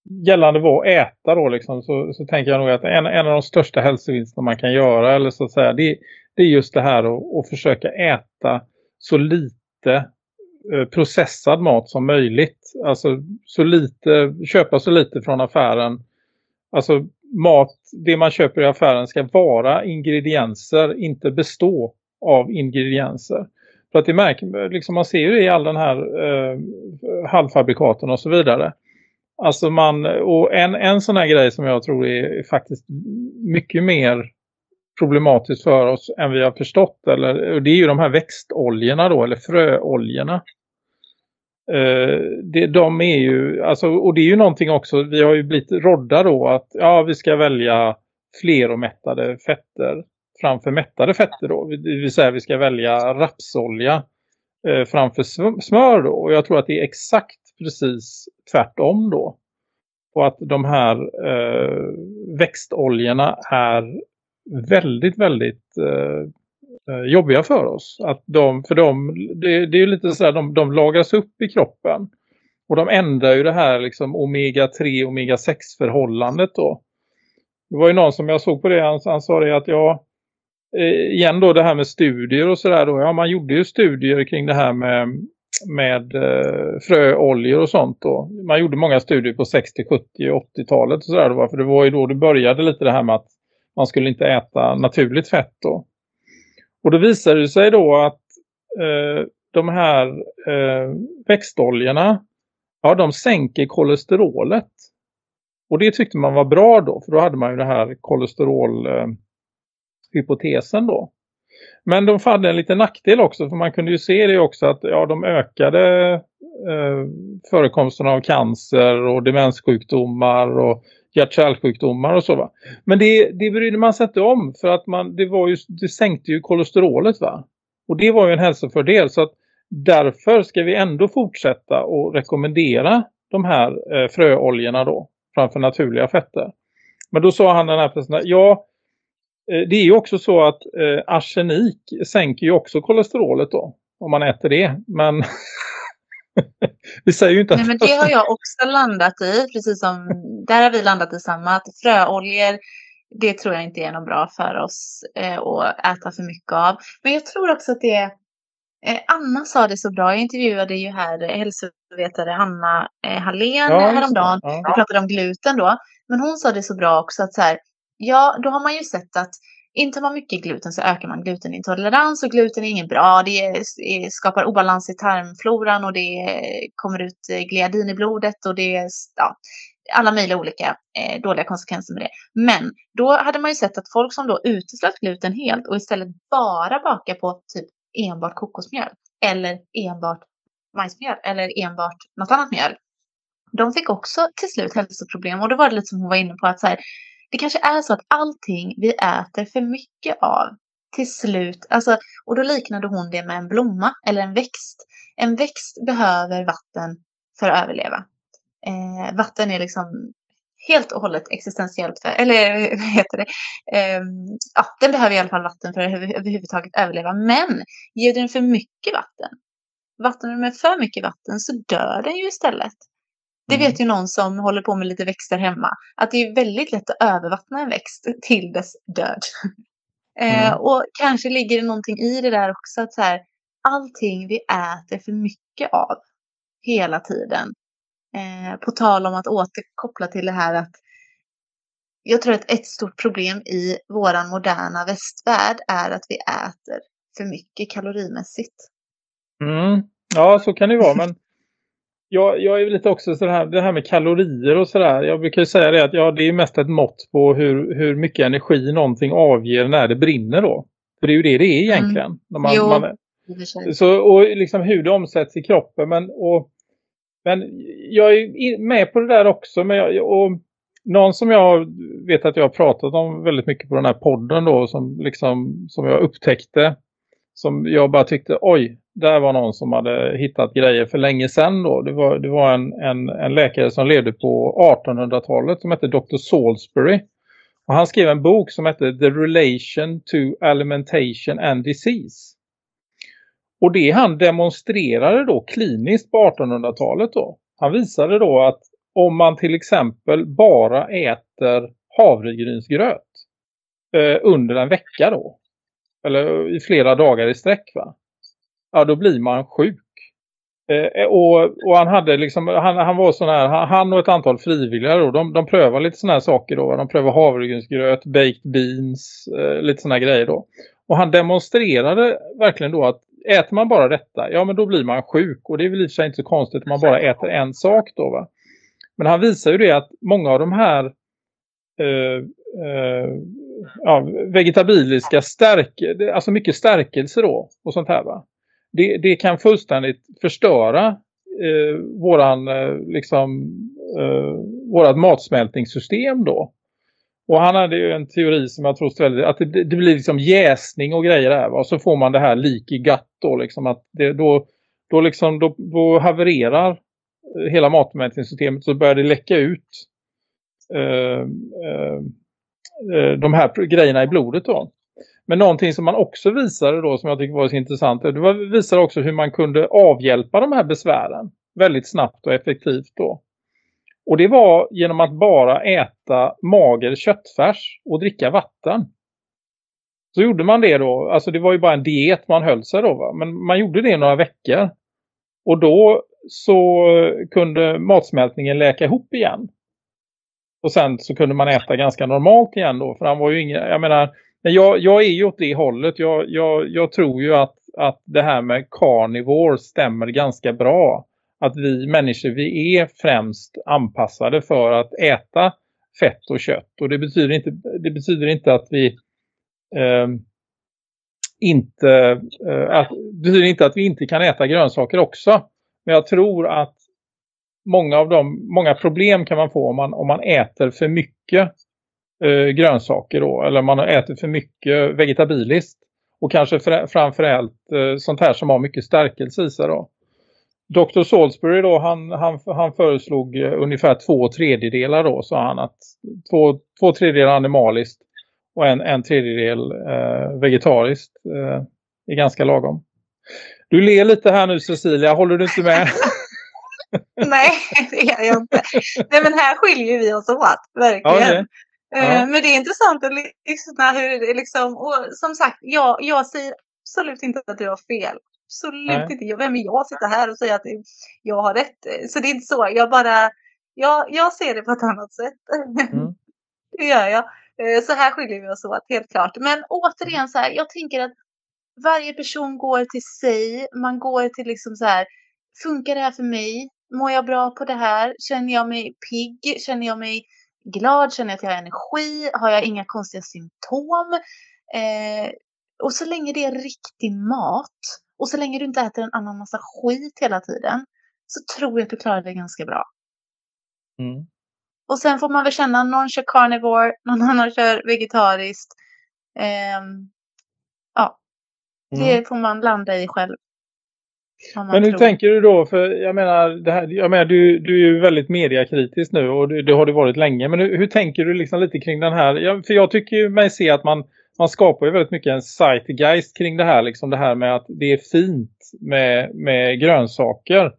gällande vad äta då liksom, så, så tänker jag nog att en, en av de största hälsovinsterna man kan göra eller så att säga, det, det är just det här att, att försöka äta så lite eh, processad mat som möjligt. Alltså så lite, köpa så lite från affären. Alltså mat, det man köper i affären ska vara ingredienser, inte bestå av ingredienser. För att det märker, liksom man ser ju det i all den här eh, halvfabrikaten och så vidare. Alltså man, och en, en sån här grej som jag tror är faktiskt mycket mer problematiskt för oss än vi har förstått. Eller, och det är ju de här växtoljorna då, eller fröoljorna. Eh, det, de är ju, alltså, och det är ju någonting också, vi har ju blivit rådda då att ja, vi ska välja fleromättade fetter framför mättade fetter då. Det vill säga vi ska välja rapsolja eh, framför smör då. Och jag tror att det är exakt precis tvärtom då. Och att de här eh, växtoljorna är väldigt, väldigt eh, Eh, jobbiga för oss. Att de, för de, det, det är ju lite sådär, de, de lagras upp i kroppen. Och de ändrar ju det här liksom omega-3, omega-6 förhållandet då. Det var ju någon som jag såg på det, han, han sa det att ja, eh, igen då det här med studier och sådär då. Ja, man gjorde ju studier kring det här med, med eh, fröoljor och sånt då. Man gjorde många studier på 60, 70, och 80-talet och sådär då. För det var ju då det började lite det här med att man skulle inte äta naturligt fett då. Och då visade det sig då att eh, de här eh, växtoljorna, ja de sänker kolesterolet. Och det tyckte man var bra då, för då hade man ju den här kolesterolhypotesen eh, då. Men de hade en liten nackdel också, för man kunde ju se det också att ja, de ökade eh, förekomsten av cancer och demenssjukdomar och hjärt-kärlsjukdomar och så va. Men det, det brydde man sig inte om för att man, det, var ju, det sänkte ju kolesterolet va. Och det var ju en hälsofördel så att därför ska vi ändå fortsätta och rekommendera de här eh, fröoljorna då framför naturliga fetter. Men då sa han den här personen, ja eh, det är ju också så att eh, arsenik sänker ju också kolesterolet då om man äter det. Men *laughs* *laughs* vi säger ju inte att... Nej, men det har jag också landat i, precis som där har vi landat i samma, att fröoljor, det tror jag inte är något bra för oss eh, att äta för mycket av. Men jag tror också att det Eh, Anna sa det så bra, jag intervjuade ju här hälsovetare Anna eh, Hallén Ja, häromdagen. Ja. Vi pratade om gluten då. Men hon sa det så bra också att så här, ja, då har man ju sett att intar man mycket gluten så ökar man glutenintolerans och gluten är inget bra. Det är, skapar obalans i tarmfloran och det kommer ut eh, gliadin i blodet och det är ja, alla möjliga olika eh, dåliga konsekvenser med det. Men då hade man ju sett att folk som då uteslöt gluten helt och istället bara bakar på typ enbart kokosmjöl eller enbart majsmjöl eller enbart något annat mjöl. De fick också till slut hälsoproblem och då var det lite som hon var inne på att så här, det kanske är så att allting vi äter för mycket av till slut, alltså, och då liknade hon det med en blomma eller en växt. En växt behöver vatten för att överleva. Eh, vatten är liksom helt och hållet existentiellt för, eller *laughs* vad heter det, eh, ja, den behöver i alla fall vatten för att överhuvudtaget överleva. Men ger den för mycket vatten, vatten med för mycket vatten så dör den ju istället. Det Mm. vet ju någon som håller på med lite växter hemma. Att det är väldigt lätt att övervattna en växt till dess död. *laughs* Eh, Mm. och kanske ligger det någonting i det där också. Att så här, allting vi äter för mycket av hela tiden. Eh, på tal om att återkoppla till det här att jag tror att ett stort problem i våran moderna västvärld är att vi äter för mycket kalorimässigt. Mm. Ja, så kan det vara. Men *laughs* jag, jag är lite också så här, det här med kalorier och sådär. Jag brukar ju säga det att ja, det är mest ett mått på hur, hur mycket energi någonting avger när det brinner då. För det är ju det det är egentligen. När man, Jo. man, så, och liksom hur det omsätts i kroppen. Men, och, men jag är med på det där också. Men jag, och någon som jag vet att jag har pratat om väldigt mycket på den här podden då. Som, liksom, som jag upptäckte. Som jag bara tyckte, oj, där var någon som hade hittat grejer för länge sedan då. Det var, det var en, en, en läkare som levde på 1800-talet som hette Dr. Salisbury. Och han skrev en bok som hette The Relation to Alimentation and Disease. Och det han demonstrerade då kliniskt på 1800-talet då. Han visade då att om man till exempel bara äter havregrynsgröt eh, under en vecka då. Eller i flera dagar i sträck va. Ja då blir man sjuk. Eh, och, och han hade liksom, han, han var sån här, han, och ett antal frivilliga då, de, de prövar lite såna här saker då. De prövar havregrynsgröt, baked beans, eh, lite såna här grejer då. Och han demonstrerade verkligen då att äter man bara detta, ja men då blir man sjuk. Och det är väl i och för sig inte så konstigt om man bara äter en sak då va. Men han visar ju det att många av de här eh, eh, ja, vegetabiliska stärk, alltså mycket stärkelse då och sånt här va. Det, det kan fullständigt förstöra eh, våran eh, liksom eh, vårat matsmältningssystem då. Och han hade ju en teori som jag tror ställde att det, det blir liksom jäsning och grejer där va? och så får man det här lik i gatt då liksom att det, då, då liksom då, då havererar eh, hela matsmältningssystemet så börjar det läcka ut eh, eh, Eh, de här grejerna i blodet då. Men någonting som man också visade då som jag tycker var så intressant. Det var, visade också hur man kunde avhjälpa de här besvären. väldigt snabbt och effektivt då. Och det var genom att bara äta mager köttfärs och dricka vatten. Så gjorde man det då, alltså det var ju bara en diet man höll sig då va? men man gjorde det några veckor. Och då så kunde matsmältningen läka ihop igen. Och sen så kunde man äta ganska normalt igen då. För han var ju ingen, jag menar, jag, jag är ju åt det hållet. Jag, jag, jag tror ju att, att det här med carnivore stämmer ganska bra. Att vi människor, vi är främst anpassade för att äta fett och kött. Och det betyder inte, det betyder inte att vi eh, inte, eh, att, det betyder inte att vi inte kan äta grönsaker också. Men jag tror att många av de många problem kan man få om man, om man äter för mycket eh, grönsaker då. Eller man äter för mycket vegetabiliskt. Och kanske för, framförallt eh, sånt här som har mycket stärkelse i sig då. Dr. Salisbury då, han, han, han föreslog eh, ungefär två tredjedelar då, sa han att två, två tredjedelar animaliskt och en, en tredjedel eh, vegetariskt eh, är ganska lagom. Du ler lite här nu Cecilia, håller du inte med? *laughs* *laughs* Nej, det gör jag inte. Nej, men här skiljer vi oss åt, verkligen. Det- Eh, Ja. Men det är intressant att lyssna hur det liksom, och som sagt, jag, jag säger absolut inte att du har fel. Absolut Nej. inte. Jag- Vem är jag att sitta här och säga att jag har rätt? Så det är inte så. Jag bara, jag, jag ser det på ett annat sätt. Mm. *laughs* det gör jag. Eh, Så här skiljer vi oss åt, helt klart. Men återigen så här, jag tänker att varje person går till sig. Man går till liksom så här, funkar det här för mig? Mår jag bra på det här? Känner jag mig pigg? Känner jag mig glad? Känner jag att jag har energi? Har jag inga konstiga symptom? Eh, och så länge det är riktig mat och så länge du inte äter en annan massa skit hela tiden så tror jag att du klarar dig ganska bra. Mm. Och sen får man väl känna, någon kör carnivore, *laughs* någon annan kör vegetariskt. Ehm, ja, det Mm. får man landa i själv. Men hur tror. tänker du då? För jag menar, det här, jag menar du, du är ju väldigt mediakritisk nu och det, det har du varit länge. Men hur, hur tänker du liksom lite kring den här? Jag, för jag tycker ju mig se att man, man skapar ju väldigt mycket en zeitgeist kring det här. Liksom det här med att det är fint med, med grönsaker.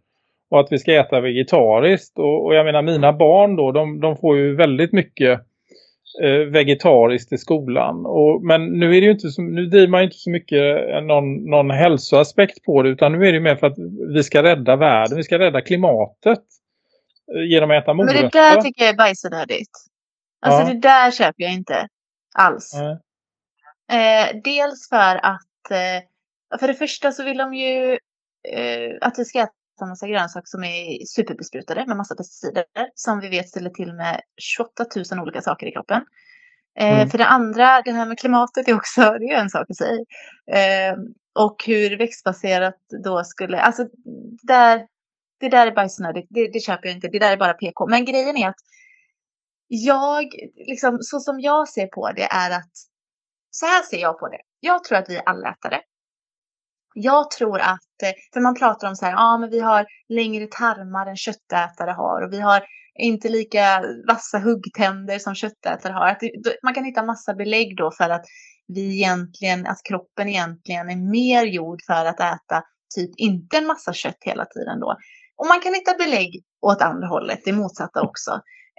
Och att vi ska äta vegetariskt. Och, och jag menar mina barn då, de, de får ju väldigt mycket eh, vegetariskt i skolan. Och, men nu är det ju inte så, nu driver man ju inte så mycket eh, någon, någon hälsoaspekt på det utan nu är det mer för att vi ska rädda världen, vi ska rädda klimatet eh, genom att äta Men morötter. det där tycker jag är bajsnödigt. Alltså Ja. det där köper jag inte alls. Eh, dels för att, eh, för det första så vill de ju eh, att vi ska äta en massa grönsaker som är superbesprutade med massa pesticider som vi vet ställer till med 28 000 olika saker i kroppen. Eh, Mm. För det andra, det här med klimatet är också, *laughs* det är en sak i sig. Eh, och hur växtbaserat då skulle, alltså det där, det där är bajsnödigt, det, det köper jag inte, det där är bara PK. Men grejen är att jag, liksom, så som jag ser på det är att, så här ser jag på det. Jag tror att vi är allätare. Jag tror att, eh, för man pratar om så här, ja ah, men vi har längre tarmar än köttätare har och vi har inte lika vassa huggtänder som köttätare har. Att det, man kan hitta massa belägg då för att vi egentligen, att kroppen egentligen är mer gjord för att äta typ inte en massa kött hela tiden då. Och man kan hitta belägg åt andra hållet, det motsatta också.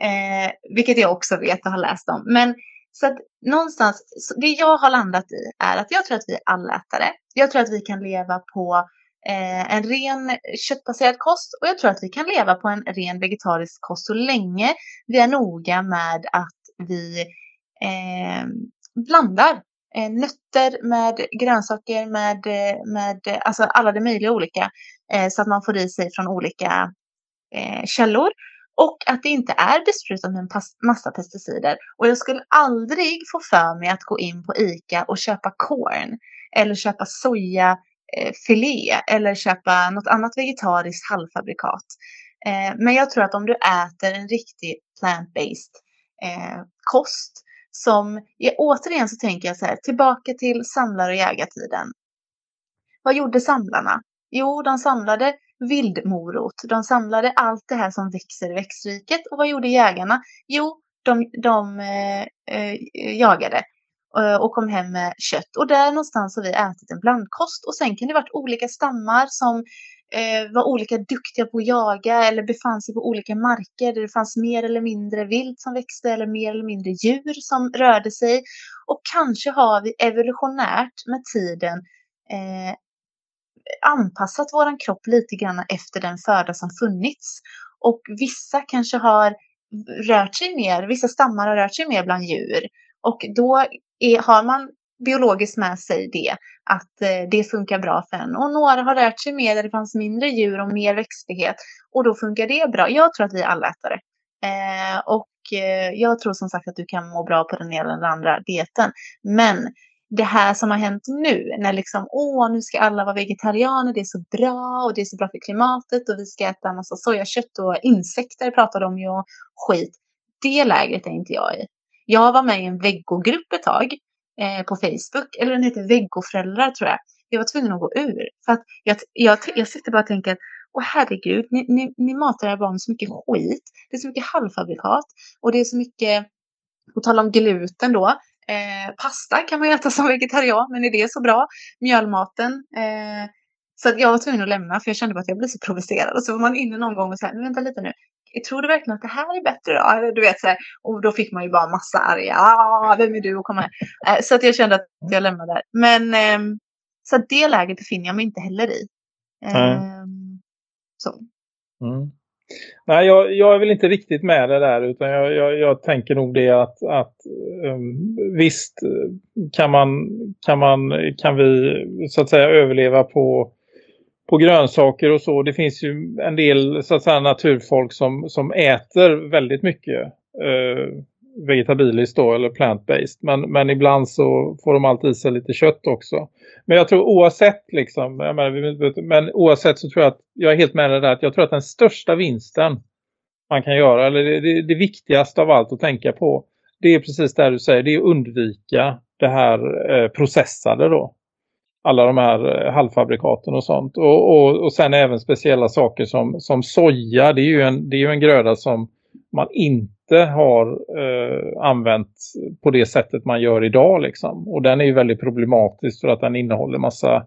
Eh, vilket jag också vet och har läst om. Men så att någonstans, det jag har landat i är att jag tror att vi är allätare. Jag tror att vi kan leva på eh, en ren köttbaserad kost och jag tror att vi kan leva på en ren vegetarisk kost så länge vi är noga med att vi eh, blandar eh, nötter med grönsaker med, med alltså alla de möjliga olika eh, så att man får i sig från olika eh, källor och att det inte är besprutat med en massa pesticider. Och jag skulle aldrig få för mig att gå in på ICA och köpa korn eller köpa sojafilé. eh, eller köpa något annat vegetariskt halvfabrikat. Eh, men jag tror att om du äter en riktig plant-based eh, kost som, återigen så tänker jag så här, tillbaka till samlar och jägartiden. Vad gjorde samlarna? Jo, de samlade vildmorot. De samlade allt det här som växer i växtriket. Och vad gjorde jägarna? Jo, de, de eh, eh jagade. Eh, och kom hem med kött. Och där någonstans har vi ätit en blandkost. Och sen kan det varit olika stammar som eh, var olika duktiga på att jaga eller befann sig på olika marker där det fanns mer eller mindre vilt som växte eller mer eller mindre djur som rörde sig. Och kanske har vi evolutionärt med tiden eh, anpassat våran kropp lite grann efter den föda som funnits. Och vissa kanske har rört sig mer, vissa stammar har rört sig mer bland djur. Och då är, har man biologiskt med sig det, att eh, det funkar bra för en. Och några har rört sig mer där det fanns mindre djur och mer växtlighet. Och då funkar det bra. Jag tror att vi är allätare. Eh, och eh, jag tror som sagt att du kan må bra på den ena eller andra dieten. Men det här som har hänt nu, när liksom, åh, nu ska alla vara vegetarianer, det är så bra och det är så bra för klimatet och vi ska äta en massa sojakött och insekter pratar de ju och skit. Det lägret är inte jag i. Jag var med i en veggogrupp ett tag eh, på Facebook, eller den heter veggoföräldrar tror jag. Jag var tvungen att gå ur. För att jag, jag, jag sitter bara och tänker, åh herregud, ni, ni, ni matar era barn så mycket skit. Det är så mycket halvfabrikat och det är så mycket, på tal om gluten då, Eh, pasta kan man äta som vegetarian, men är det så bra? Mjölmaten. Eh, så att jag var tvungen att lämna för jag kände att jag blev så provocerad. Och så var man inne någon gång och här, men vänta lite nu. Tror du verkligen att det här är bättre då? Du vet så här, och då fick man ju bara massa arga, ah, vem är du och komma här. Eh, så att jag kände att jag lämnade där. Men eh, så att det läget befinner jag mig inte heller i. Eh, så. Mm. Nej, jag, jag är väl inte riktigt med det där utan jag, jag, jag tänker nog det att, att um, visst kan man, kan man kan vi så att säga överleva på, på grönsaker och så. Det finns ju en del så att säga naturfolk som, som äter väldigt mycket uh, vegetabiliskt då eller plant-based. Men, men ibland så får de alltid i sig lite kött också. Men jag tror oavsett liksom, menar, men oavsett så tror jag att jag är helt med det där att jag tror att den största vinsten man kan göra, eller det, det, det viktigaste av allt att tänka på, det är precis det du säger, det är att undvika det här eh, processade då. Alla de här eh, halvfabrikaten och sånt. Och, och, och sen även speciella saker som, som soja, det är ju en, det är ju en gröda som man inte inte har eh, använt på det sättet man gör idag liksom. Och den är ju väldigt problematisk för att den innehåller massa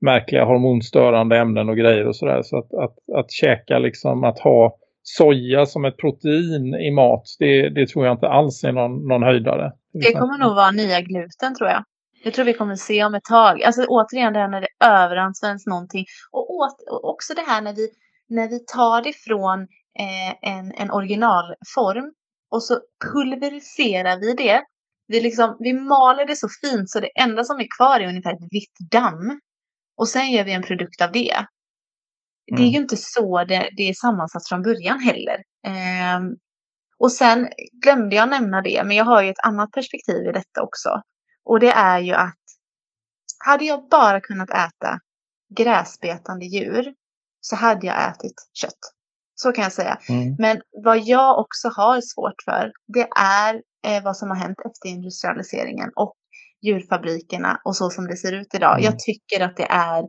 märkliga hormonstörande ämnen och grejer och sådär. Så att, att, att käka liksom, att ha soja som ett protein i mat, det, det tror jag inte alls är någon, någon höjdare. Det kommer nog vara nya gluten tror jag. Jag tror vi kommer se om ett tag. Alltså återigen det här när det överanvänds någonting. Och, åt, och också det här när vi, när vi tar det från eh, en, en originalform och så pulveriserar vi det. Vi, liksom, vi maler det så fint så det enda som är kvar är ungefär ett vitt damm. Och sen gör vi en produkt av det. Mm. Det är ju mm. inte så det, det är sammansatt från början heller. Eh, och sen glömde jag nämna det, men jag har ju ett annat perspektiv i detta också. Och det är ju att hade jag bara kunnat äta gräsbetande djur så hade jag ätit kött. Så kan jag säga. Mm. Men vad jag också har svårt för, det är eh, vad som har hänt efter industrialiseringen och djurfabrikerna och så som det ser ut idag. Mm. Jag tycker att det är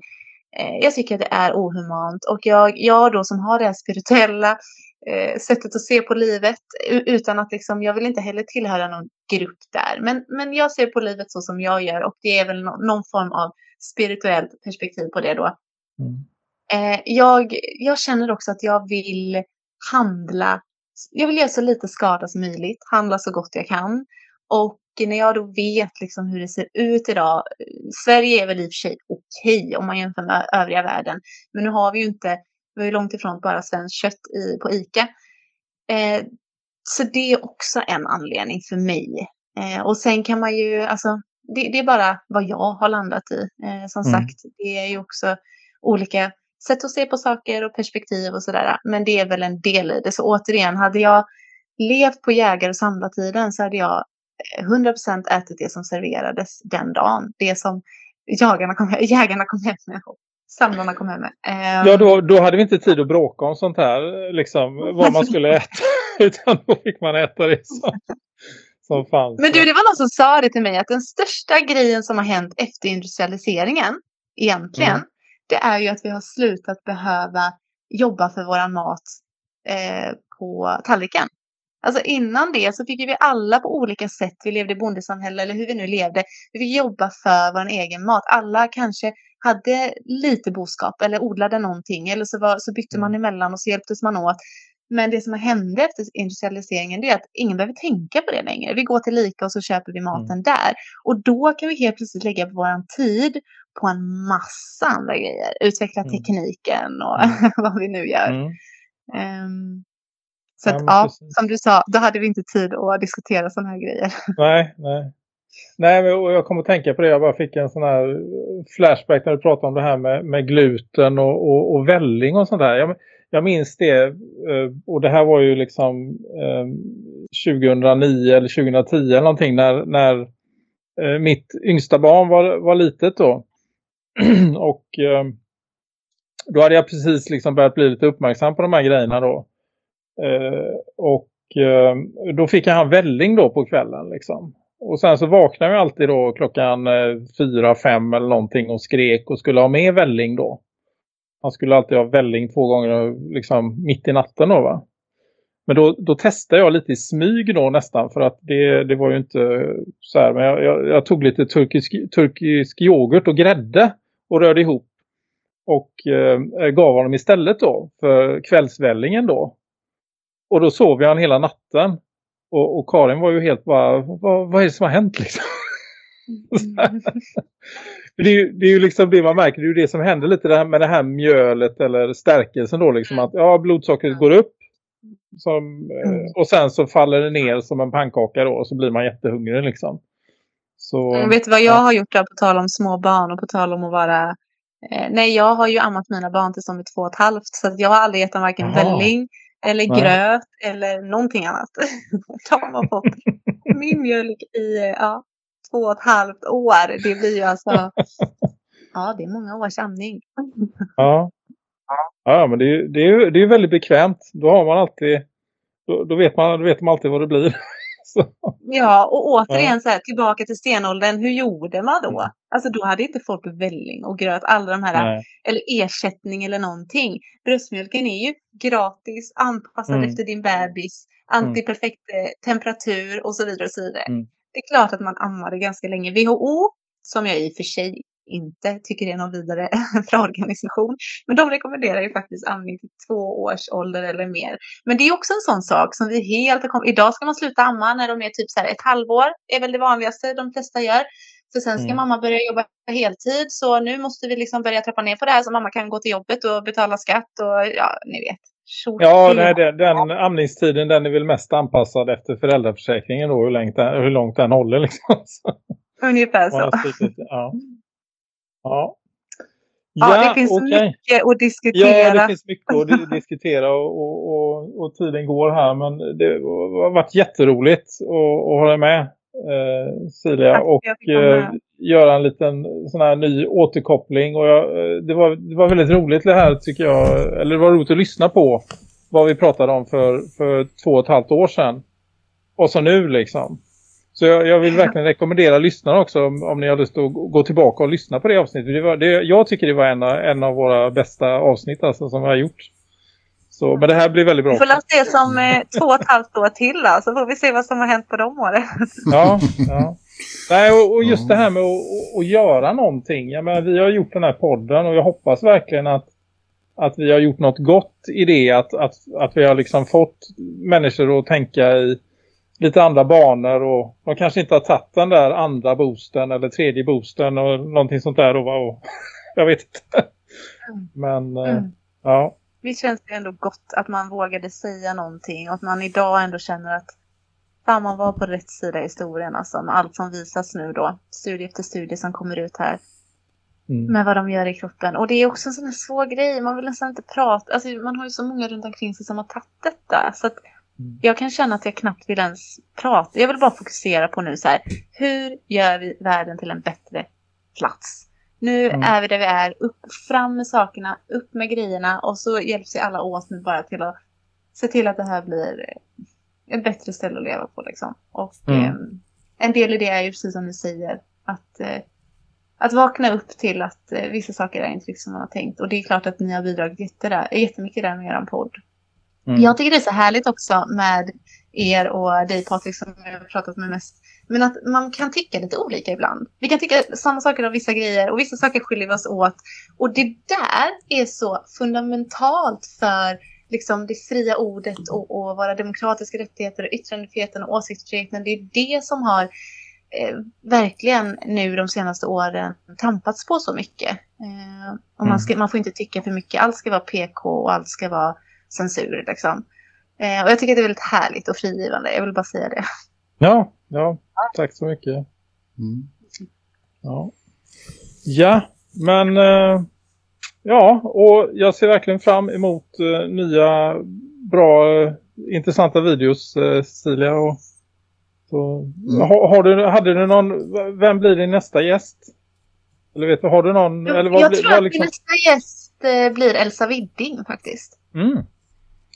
eh, jag tycker att det är ohumant och jag, jag då som har det här spirituella eh, sättet att se på livet utan att liksom, jag vill inte heller tillhöra någon grupp där. Men, men jag ser på livet så som jag gör och det är väl no någon form av spirituellt perspektiv på det då. Mm. Eh, jag, jag känner också att jag vill handla, jag vill göra så lite skada som möjligt, handla så gott jag kan. Och när jag då vet liksom hur det ser ut idag, Sverige är väl i och för sig okej okay om man jämför med övriga världen. Men nu har vi ju inte, vi har långt ifrån bara svenskt kött i, på ICA. Eh, så det är också en anledning för mig. Eh, och sen kan man ju, alltså det, det, är bara vad jag har landat i. Eh, som mm. sagt, det är ju också olika sätt att se på saker och perspektiv och sådär. Men det är väl en del i det. Så återigen, hade jag levt på jägar och samlartiden så hade jag 100% eh, ätit det som serverades den dagen. Det som jagarna kom, *laughs* jägarna kom hem med och samlarna kom hem med. Um, ja, då, då hade vi inte tid att bråka om sånt här, liksom, vad man skulle *laughs* äta. *laughs* Utan då fick man äta det som, som fanns. Men du, det var någon som sa det till mig att den största grejen som har hänt efter industrialiseringen egentligen, mm det är ju att vi har slutat behöva jobba för våran mat eh, på tallriken. Alltså innan det så fick vi alla på olika sätt, vi levde i bondesamhälle eller hur vi nu levde, vi fick jobba för vår egen mat. Alla kanske hade lite boskap eller odlade någonting eller så, var, så bytte man emellan och så hjälptes man åt. Men det som hände efter industrialiseringen är att ingen behöver tänka på det längre. Vi går till lika och så köper vi maten där. Och då kan vi helt plötsligt lägga vår tid på en massa andra grejer. Utveckla Mm. tekniken och Mm. *laughs* vad vi nu gör. Mm. Ehm, så Ja, att, men ja, precis. som du sa, då hade vi inte tid att diskutera sådana här grejer. *laughs* Nej, nej. Nej, men jag kommer att tänka på det. Jag bara fick en sån här eh, flashback när du pratade om det här med, med gluten och, och, och välling och sånt där. Jag, jag minns det, eh, och det här var ju liksom eh, 2009 eller 2010 eller någonting när, när eh, mitt yngsta barn var, var litet då. *clears throat* och då hade jag precis liksom börjat bli lite uppmärksam på de här grejerna då. Och då fick han välling då på kvällen liksom. Och sen så vaknade jag alltid då klockan eh, fyra, fem eller någonting och skrek och skulle ha med välling då. Han skulle alltid ha välling två gånger liksom mitt i natten då va. Men då, då testade jag lite i smyg då nästan för att det, det var ju inte så här. Men jag, jag, jag tog lite turkisk, turkisk yoghurt och grädde och rörde ihop. Och eh, eh gav honom istället då för kvällsvällingen då. Och då sov jag han hela natten. Och, och Karin var ju helt bara, vad, vad är det som har hänt *laughs* liksom? *laughs* det, är, ju- det är ju liksom det man märker, det är ju det som händer lite det här med det här mjölet eller stärkelsen då liksom att ja, blodsockret går upp som, eh, Mm. och sen så faller det ner som en pannkaka då och så blir man jättehungrig liksom. Så, Mm, vet du vad jag ja. har gjort då, på tal om små barn och på tal om att vara... Eh, nej, jag har ju ammat mina barn tills de är två och ett halvt. Så att jag har aldrig gett dem varken välling eller Nej. gröt eller någonting annat. *laughs* de har fått *laughs* min mjölk i eh, ja, två och ett halvt år. Det blir ju alltså... *laughs* Ja, det är många års amning. Ja. Ja, men det är, ju- det, är, det är väldigt bekvämt. Då har man alltid, då, då, vet, man, då vet man alltid vad det blir. *laughs* Så, Ja, och återigen så här, tillbaka till stenåldern. Hur gjorde man då? Mm. Alltså då hade inte folk välling och gröt, alla de här nej. eller ersättning eller någonting. Bröstmjölken är ju gratis, anpassad Mm. efter din bebis, antiperfekt eh, temperatur och så vidare. Och så vidare. Mm. Det är klart att man ammade ganska länge. WHO, som jag i och för sig inte tycker är någon vidare *laughs* bra organisation, men de rekommenderar ju faktiskt amning till två års ålder eller mer. Men det är också en sån sak som vi helt har kommit... Idag ska man sluta amma när de är typ så här ett halvår, är väl det vanligaste de flesta gör. För sen ska Mm. mamma börja jobba heltid, så nu måste vi liksom börja trappa ner på det här så mamma kan gå till jobbet och betala skatt och ja, ni vet. Ja, nej, den, den amningstiden den är väl mest anpassad efter föräldraförsäkringen då, hur långt den, hur långt den håller liksom. *laughs* Ungefär så. ja, ja. Ja. Ja, det finns okej. mycket att diskutera. Ja, det finns mycket att di- diskutera och, och, och, och tiden går här. Men det har varit jätteroligt att, att ha dig med, eh, Silja. Och eh, göra en liten sån här ny återkoppling. Och jag, eh, det, var, det var väldigt roligt det här tycker jag. Eller det var roligt att lyssna på vad vi pratade om för, för två och ett halvt år sedan. Och så nu liksom. Så jag, jag vill verkligen rekommendera lyssnarna också om, om ni har lust att gå tillbaka och lyssna på det avsnittet. Det var, det, jag tycker det var en, av- en av våra bästa avsnitt alltså, som vi har gjort. Så, men det här blir väldigt bra. Vi får se som eh, två och ett halvt år till då, så får vi se vad som har hänt på de åren. Ja, ja. Nej, och, och just det här med att, göra någonting. Jag menar, vi har gjort den här podden och jag hoppas verkligen att, att vi har gjort något gott i det. Att, att, att vi har liksom fått människor att tänka i lite andra banor och de kanske inte har tagit den där andra boosten eller tredje boosten och någonting sånt där. Och, och, *laughs* jag vet inte. Men eh, Mm. ja, Visst känns det ändå gott att man vågade säga någonting och att man idag ändå känner att fan man var på rätt sida i historien alltså med allt som visas nu då. Studie efter studie som kommer ut här mm. med vad de gör i kroppen. Och det är också en sån här svår grej, man vill nästan inte prata, alltså man har ju så många runt omkring sig som har tagit detta. Så att Mm. jag kan känna att jag knappt vill ens prata. Jag vill bara fokusera på nu så här, hur gör vi världen till en bättre plats? Nu Mm. är vi där vi är, upp, fram med sakerna, upp med grejerna och så hjälps vi alla åt nu bara till att se till att det här blir ett bättre ställe att leva på liksom. Och Mm. eh, en del i det är ju precis som du säger, att eh, att vakna upp till att eh, vissa saker är inte riktigt som man har tänkt. Och det är klart att ni har bidragit jätte där, jättemycket där med er podd. Mm. Jag tycker det är så härligt också med er och dig Patrik som jag har pratat med mest. Men att man kan tycka lite olika ibland. Vi kan tycka samma saker om vissa grejer och vissa saker skiljer vi oss åt. Och det där är så fundamentalt för liksom, det fria ordet och, och våra demokratiska rättigheter och yttrandefriheten och åsiktsfriheten. Det är det som har eh, verkligen nu de senaste åren tampats på så mycket. Eh, och man, ska, man får inte tycka för mycket. Allt ska vara PK och allt ska vara censur. Liksom. Eh, och jag tycker att det är väldigt härligt och frigivande. Jag vill bara säga det. Ja, ja. Tack så mycket. Mm. Ja, ja men eh, ja, och jag ser verkligen fram emot eh, nya bra, eh, intressanta videos, Cecilia. Och, så, Mm. har, har du, hade du någon, vem blir din nästa gäst? Eller vet du, har du någon? eller vad jag blir- tror vad att liksom- nästa gäst blir Elsa Widding faktiskt. Mm.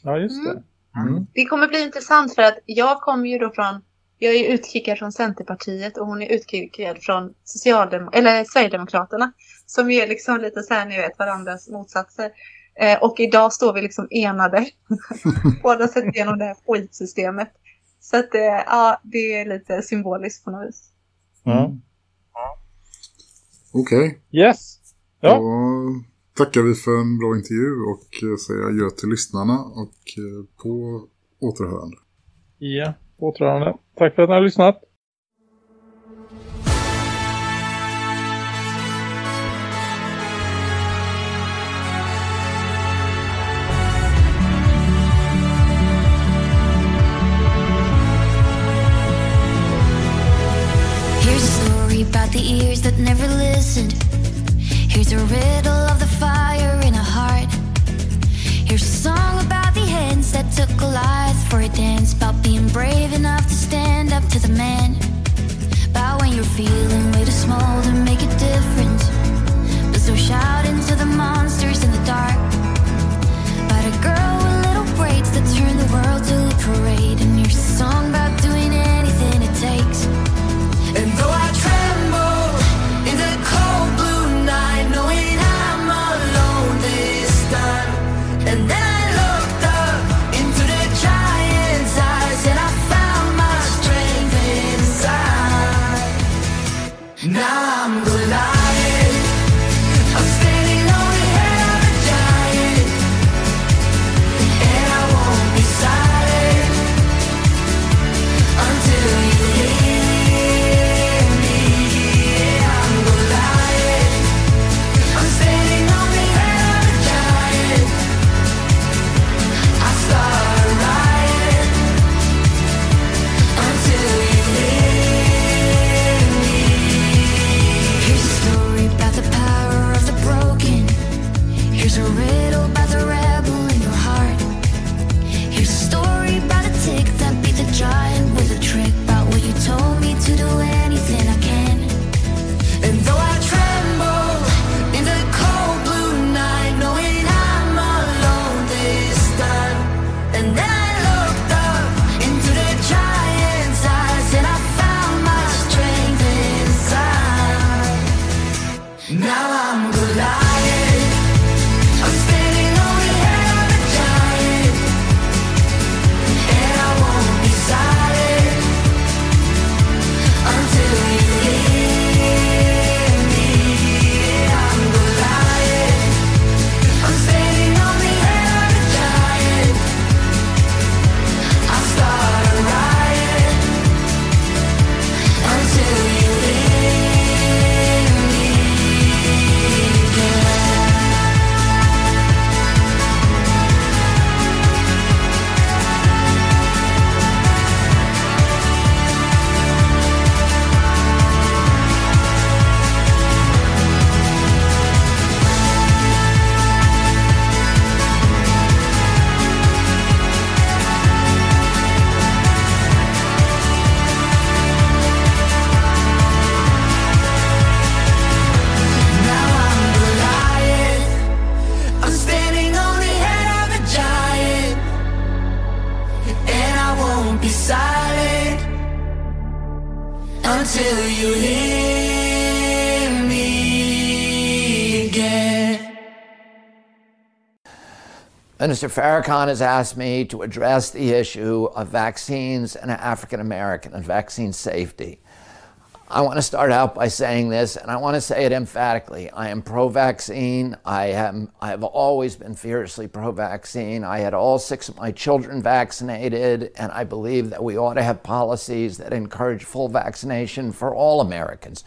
Ja, just det. Mm. Mm. Det kommer bli intressant för att jag kommer ju då från, jag är utkickad från Centerpartiet och hon är utkickad från Socialdem eller Sverigedemokraterna. Som är liksom lite så här, ni vet, varandras motsatser. Eh, och idag står vi liksom enade. *laughs* Båda sett igenom det här skitsystemet. Så att eh, ja, det är lite symboliskt på något vis. Ja. Okej, Yes. Ja. då tackar vi för en bra intervju och eh, säger adjö till lyssnarna och eh, på återhörande. Ja, på återhörande. Tack för att ni har lyssnat. Here's a story about the ears that never listened. Here's a riddle of the fire in a heart. Here's a for a dance. About being brave enough to stand up to the man. About when you're feeling way too small to make a difference. But still shout into the monsters in the dark. About a girl with little braids that turned the world to a parade. Minister Farrakhan has asked me to address the issue of vaccines and African American and vaccine safety. I want to start out by saying this, and I want to say it emphatically. I am pro vaccine. I, am, I have always been fiercely pro vaccine. I had all six of my children vaccinated, and I believe that we ought to have policies that encourage full vaccination for all Americans.